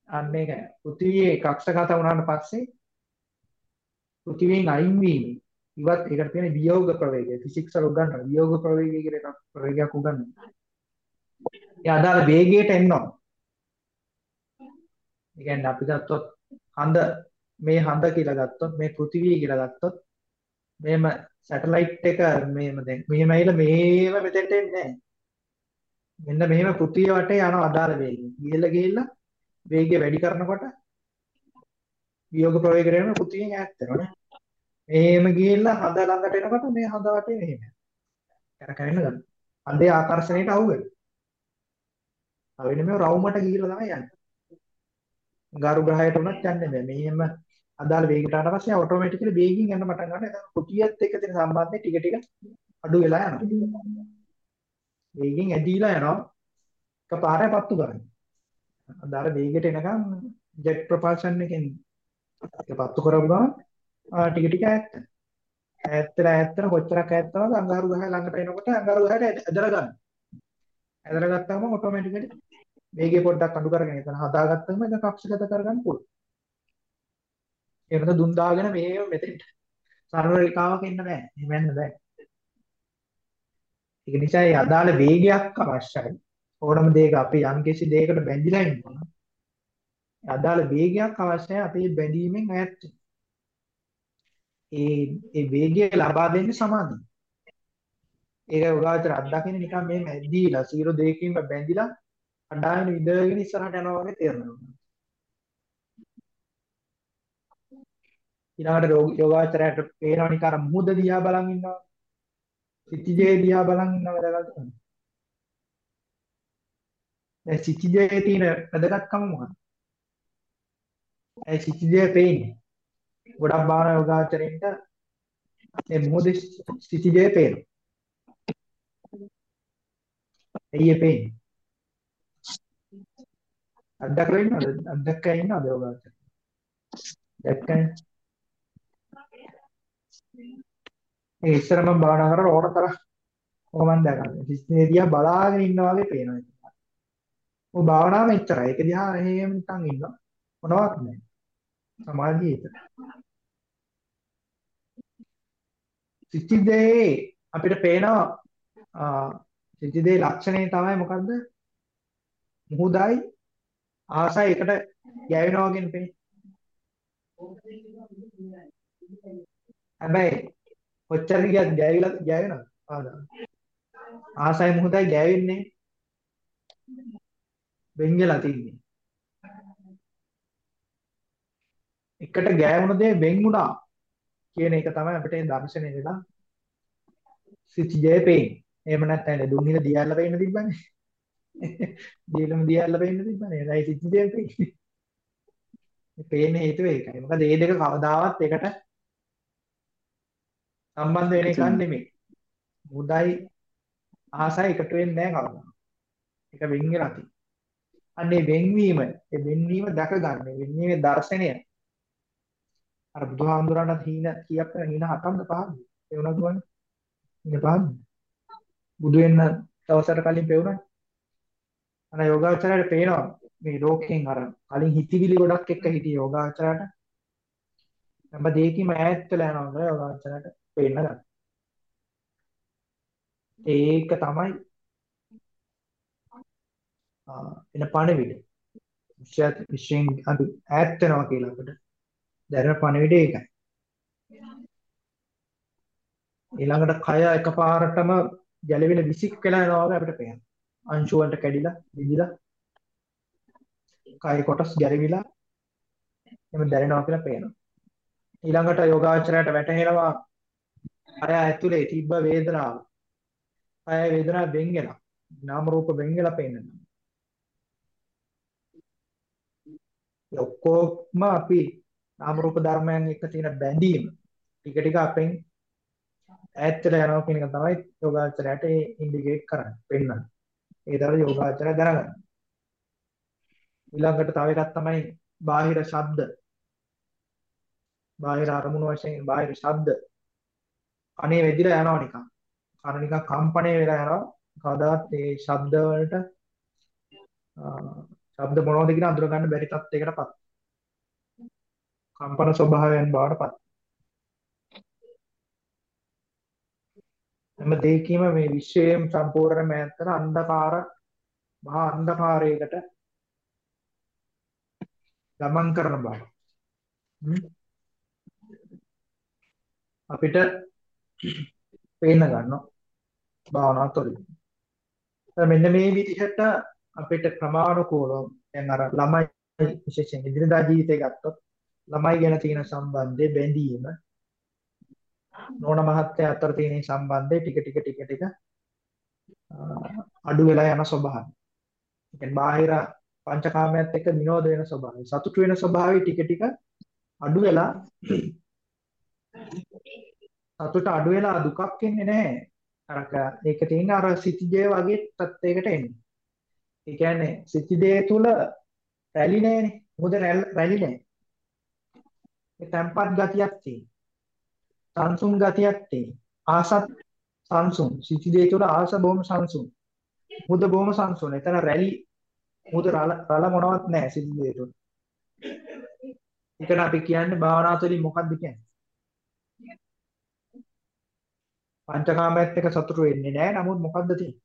S1: අන්න ඒක පෘථිවියේ කක්ෂගත වුණාට පස්සේ පෘථිවියෙන් අයින් වීම ඉවත් ඒකට තියෙන වියෝග ප්‍රවේගය ෆිසික්ස් වල උගන්වන වියෝග ප්‍රවේගය කියලා එකක් ප්‍රවේගයක් උගන්වනවා. ඒ අදාළ වේගයට එන්නවා. ඒ කියන්නේ අපි ගත්තොත් හඳ මේ හඳ කියලා ගත්තොත් මේ පෘථිවිය කියලා ගත්තොත් මේම සැටලයිට් එක මේම දැන් මෙහෙම ඇවිල්ලා මේව මෙතෙන්ට එන්නේ නැහැ. මෙන්න මෙහෙම පෘථිවිය වටේ යන අදාළ වේගය. ගිහලා ගිහලා වේගය වැඩි කරනකොට වියෝග ප්‍රවේගය වෙන පෘථිවියෙන් ඈත් වෙනවා මෙහෙම ගිහිල්ලා හඳ ළඟට එනකොට මේ හඳ වටේ මෙහෙම කරකැවෙන්න ගන්න. හඳේ ආකර්ෂණයට අහු වෙනවා. අවෙන්නේ මේ රවුමට ගිහිල්ලා තමයි යන්නේ. ගරු ග්‍රහයට උනත් යන්නේ නැහැ. මෙහෙම අදාළ වේගයට ආවට පස්සේ ඔටෝමැටිකලි වේගින් යන්න පටන් ගන්නවා. එතන කුටියත් එක්ක තියෙන සම්බන්ධය ටික ටික අඩු වෙලා යනවා. වේගෙන් ඇදීලා යනවා. එකපාරට පත්තු කරන්නේ. අදාළ වේගයට එනකම් ජෙට් ප්‍රොපල්ෂන් එකෙන් ඒක පත්තු කරපු ගමන් ටික ටික ඈත් ඈත්තට ඈත්තට කොච්චරක් ඈත් වෙනවද අඟහරු ගහ ළඟට එනකොට අඟහරු ගහට ඇදලා ගන්න. ඇදලා ගත්තාම ඔටෝමැටිකලි වේගය පොඩ්ඩක් අඩු කරගෙන එතන හදාගත්තම ඒක කක්ෂගත කරගන්න පුළුවන්. ඒකට දුම් දාගෙන මේ මෙතෙන්ට සරල රේඛාවක ඉන්න බෑ. එහෙම යන්න බෑ. ඒක නිසා ඒ අදාළ වේගයක් අවශ්‍යයි. ඕනම දෙයක අපි යම්කිසි දෙයකට බැඳිලා ඉන්නවා. අදාළ වේගයක් අවශ්‍යයි අපේ බැඳීමෙන් ඈත් ඒ ඒ වේගය ලබා දෙන්නේ සමාධිය. ඒක උගාචර අත්දකින්න නිකන් මේ මැද්දීලා 0.2කින්ම බැඳිලා අඩාගෙන ඉඳගෙන ඉස්සරහට යනවා වගේ තේරෙනවා. ඊළඟට යෝගාචරයට පේනවා නිකන් අර මුහුද දිහා බලන් ඉන්නවා. සිතිජේ දිහා බලන් ඉන්නවා වැඩගත් කරනවා. දැන් සිතිජේ තියෙන වැදගත්කම මොකක්ද? ඒ සිතිජේ පේන්නේ. ගොඩක් බාන යෝගාචරයෙන්ට මේ මුහුද සිතිජේ පේනවා. එయ్యේ පේන්නේ. අත්දැකලා ඉන්නවද? අත්දැකලා ඉන්නවද යෝගාචර? දැක්කනේ. ඒ ඉස්සර මම භාවනා කරලා ඕන තරම් කොහොමද දැකන්නේ. සිස්නේ දිහා බලාගෙන ඉන්නා වගේ පේනවා. ඔය භාවනාව මෙච්චරයි. ඒක දිහා එහෙම නිකන් ඉන්නවා. මොනවත් නැහැ. සමාධිය ඒක. සිතිදේ අපිට පේනවා සිතිදේ ලක්ෂණය තමයි මොකද්ද? මුහුදයි ආසයි එකට ගැවෙනවා වගේ පේන්නේ. හැබැයි කොච්චර ගියත් ගෑවිලා ගෑවෙනවද? ආදා. ආසයි මුහුදයි ගෑවෙන්නේ වෙන්ගලා තින්නේ. එකට ගෑවුණ දේ වෙන් වුණා කියන එක තමයි අපිට දර්ශනය වෙලා සිතිජේ පේන්නේ. එහෙම නැත්නම් දුන්නින දියල්ල පේන්න තිබ්බනේ. දියලම දියල්ල පේන්න තිබ්බනේ. ඒයි සිතිජේ පේන්නේ. මේ පේන හේතුව ඒකයි. මොකද මේ දෙක කවදාවත් එකට සම්බන්ධ වෙන එකක් නෙමෙයි. මුදයි ආසයි එකතු වෙන්නේ නැහැ කවදාවත්. ඒක වෙන් වෙලා තියෙනවා. අන්නේ වෙන්වීම, ඒ වෙන්වීම දැක ගන්න. වෙන්වීමේ දර්ශනය. අර බුදුහාමුදුරන්ට හීන කීයක් හීන හතක්ද පහක්ද? ඒ වුණා දුවන්නේ. හීන පහක්ද? බුදු වෙන්න දවසකට කලින් පෙවුණා. අන යෝගාචරයට පේනවා මේ ලෝකෙන් අර කලින් හිතවිලි ගොඩක් එක්ක හිටිය යෝගාචරයට හැම දෙයකින්ම ඈත් වෙලා යනවා නේද යෝගාචරයට පේන්න ගන්න. ඒක තමයි එන පණවිඩ. විශ්වත් විශ්යෙන් අඩු ඈත් වෙනවා කියලා අපිට දැනෙන පණවිඩ ඒකයි. ඊළඟට කය එකපාරටම ගැලවිලා විසික් වෙලා යනවා වගේ අපිට පේනවා. අංශු වලට කැඩිලා, විදිලා කය කොටස් ගැරවිලා එමෙ දැනෙනවා කියලා පේනවා. ඊළඟට යෝගාචරයට වැටහෙනවා අය ඇතුලේ තිබ්බ වේදනාව. අය වේදනාව වෙන් වෙනවා. නාම රූප වෙන් වෙලා පේනවා. ඔක්කොම අපි නාම රූප ධර්මයන් එක්ක තියෙන බැඳීම ටික ටික අපෙන් ඈත් වෙලා යනවා කියන එක තමයි යෝගාචරයට ඉන්ඩිකේට් කරන්නේ, පෙන්වන්නේ. ඒ තමයි යෝගාචරය දැනගන්න. ඊළඟට තව එකක් තමයි බාහිර ශබ්ද. බාහිර අරමුණු වශයෙන් බාහිර ශබ්ද. කනේ වැදිලා යනවා නිකන්. කන නිකන් කම්පණය වෙලා යනවා. කවදාත් ඒ ශබ්ද වලට ශබ්ද මොනවද කියන අඳුර ගන්න බැරි තත්යකටපත්. කම්පන ස්වභාවයන් බවටපත්. හැම දෙයකම මේ විශ්වයම සම්පූර්ණයෙන්ම ඇත්තට අන්ධකාර මහා අන්ධකාරයකට ගමන් කරන බව. අපිට පේන්න ගන්නවා භාවනා තුළින්. මෙන්න මේ විදිහට අපිට ක්‍රමානුකූලව දැන් අර ළමයි විශේෂයෙන් ඉදිරියදා ජීවිතය ගත්තොත් ළමයි ගැන තියෙන සම්බන්ධය බැඳීම නෝන මහත්තයා අතර තියෙන සම්බන්ධය ටික ටික ටික ටික අඩු වෙලා යන ස්වභාවය. ඒ කියන්නේ බාහිර පංචකාමයට එක්ක විනෝද වෙන ස්වභාවය. සතුටු වෙන ස්වභාවය ටික ටික අඩු වෙලා සතුට අඩු වෙලා දුකක් එන්නේ නැහැ. අර ඒක තියෙන අර සිතිජය වගේ තත්යකට එන්නේ. ඒ කියන්නේ සිතිජය තුල රැලි නැහැනේ. මොකද රැලි නැහැ. ඒ තැම්පත් ගතියක් තියෙන. සංසුන් ගතියක් තියෙන. ආසත් සංසුන්. සිතිජය තුල ආස බොහොම සංසුන්. මුද බොහොම සංසුන්. එතන රැලි මුද රළ මොනවත් නැහැ සිතිජය තුල. ඒකට අපි කියන්නේ භාවනා තුළින් මොකක්ද කියන්නේ? පංචකාමයත් එක්ක සතුටු වෙන්නේ නැහැ. නමුත් මොකද්ද තියෙන්නේ?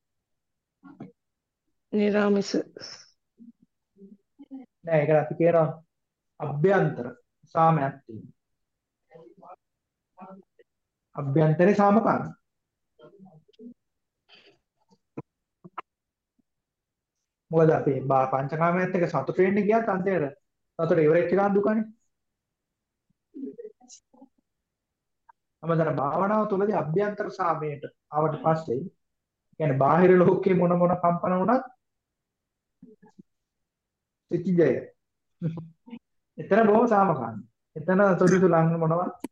S4: නිරාමිස
S1: නෑ ඒක අපි කියනවා අභ්‍යන්තර සාමයක් තියෙනවා. අභ්‍යන්තරේ සාමකාමී. මොකද අපි පංචකාමයත් එක්ක සතුට වෙන්න ගියත් අන්තිමට සතුට ඉවරෙච්ච ගමන් දුකනේ. අපතර භාවනාව තුළදී අභ්‍යන්තර සාමයට ආවට පස්සේ කියන්නේ බාහිර ලෝකේ මොන මොන කම්පන වුණත් සිතිජය. එතන බොහොම සාමකාමී. එතන සොදුසු ලං මොනවත්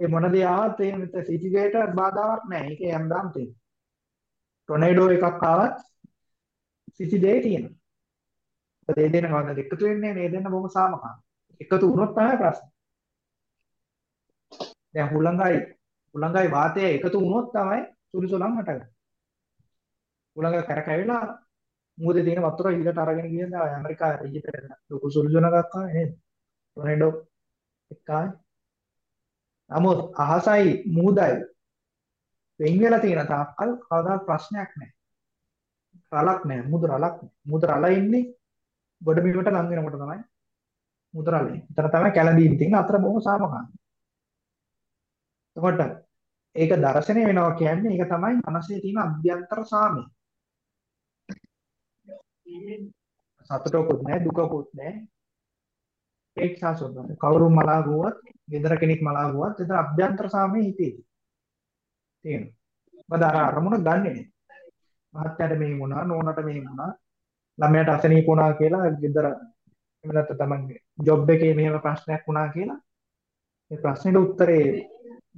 S1: ඒ මොන දේ ආවත් ඒ මෙත සිතිජයට බාධාවක් නැහැ. ඒක හැමදාම තියෙනවා. ටොනේඩෝ එකක් ආවත් සිතිජයේ තියෙනවා. ඒ දෙන්න කවදාද එකතු වෙන්නේ මේ දෙන්න බොහොම සාමකාමී. එකතු වුණොත් තමයි ප්‍රශ්නේ. දැන් හුළඟයි හුළඟයි වාතය එකතු වුණොත් තමයි සුළුසුලම් හටගන්නේ. හුළඟ කරකැවිලා මුහුදේ තියෙන වතුර ඊළට අරගෙන ගියද ඇමරිකාවේ ඊට ලොකු සුළුසුලකක් ආවේ නේද? ටොනේඩෝ එකක් ආවේ. නමුත් අහසයි මුහුදයි වෙන් වෙලා තියෙන තාක්කල් කවදාවත් ප්‍රශ්නයක් නැහැ. රලක් නැහැ. මුහුද රලක් නැහැ. මුහුද රල ඉන්නේ ගොඩ බිමට ලං වෙනකොට තමයි මුහුද රලේ. එතන තමයි කැළඹීම් තියෙන අතර බොහොම සාමකාමී. එතකොට ඒක දර්ශනය වෙනවා කියන්නේ ඒක තමයි මනසේ තියෙන අභ්‍යන්තර සාමය. සතුටකුත් නැහැ දුකකුත් නැහැ. ඒක්ෂා සොබ්බන. කවුරු මලා ගුවත්, ගෙදර කෙනෙක් මලා ගුවත් එතන අභ්‍යන්තර සාමය හිතේ තියෙනවා. මොකද අර අරමුණ ගන්නෙ නැහැ. මහත්යට මේ වුණා, නෝනට මේ වුණා, ළමයට අසනීප වුණා කියලා ගෙදර එහෙම නැත්නම් තමන්ගේ ජොබ් එකේ මෙහෙම ප්‍රශ්නයක් වුණා කියලා ඒ ප්‍රශ්නෙට උත්තරේ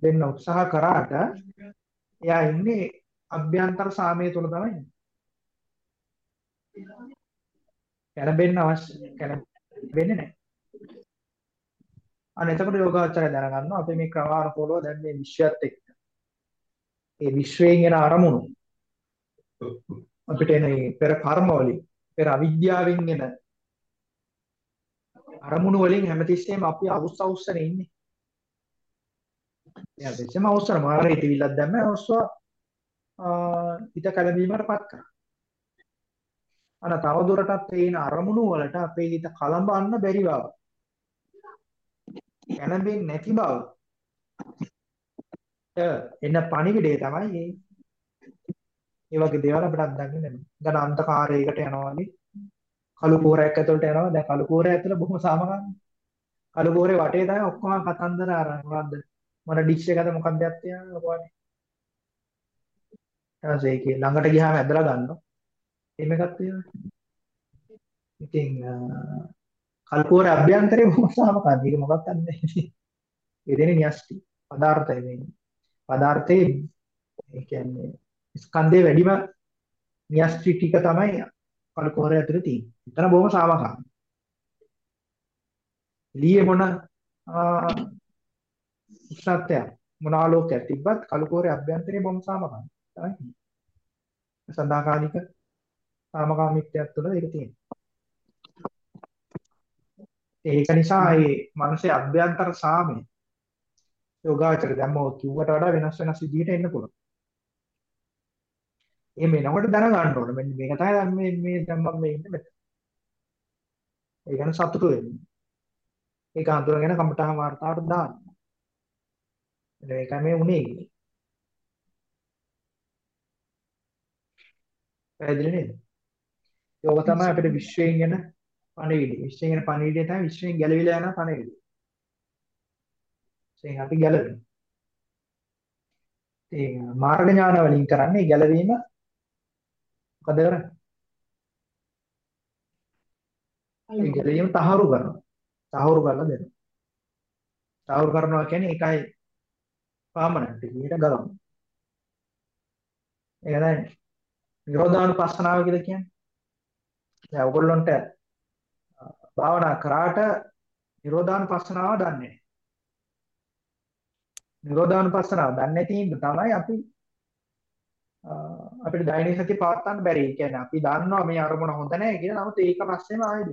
S1: දෙන්න උත්සාහ කරාට එයා ඉන්නේ අභ්‍යන්තර සාමය තුල තමයි ඉන්නේ. කැළඹෙන්න අවශ්‍ය කැළඹෙන්නේ නැහැ. අන්න එතකොට යෝගාචරය දැනගන්නවා අපි මේ ක්‍රමානුකූලව දැන් මේ විශ්වයත් එක්ක ඒ විශ්වයෙන් එන අරමුණු අපිට එන පෙර කර්ම වලින් පෙර අවිද්‍යාවෙන් එන අරමුණු වලින් හැමතිස්සෙම අපි අවුස් අවුස්සනේ ඉන්නේ. එයා දෙච්චම අවසර මාර හිතවිල්ලක් දැම්ම අවස්වා හිත කලබීමකටපත් කරා. අන තව දුරටත් තේින අරමුණු වලට අපේ හිත කලඹන්න බැරි බව. කලඹෙන්නේ නැති බව. එන්න පණිවිඩය තමයි මේ. ඒ වගේ දේවල් අපිට අත්දකින්න ලැබෙනවා. දැන් අන්තකාරයකට යනවා වගේ කළු කෝරයක් ඇතුළට යනවා. දැන් කළු කෝරය ඇතුළ බොහොම සාමකාමී. කළු කෝරේ වටේ තමයි ඔක්කොම කතන්දර අරන් මොකද්ද? මට ඩිෂ් එකද මොකක්ද යත්තේ ඔයාලට ඊට ඒකේ ළඟට ගියාම ඇදලා ගන්නවා එහෙම එකක් තියෙනවා ඉතින් කල්පෝර අභ්‍යන්තරේ මොකක්ද ඒක මොකක්ද නැහැ ඒ දෙන්නේ න්‍යෂ්ටි පදාර්ථය මේ පදාර්ථයේ ඒ කියන්නේ ස්කන්ධේ වැඩිම න්‍යෂ්ටි ටික තමයි කල්පෝරය ඇතුලේ තියෙන්නේ. එතන බොහොම සාමකාමී. එළියේ මොන උෂ්ණත්වයක් මොන ආලෝකයක් තිබ්බත් කළු කෝරේ අභ්‍යන්තරයේ බොහොම සාමකාමී තමයි. සදාකාලික සාමකාමීත්වයක් තුළ ඒක තියෙනවා. ඒක නිසා ඒ මනසේ අභ්‍යන්තර සාමය යෝගාචර දැම්ම කිව්වට වඩා වෙනස් වෙනස් විදිහට එන්න පුළුවන්. එහෙම එනකොට දැනගන්න ඕන මෙන්න මේක තමයි දැන් මේ මේ දැන් මම මේ ඉන්නේ මෙතන. ඒ ගැන සතුටු වෙන්න. ඒක හඳුනගෙන කමටහන් වார்த்தාවට දාන්න. ඒක මේ උනේ ඉන්නේ. පැහැදිලි නේද? ඒක තමයි අපිට විශ්වයෙන් යන පණිවිඩය. විශ්වයෙන් එන පණිවිඩය තමයි විශ්වයෙන් ගැලවිලා යන පණිවිඩය. ඒකෙන් අපි ගැලවෙනවා. ඒ මාර්ග ඥාන වලින් කරන්නේ ගැලවීම මොකද කරන්නේ? ඒ ගැලවීම තහවුරු කරනවා. තහවුරු කරලා දෙනවා. තවුරු කරනවා කියන්නේ ඒකයි පර්මනන්ට් විදිහට ගලවනවා. ඒක තමයි නිරෝධානුපස්සනාව කියලා කියන්නේ. දැන් ඔයගොල්ලන්ට භාවනා කරාට නිරෝධානුපස්සනාව දන්නේ නැහැ. නිරෝධානුපස්සනාව දන්නේ නැති හින්දා තමයි අපි අපිට දෛනික සතිය පවත්වන්න බැරි. ඒ කියන්නේ අපි දන්නවා මේ අරමුණ හොඳ නැහැ කියලා. නමුත් ඒක පස්සේම ආයෙත්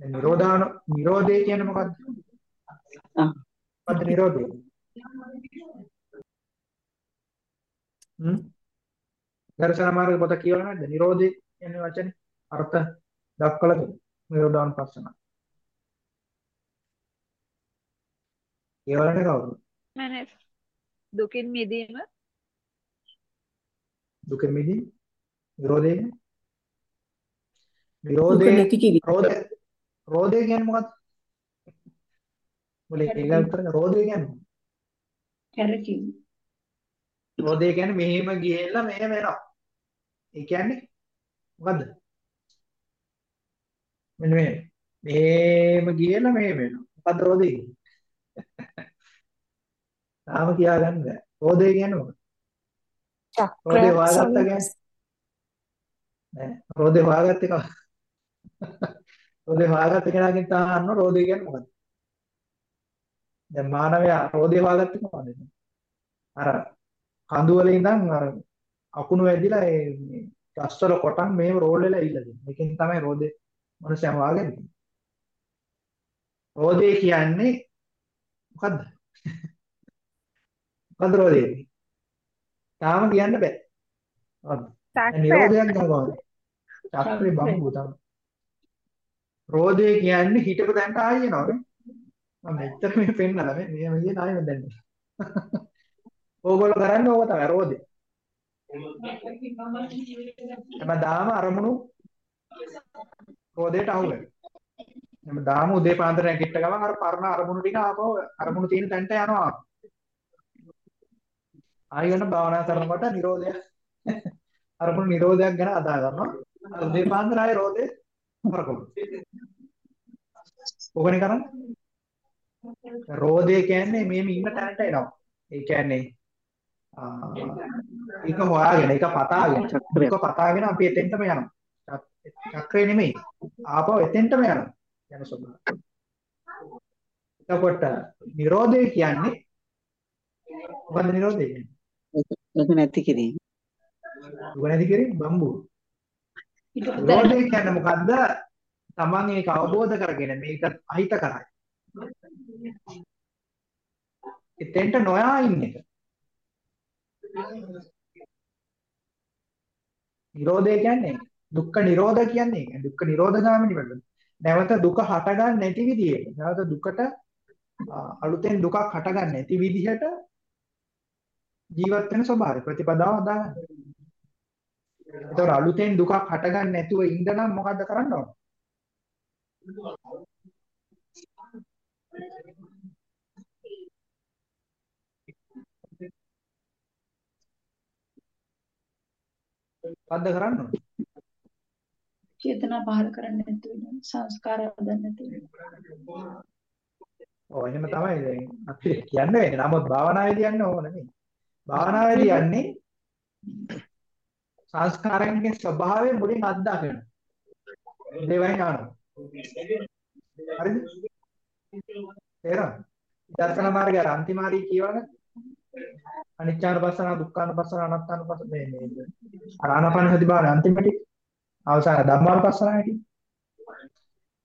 S1: නිරෝධාන නිරෝධය කියන්නේ මොකද්ද? මොකද්ද නිරෝධය? හ්ම් දර්ශන මාර්ග පොත කියවලා නැද්ද? නිරෝධය කියන්නේ වචනේ අර්ථ දක්වලා තියෙනවා. නිරෝධානුපස්සන. කියවලනේ කවුරු?
S6: මම දුකින් මිදීම
S1: දුක මිදීම නිරෝධය නිරෝධය
S8: කිරීම.
S1: රෝධය කියන්නේ මොකක්ද? මොලේ ඒක උත්තර රෝධය කියන්නේ?
S7: කැරකීම.
S1: රෝධය කියන්නේ මෙහෙම ගිහෙල්ලා මෙහෙම එනවා. ඒ කියන්නේ මොකද්ද? මෙන්න මේ මෙහෙම ගිහෙල්ලා මෙහෙම එනවා. මොකද්ද රෝධය කියන්නේ? තාම කියාගන්න බෑ. රෝධය කියන්නේ මොකක්ද? රෝදේ
S3: සමග
S1: කියන්නේ නෑ රෝදේ හොයාගත්තේ කවුද? රෝදේ හොයාගත්ත කෙනාගෙන් තහන්න රෝදේ කියන්නේ මොකක්ද? දැන් මානවයා රෝදේ හොයාගත්තේ කොහොමද? අර කඳු වල ඉඳන් අර අකුණු වැදිලා ඒ මේ ගස්වල කොටන් මේව රෝල් වෙලා ඉල්ල දෙනවා. මේකෙන් තමයි රෝදේ මනුස්සයම හොයාගන්නේ. රෝදේ කියන්නේ මොකද්ද? මොකද්ද රෝදේ? තාම කියන්න බෑ. මොකද්ද? නිරෝධයක් ගන්නවා. චක්‍රේ බම්බු තමයි. රෝදේ කියන්නේ හිටපු තැනට ආයෙ එනවනේ. මම මෙච්චර මේ පෙන්නලා මේ මේ විදිහට ආයෙ දැන්. ඕගොල්ලෝ කරන්නේ ඕක තමයි රෝදේ. හැමදාම අරමුණු රෝදේට අහු වෙනවා. හැමදාම උදේ පාන්දර නැගිට ගමන් අර පරණ අරමුණු ටික ආපහු අරමුණු තියෙන තැනට යනවා. ආයෙත් භාවනා කරනකොට නිරෝධය අරමුණු නිරෝධයක් ගැන අදා ගන්නවා. අර උදේ පාන්දර ආයේ රෝදේ කරකවනවා. ඕකනේ කරන්නේ. රෝදේ කියන්නේ මේ මේ ඉන්න තැනට එනවා. ඒ කියන්නේ ආ, ඒක හොයාගෙන ඒක පතාගෙන. දුක පතාගෙන අපි එතෙන්ටම යනවා. චක්- චක්‍රේ නෙමෙයි. ආපහු එතෙන්ටම යනවා. යන ස්වභාවය. එතකොට නිරෝධය කියන්නේ මොකද්ද නිරෝධය කියන්නේ?
S10: දුක නැති කිරීම.
S1: දුක නැති කිරීම බම්බු.
S7: හිතට
S1: නිරෝධය කියන්නේ මොකද්ද? Taman ඒක අවබෝධ කරගෙන මේක අහිත කරයි. එතෙන්ට නොයා ඉන්න එක. නිරෝධය කියන්නේ දුක්ඛ නිරෝධ කියන්නේ ඒක. දුක්ඛ නිරෝධ ගාමිනී වෙන්න. නැවත දුක හටගන්නේ නැති විදිහට. නැවත දුකට අ, අලුතෙන් දුකක් හටගන්නේ නැති විදිහට ජීවත් වෙන ස්වභාවය ප්‍රතිපදාව හදාගන්න. ඒතකොට අලුතෙන් දුකක් හටගන්නේ නැතුව ඉන්න නම් මොකද්ද කරන්න ඕන? මොකද්ද කරන්න ඕන?
S7: චේතනා පහල කරන්නේ නැතුව ඉන්න සංස්කාර හදන්නේ නැතුව.
S1: ඔව් එහෙම තමයි දැන් අපි කියන්නේ වෙන්නේ. නමුත් භාවනාවේදී යන්නේ ඕක නෙමෙයි. භාවනාවේදී යන්නේ සංස්කාරයන්ගේ ස්වභාවය මුලින් අත්දකින්න. දේවයන් යනවා. හරිද? තේරෙනවද? දර්ශන මාර්ගය අන්තිම හරිය කියවන අනිච්චානුපස්සන දුක්ඛානුපස්සන අනාත්මානුපස්සන මේ මේ අර ආනාපාන සති භාවන අන්තිමට අවසාන ධම්මානුපස්සනයි.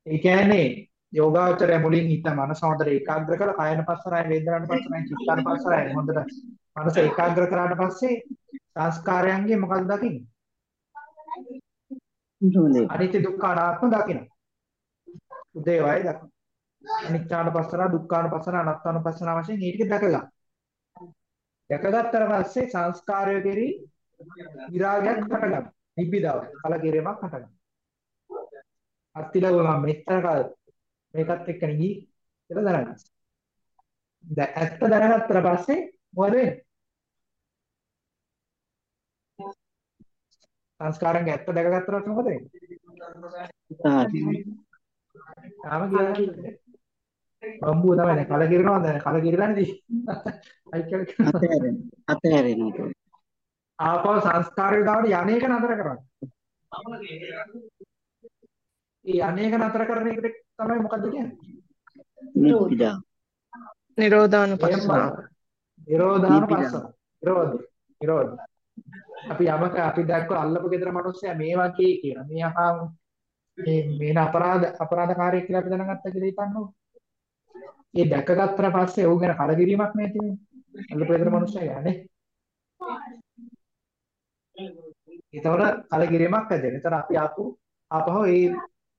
S1: ඒ කියන්නේ යෝගාචරය මුලින් හිත මනස හොඳට ඒකාග්‍ර කරලා කායන පස්සනයි වේදනාන පස්සනයි චිත්තාන පස්සනයි හොඳට මනස ඒකාග්‍ර කරාට පස්සේ සංස්කාරයන්ගේ මොකක්ද දකින්නේ? අනිත්‍ය දුක්ඛ අනාත්ම දකින්න. උදේවයි දකින්න. අනිච්චාන පස්සන දුක්ඛාන පස්සන අනාත්මාන පස්සන වශයෙන් මේ ටික දැක ගන්න. දැකගත්තට පස්සේ සංස්කාරය කෙරෙහි විරාගයක් හටගන්නවා. නිබ්බිදාව කලකිරීමක් හටගන්නවා. අත්තිලව මම මෙච්චර කාල මේකත් එක්ක නිහි කියලා දැනගන්න. දැන් ඇත්ත දැනගත්තට පස්සේ මොකද වෙන්නේ? සංස්කාරයන්ගේ ඇත්ත දැකගත්තට පස්සේ මොකද වෙන්නේ?
S10: සාරි.
S1: තාම කියලා නැහැ. බම්බුව තමයි දැන් කලකිරනවා දැන් කලකිරලානේ තියෙන්නේ.
S10: අතහැරෙනවා.
S1: ආපහු සංස්කාරය දාවට යන්නේක නතර කරන්න. ඒ අනේක නතර කරන එකට තමයි මොකද්ද කියන්නේ?
S4: නිරෝධානුපස්සනාව.
S1: නිරෝධානුපස්සන. නිරෝධ. නිරෝධ. අපි යමක අපි දැක්ක අල්ලපු ගෙදර මිනිස්සයා මේ වගේ කියන. මේ අහා මේ මේන අපරාධ අපරාධකාරයෙක් කියලා අපි දැනගත්තා කියලා හිතන්නකො. ඒ දැකගත්තට පස්සේ ඌ ගැන කලකිරීමක් නෑ තියෙන්නේ. අල්ලපු ගෙදර මිනිස්සයා යන්නේ. ඒතකොට කලකිරීමක් ඇදෙන. ඒතර අපි ආපු ආපහු ඒ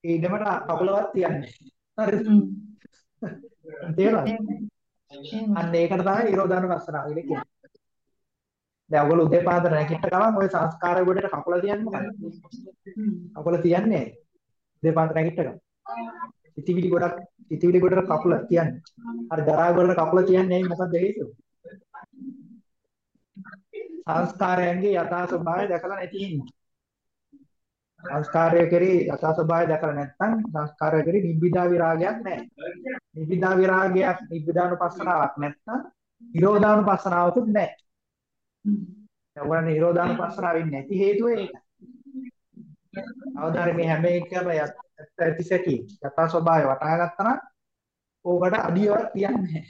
S1: ඒ ඉඩමට කකුලවත් තියන්නේ. හරිද? තේරෙනවද? අන්න ඒකට තමයි නිරෝධානුපස්සනාව කියලා කියන්නේ. දැන් ඔයගොල්ලෝ උදේ පාන්දර නැගිට ගමන් ওই සංස්කාර ගොඩට කකුල තියන්නේ මොකද? කකුල තියන්නේ උදේ පාන්දර නැගිට ගමන්. සිතිවිලි ගොඩක් සිතිවිලි ගොඩට කකුල තියන්නේ. අර දරා ගොඩට කකුල තියන්නේ ඇයි මොකද හේතුව? සංස්කාරයන්ගේ යථා ස්වභාවය දැකලා නැති හින්දා. සංස්කාරය කෙරේ යථා ස්වභාවය දැකලා නැත්නම් සංස්කාරය කෙරේ නිබ්බිදා විරාගයක් නැහැ. නිබ්බිදා විරාගයක් නිබ්බිදානුපස්සනාවක් නැත්නම් නිරෝධානුපස්සනාවකුත් නැහැ. දැන් ඔයගොල්ලෝ නිරෝධානුපස්සනාව වෙන්නේ නැති හේතුව ඒක. අවදාරේ මේ හැම එකම ඇත්ත සැකි යථා ස්වභාවය වටහා ගත්තා නම් ඕකට අඩියවත් තියන්නේ නැහැ.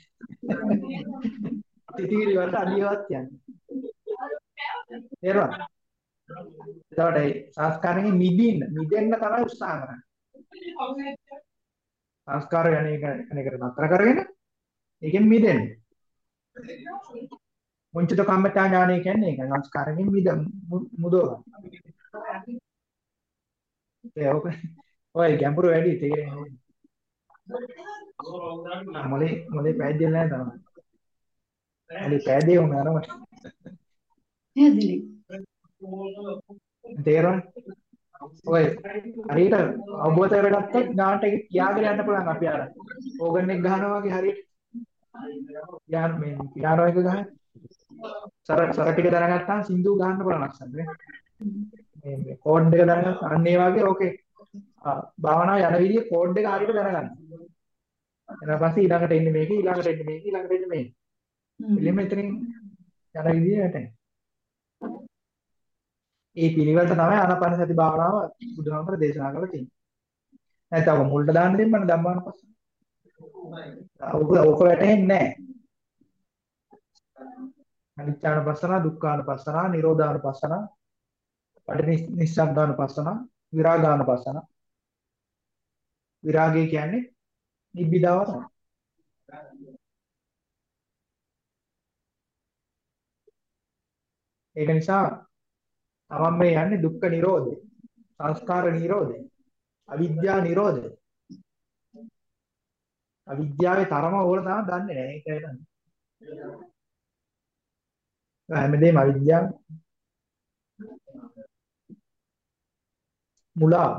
S1: තිතිවිලි වලට අඩියවත් තියන්නේ. තේරුණාද? එතකොට ඒ සංස්කාරයෙන් මිදින්න මිදෙන්න තමයි උත්සාහ කරන්නේ. සංස්කාර යන එක අනේකට නතර කරගෙන ඒකෙන් මිදෙන්න. මුංචිත කම්මතා ඥානය කියන්නේ ඒක සංස්කාරයෙන් මිද මුදව ගන්න. ඒක ඔය ගැඹුරු වැඩි තේරෙන්නේ. මොලේ මොලේ පැහැදිලි නැහැ තමයි. මොලේ පැහැදිලි වුණා නේද?
S7: පැහැදිලි.
S1: තේරෙනවද? ඔය හරියට අවබෝධ කරගත්තොත් ඥානට කියාගෙන යන්න පුළුවන් අපි අර ඕගන් එක ගහනවා වගේ හරියට යාන මේ පියානෝ එක ගහන සර සර ටික දැනගත්තාම සින්දු ගහන්න පුළුවන් ලක්ෂණ නේ මේ මේ කෝඩ් එක දැනගත්ත අන්න ඒ වගේ ඕකේ භාවනාව යන විදිය කෝඩ් එක හරියට දැනගන්න ඊට පස්සේ ඊළඟට එන්නේ මේක ඊළඟට එන්නේ මේක ඊළඟට එන්නේ මේක එළිම එතනින් යන විදිය වැටෙනවා ඒ පිළිවෙලට තමයි ආනාපාන සති භාවනාව බුදුහාමර දේශනා කරලා තියෙන්නේ. නැත්නම් ඔක මුල්ට දාන්න දෙන්නම ධම්මානුපස්සන. ඔක ඔක වැටෙන්නේ නැහැ. අනිච්චානුපස්සන, දුක්ඛානුපස්සන, නිරෝධානුපස්සන, පටිනිස්සග්ගානුපස්සන, විරාගානුපස්සන. විරාගය කියන්නේ නිබ්බිදාව තමයි. ඒක නිසා තමන් මේ යන්නේ දුක්ඛ නිරෝධය, සංස්කාර නිරෝධය, අවිද්‍යා නිරෝධය. අවිද්‍යාවේ තරම ඕල තමයි දන්නේ නැහැ ඒකයි දන්නේ. හැමදේම අවිද්‍යාව මුලා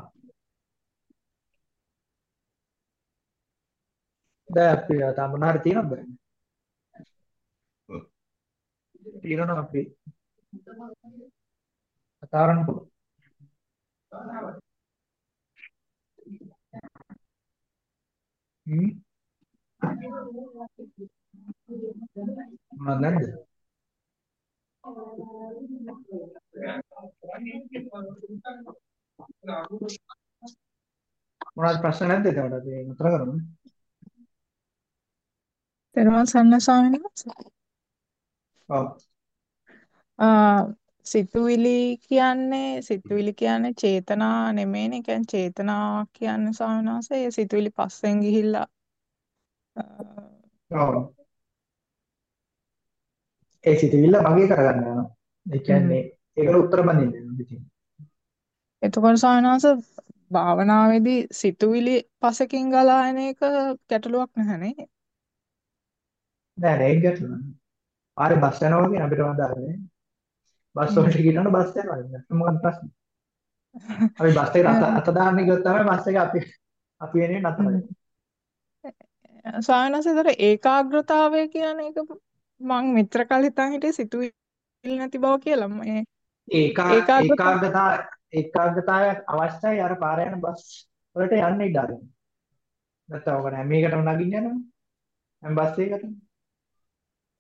S1: දැන් අපි තාම මොනාරි තියෙනවද? තියෙනවා අපි කතාරන්න පුළුවන්. හ්ම් මොනවද නැද්ද? මොනවද ප්‍රශ්න නැද්ද එතකොට අපි උත්තර කරමු.
S12: තෙරුවන් සරණයි ස්වාමීන් වහන්සේ.
S1: ඔව්.
S12: සිතුවිලි කියන්නේ සිතුවිලි කියන්නේ චේතනා නෙමෙයිනේ. කියන්නේ චේතනා කියන්නේ ස්වාමීන් වහන්සේ ඒ සිතුවිලි පස්සෙන් ගිහිල්ලා
S1: ඔව්. ඒ සිතුවිල්ල මගේ කරගන්න යනවා. ඒ කියන්නේ ඒකට උත්තර බඳින්න යනවා.
S12: එතකොට ස්වාමීන් වහන්සේ භාවනාවේදී සිතුවිලි පසකින් ගලා එන එක ගැටලුවක් නැහැ නේ.
S1: නෑ නෑ. ආරේ බස් යනවා වගේ අපිට වදාන්නේ. බස් වලට ගිහින් බස් යනවා. මොකක්ද ප්‍රශ්නේ? අපි බස් එකට අත දාන්න ගියොත් තමයි බස් එක අපි අපි වෙනුවෙන් අත දාන්නේ.
S12: වහන්සේ ඒකාග්‍රතාවය කියන එක මං මෙතර කල් හිතන් හිටියේ සිතුවිලි නැති බව කියලා. මේ
S1: ඒකා ඒකාග්‍රතාව ඒකාග්‍රතාවයක් අවශ්‍යයි අර පාර යන බස් වලට යන්න ඉඩ අරින්න. නැත්නම් ඔක හැම එකටම නගින්න යනවා. හැම බස් එකකටම.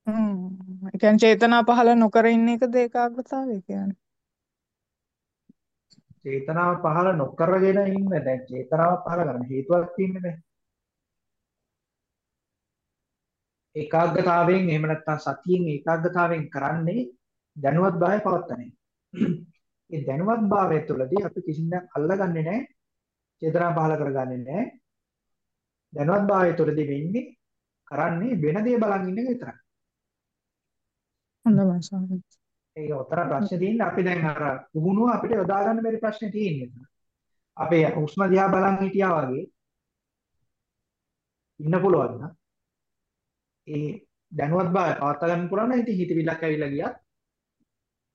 S12: හ්ම්. ඒ කියන්නේ චේතනා පහළ නොකර ඉන්න එකද ඒකාග්‍රතාවය කියන්නේ.
S1: චේතනාව පහළ නොකරගෙන ඉන්න දැන් චේතනාව පහළ කරන්න හේතුවක් තියෙන්නේ නැහැ. ඒකාග්‍රතාවයෙන් එහෙම නැත්නම් සතියෙන් ඒකාග්‍රතාවයෙන් කරන්නේ දැනුවත් භාවය පවත්තන එක. ඒ දැනුවත් භාවය තුළදී අපි කිසිම දෙයක් අල්ලගන්නේ නැහැ. චේතනා පහළ කරගන්නේ නැහැ. දැනුවත් භාවය තුළදී වෙන්නේ කරන්නේ වෙන දේ බලන් ඉන්න එක විතරයි.
S12: හොඳයි ස්වාමීනි.
S1: ඒක උතර ප්‍රශ්නේ තියෙන්නේ අපි දැන් අර පුහුණුව අපිට යොදා ගන්න බැරි ප්‍රශ්නේ තියෙන්නේ. අපේ හුස්ම දිහා බලන් හිටියා වගේ ඉන්න පුළුවන් නම් ඒ දැනුවත් බව පවත්වා ගන්න පුළුවන් නම් ඉතින් හිතවිල්ලක් ඇවිල්ලා ගියත්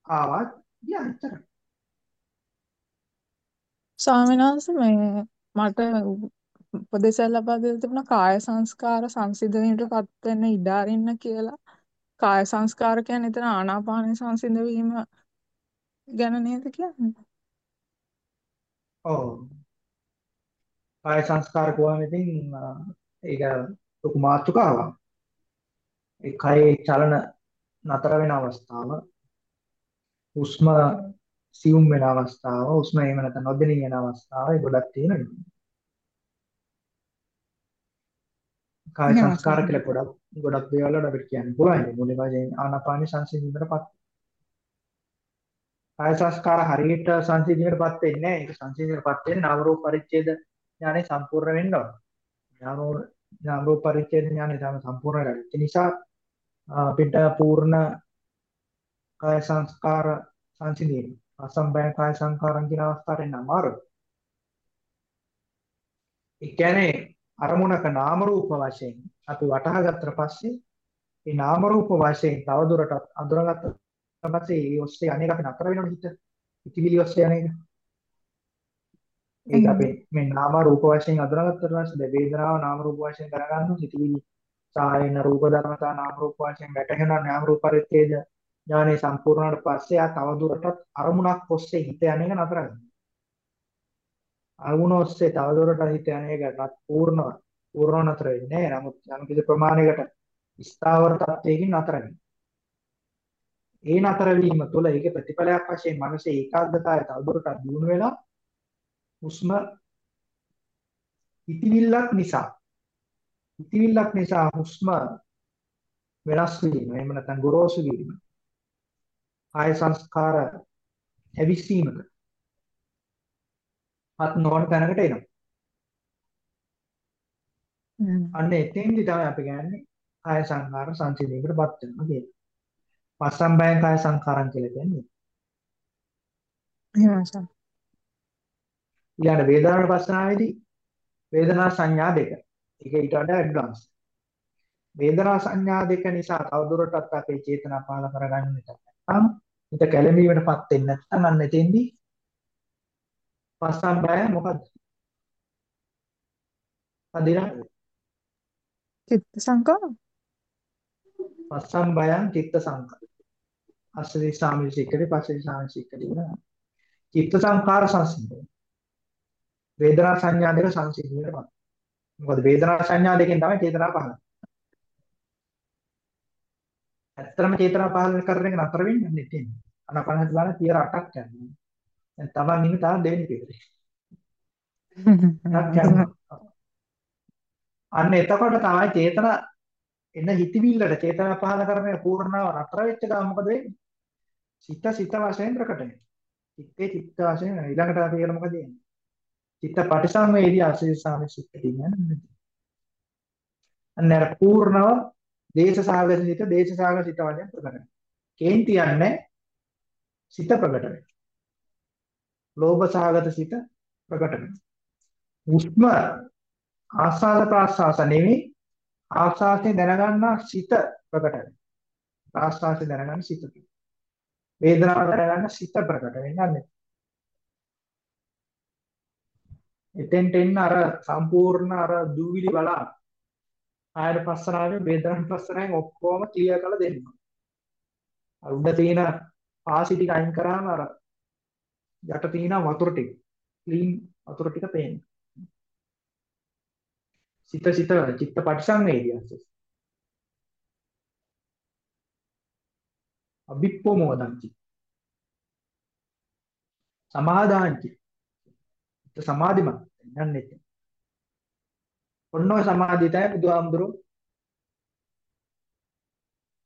S1: ආවත් ගියා එච්චරයි.
S12: ස්වාමීන් වහන්සේ මේ මට උපදේශය ලබා දෙලා තිබුණා කාය සංස්කාර සංසිඳනයටපත් වෙන්න ඉඩ අරින්න කියලා. කාය සංස්කාර කියන්නේ එතන ආනාපාන සංසිඳ වීම ගැන නේද කියන්නේ?
S1: ඔව්. කාය සංස්කාර කොහොමද ඉතින් ඒක ලොකු මාතෘකාවක්. ඒ කයේ චලන නතර වෙන අවස්ථාව හුස්ම සියුම් වෙන අවස්ථාව හුස්ම එහෙම නැත්නම් නොදෙනී යන අවස්ථාව ඒ ගොඩක් තියෙනවා. කාය සංස්කාර කියලා ගොඩක් ගොඩක් දේවල් වල අපිට කියන්න පුළුවන්. මුලින්ම වශයෙන් ආනාපාන සංසිඳීමකටපත්. කාය සංස්කාර හරියට සංසිඳීමකටපත් වෙන්නේ නැහැ. ඒක සංසිඳීමකටපත් වෙන්නේ නාම රූප පරිච්ඡේද ඥානෙ සම්පූර්ණ වෙන්න ඕන. නාම නාම රූප පරිච්ඡේද ඥානෙ තමයි සම්පූර්ණ කරගන්න. ඒ නිසා අපිට පූර්ණ කාය සංස්කාර සංසිඳීම අසම්බය කාය සංකාරම් කියන අවස්ථාවට එන්න අමාරුයි. ඒ කියන්නේ අරමුණක නාම රූප වශයෙන් අපි වටහා ගත්තට පස්සේ ඒ නාම රූප වශයෙන් තවදුරටත් අඳුරගත්ත පස්සේ ඒ ඔස්සේ අනේක අපි නතර වෙනවනේ හිත. ඉතිවිලි ඔස්සේ අනේක. ඒක අපි මේ නාම රූප වශයෙන් අඳුරගත්තට පස්සේ වේදනාව නාම රූප වශයෙන් දැනගන්නවා ඉතිවිලි සායන රූප ධර්මතා නාම රූප වශයෙන් වැටහෙනවා නාම රූප පරිච්ඡේද ඥානෙ සම්පූර්ණ වුණාට පස්සේ ආ තවදුරටත් අරමුණක් ඔස්සේ හිත යන එක නතර කරනවා. අරමුණ ඔස්සේ තවදුරටත් හිත යන එකත් පූර්ණව පූර්ණ නතර වෙන්නේ නැහැ. නමුත් යම් කිසි ප්‍රමාණයකට ස්ථාවර තත්වයකින් නතර වෙනවා. ඒ නතර වීම තුළ ඒකේ ප්‍රතිඵලයක් වශයෙන් මනසේ ඒකාග්‍රතාවය තවදුරටත් දියුණු වෙලා හුස්ම හිතවිල්ලක් නිසා හිතවිල්ලක් නිසා හුස්ම වෙනස් වීම එහෙම නැත්නම් ගොරෝසු වීම ආය සංස්කාර ඇවිස්සීමක අත් නොවන තැනකට එනවා. අන්න එතෙන්දි තමයි අපි කියන්නේ කාය සංකාර සංසිඳීමකටපත් වෙනවා කියන්නේ. පස්සම්බයං කාය සංකාරම් කියලා කියන්නේ.
S12: එහෙමයි සර්.
S1: ඊළඟ වේදනාවට පස්සනාවේදී වේදනා සංඥා දෙක. ඒක ඊට වඩා ඇඩ්වාන්ස්. වේදනා සංඥා දෙක නිසා තවදුරටත් අපේ චේතනා පාල කරගන්න නැත්නම් හිත කැළඹීමටපත් වෙන්නේ නැත්නම් අන්න එතෙන්දී පස්සම්බය මොකද්ද? අදිනා
S12: චිත්ත සංකාර
S1: පස්සම්බයං චිත්ත සංකාර. අස්සදී සාමිසිකරේ පස්සේ සාමිසිකරේ චිත්ත සංකාර සංසිඳන. වේදනා සංඥා දෙක සංසිඳනයටපත්. මොකද වේදනා සංඥා දෙකෙන් තමයි චේතනා පහළ. ඇත්තටම චේතනා පහළ කරන එක නතර වෙන්නේ නැති නේ. අනපනහත් බලන 38ක් යනවා. දැන් තමන් ඉන්නේ තාම දෙවෙනි පිටරේ. අන්න එතකොට තමයි චේතනා එන හිතවිල්ලට චේතනා පහළ කරන පූර්ණව නතර වෙච්ච ගමන් මොකද වෙන්නේ? සිත සිත වශයෙන් ප්‍රකට වෙනවා. චිත්තේ චිත්ත වශයෙන් ඊළඟට අපි කියන මොකද වෙන්නේ? චිත්ත පටිසංවේදී ආශේසාමි සිත් කියන්නේ. අන්න අර පූර්ණව දේශසාගත සිත දේශසාගත සිත වශයෙන් ප්‍රකට වෙනවා. කේන්ති යන්නේ සිත ප්‍රකට වෙනවා. ලෝභ සහගත සිත ප්‍රකට වෙනවා. උස්ම ආස්වාද ප්‍රාස්වාස නෙවෙයි ආස්වාසේ දැනගන්නා සිත ප්‍රකට වෙනවා. ප්‍රාස්වාසේ දැනගන්න සිත. වේදනාව දැනගන්න සිත ප්‍රකට වෙන්නේ. එතෙන්ට එන්න අර සම්පූර්ණ අර දූවිලි බලා ආයර පස්සනාවේ වේදනාන් පස්සනාවෙන් ඔක්කොම ක්ලියර් කරලා දෙන්න. අර උඩ තියෙන පාසි ටික අයින් කරාම අර යට තියෙන වතුර ටික ක්ලීන් වතුර ටික පේන්නේ. සිත සිත චිත්ත පටිසංවේදීයස අභිප්පෝමෝදංචි සමාදාංචි. සමාධිමත්. යන්නේ ඔන්න ඔය සමාධිය තමයි බුදුහාමුදුරුවෝ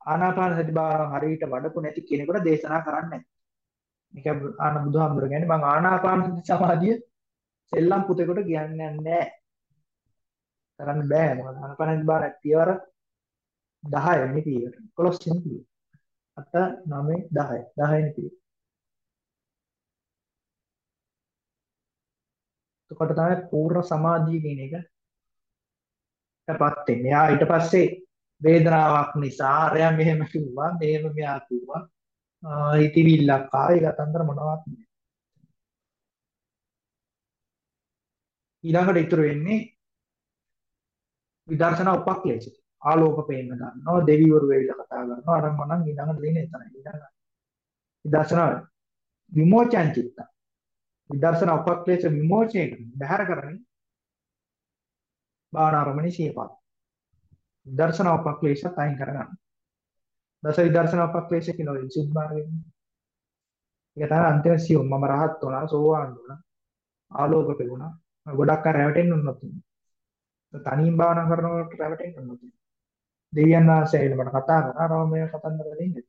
S1: ආනාපාන සති භාවනාව හරියට වඩපු නැති කෙනෙකුට දේශනා කරන්නේ මේක ආන බුදුහාමුදුරුවෝ කියන්නේ මම ආනාපාන සති සමාධිය සෙල්ලම් පුතේකට කියන්නේ නැහැ. කරන්න බෑ. මොකද ආනාපාන සති භාවනාවේ පියවර 10 වෙනි පියවර. 11 වෙනි පියවර. 8 9 10 10 වෙනි පියවර. එතකොට තමයි පූර්ණ සමාධිය කියන එක පත් වෙන්නේ. එයා ඊට පස්සේ වේදනාවක් නිසා අරයා මෙහෙම කිව්වා, මෙහෙම මෙයා කිව්වා. හිතවිල්ලක් ආයි ගතන්තර මොනවත් නෑ. ඊළඟට ඉතුරු වෙන්නේ විදර්ශනා උපක්ලේශ. ආලෝක පේන්න ගන්නවා, දෙවිවරු වෙවිලා කතා කරනවා, අරන් මනන් ඊළඟට දෙන්නේ එතන. ඊළඟ විදර්ශනා විමෝචන චිත්ත. විදර්ශනා උපක්ලේශ විමෝචනය බහැර කරන්නේ බාහනාරමණී සියපත්. දර්ශන උපක්ලේශ තයින් කරගන්න. දස විදර්ශන උපක්ලේශ කියලා විසුද්ධ මාර්ගයෙන්. ඒක තමයි අන්තිම සියුම් මම රහත් වුණා සෝවාන් වුණා ආලෝක පෙවුණා. ගොඩක් අය රැවටෙන්න උනොත්. තනියෙන් භාවනා කරනකොට රැවටෙන්න උනොත්. දෙවියන් වහන්සේ ඇවිල්ලා මට කතා කරා රෝමය කතන්දර දෙන්නේ.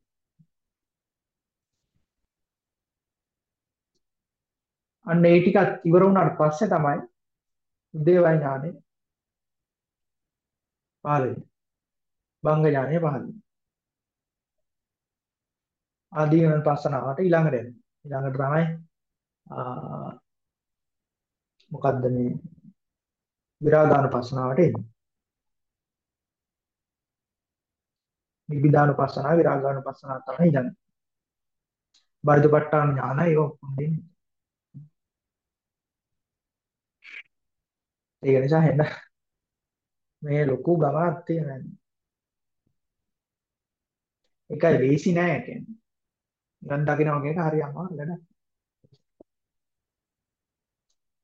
S1: අන්න ඒ ටිකත් ඉවර වුණාට පස්සේ තමයි උදේවයි ඥානෙ පහළ වෙන්නේ. භංග ඥානය පහළ වෙන්නේ. ආදීන පස්සනාවට ඊළඟට එන්නේ. ඊළඟට තමයි මොකද්ද මේ විරාගානුපස්සනාවට එන්නේ. නිබ්බිදානුපස්සනාව විරාගානුපස්සනාව තමයි ඊළඟ. බරිදපට්ඨාන ඥාන ඒක ඔක්කොම දෙන්නේ. ඒක නිසා හෙන්න මේ ලොකු ගමනක් තියෙනවා. ඒකයි ලේසි නෑ කියන්නේ. නිකන් දකින්න වගේ එක හරි අමාරු වැඩක්.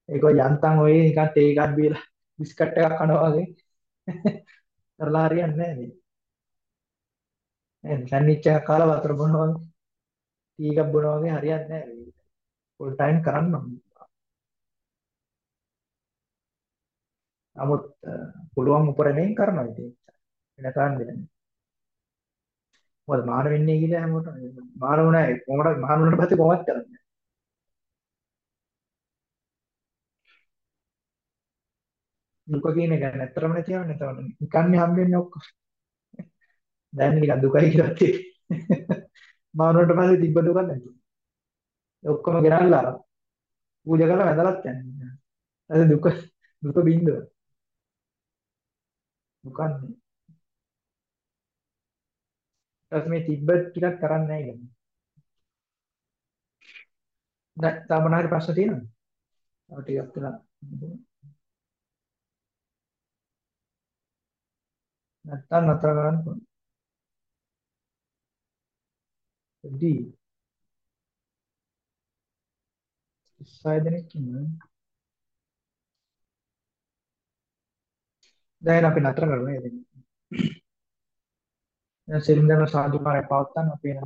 S1: ඒක යන්තම් ඔය නිකන් තේ එකක් බීලා බිස්කට් එකක් කනවා වගේ කරලා හරියන්නේ නෑ මේ. නේද? සැන්ඩ්විච් එකක් කාලා වතුර බොනවා වගේ ටී එකක් බොනවා වගේ හරියන්නේ නෑ. ෆුල් ටයිම් කරන්න ඕනේ. නමුත් පුළුවන් උපරණයෙන් කරනවා ඉතින් වෙන කාරණේ නෑ. මොකද මාන වෙන්නේ කියලා හැමෝටම මාන වුණා කොහොමද මාන වුණාට පස්සේ කොහොමද කරන්නේ? දුක කියන එක නැත්තරම නැතිවන්නේ එතකොට නිකන්නේ හම්බෙන්නේ ඔක්කොම. දැන් නිකන් දුකයි කියලා තියෙන්නේ. මාන වුණාට පස්සේ තිබ්බ දුක නැති. ඔක්කොම ගෙනල්ලා පූජා කරලා වැඳලත් යන්නේ. අද දුක දුක බින්දුව. දුකන්නේ. ඊට මේ තිබ්බත් ටිකක් කරන්නේ නැහැ ඉතින්. දැන් තාම මොනවාරි ප්‍රශ්න තියෙනවද? තව ටිකක් වෙලා නැත්තම් නතර කරන්න පුළුවන්. දී ඉස්සයි දෙනෙක් ඉන්නවා. දැන් අපි නතර කරමු නේද? දැන් සිරින්දන සාදුකාරය පවත්වන්න අපි එන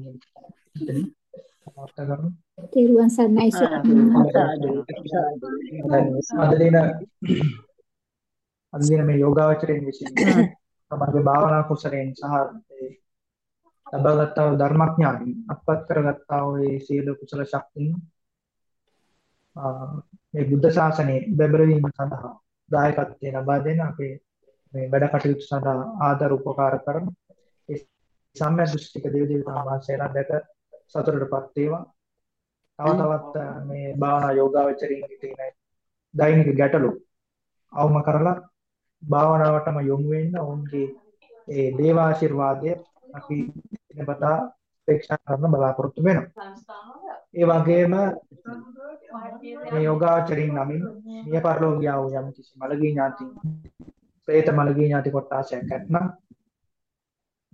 S1: පවත්ත කරමු.
S13: තෙරුවන් සරණයි
S1: දින අද දින මේ යෝගාවචරයෙන් විසින් තමගේ භාවනා කුසලයෙන් සහ ලබාගත්තා වූ ධර්මඥානෙ අත්පත් කරගත්තා වූ ඒ සියලු කුසල ශක්තියින් මේ බුද්ධ ශාසනයේ බැබලවීම සඳහා දායකත්වය ලබා දෙන අපේ මේ වැඩ කටයුතු සඳහා ආදර උපකාර කරන ඒ සම්‍යක් දෘෂ්ටික දේව දේවතාවුන් වහන්සේලා දැක සතුටටපත් වේවා. තව තවත් මේ භාවනා යෝගාවචරින් තියෙන දෛනික ගැටලු අවම කරලා භාවනාවටම යොමු වෙන්න ඔවුන්ගේ ඒ දේවාශිර්වාදය අපි දිනපතා අපේක්ෂා කරන බලාපොරොත්තු වෙනවා. ඒ වගේම මේ යෝගාචරින් නමින් මිය පරලෝකියා වූ යම් කිසි මළගී ඥාති പ്രേත මළගී ඥාති කොටාශයක් නැත්නම්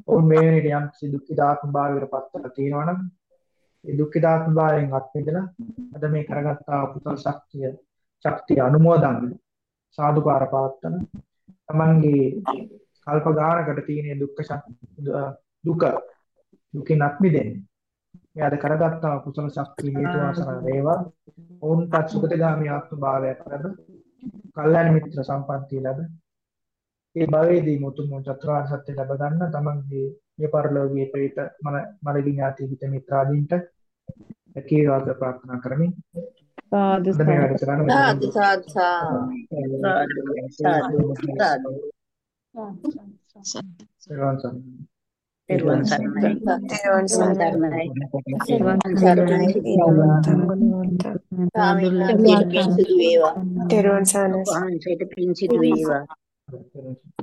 S1: ඔවුන් මේ වෙනේට යම් කිසි දුක්ඛිතාත්ම භාවයකට පත්වලා තියෙනවා නම් ඒ දුක්ඛිතාත්ම භාවයෙන් අත් මිදලා අද මේ කරගත්තා කුසල ශක්තිය ශක්තිය අනුමෝදන් සාදුකාර පවත්තන තමන්ගේ කල්ප ගානකට තියෙන දුක්ඛ ශක්- දුක දුකෙන් අත් මිදෙන්නේ. එයාද කරගත්තා කුසල ශක්තිය හේතු වාසනා වේවා. ඔවුන්ටත් සුගතගාමී ආත්ම භාවයක් ලැබ, කල්යාණ මිත්‍ර සම්පන්තිය ලැබ, ඒ භවයේදී මුතුන් චතුරාර්ය සත්‍ය ලැබ ගන්න තමන්ගේ මේ පරලෝකීය ප්‍රේත මන මලගින් ඥාති හිත මිත්‍රාදීන්ට කීවාද ප්‍රාර්ථනා කරමින්
S13: සාදු සාදු සාදු සාදු. සාදු
S1: සර්වන් සරණයි.
S13: පෙරවන් සරණයි. පෙරවන් සරණයි. ස්වාමීන් වහන්සේට පින් සිදු වේවා
S1: Gracias.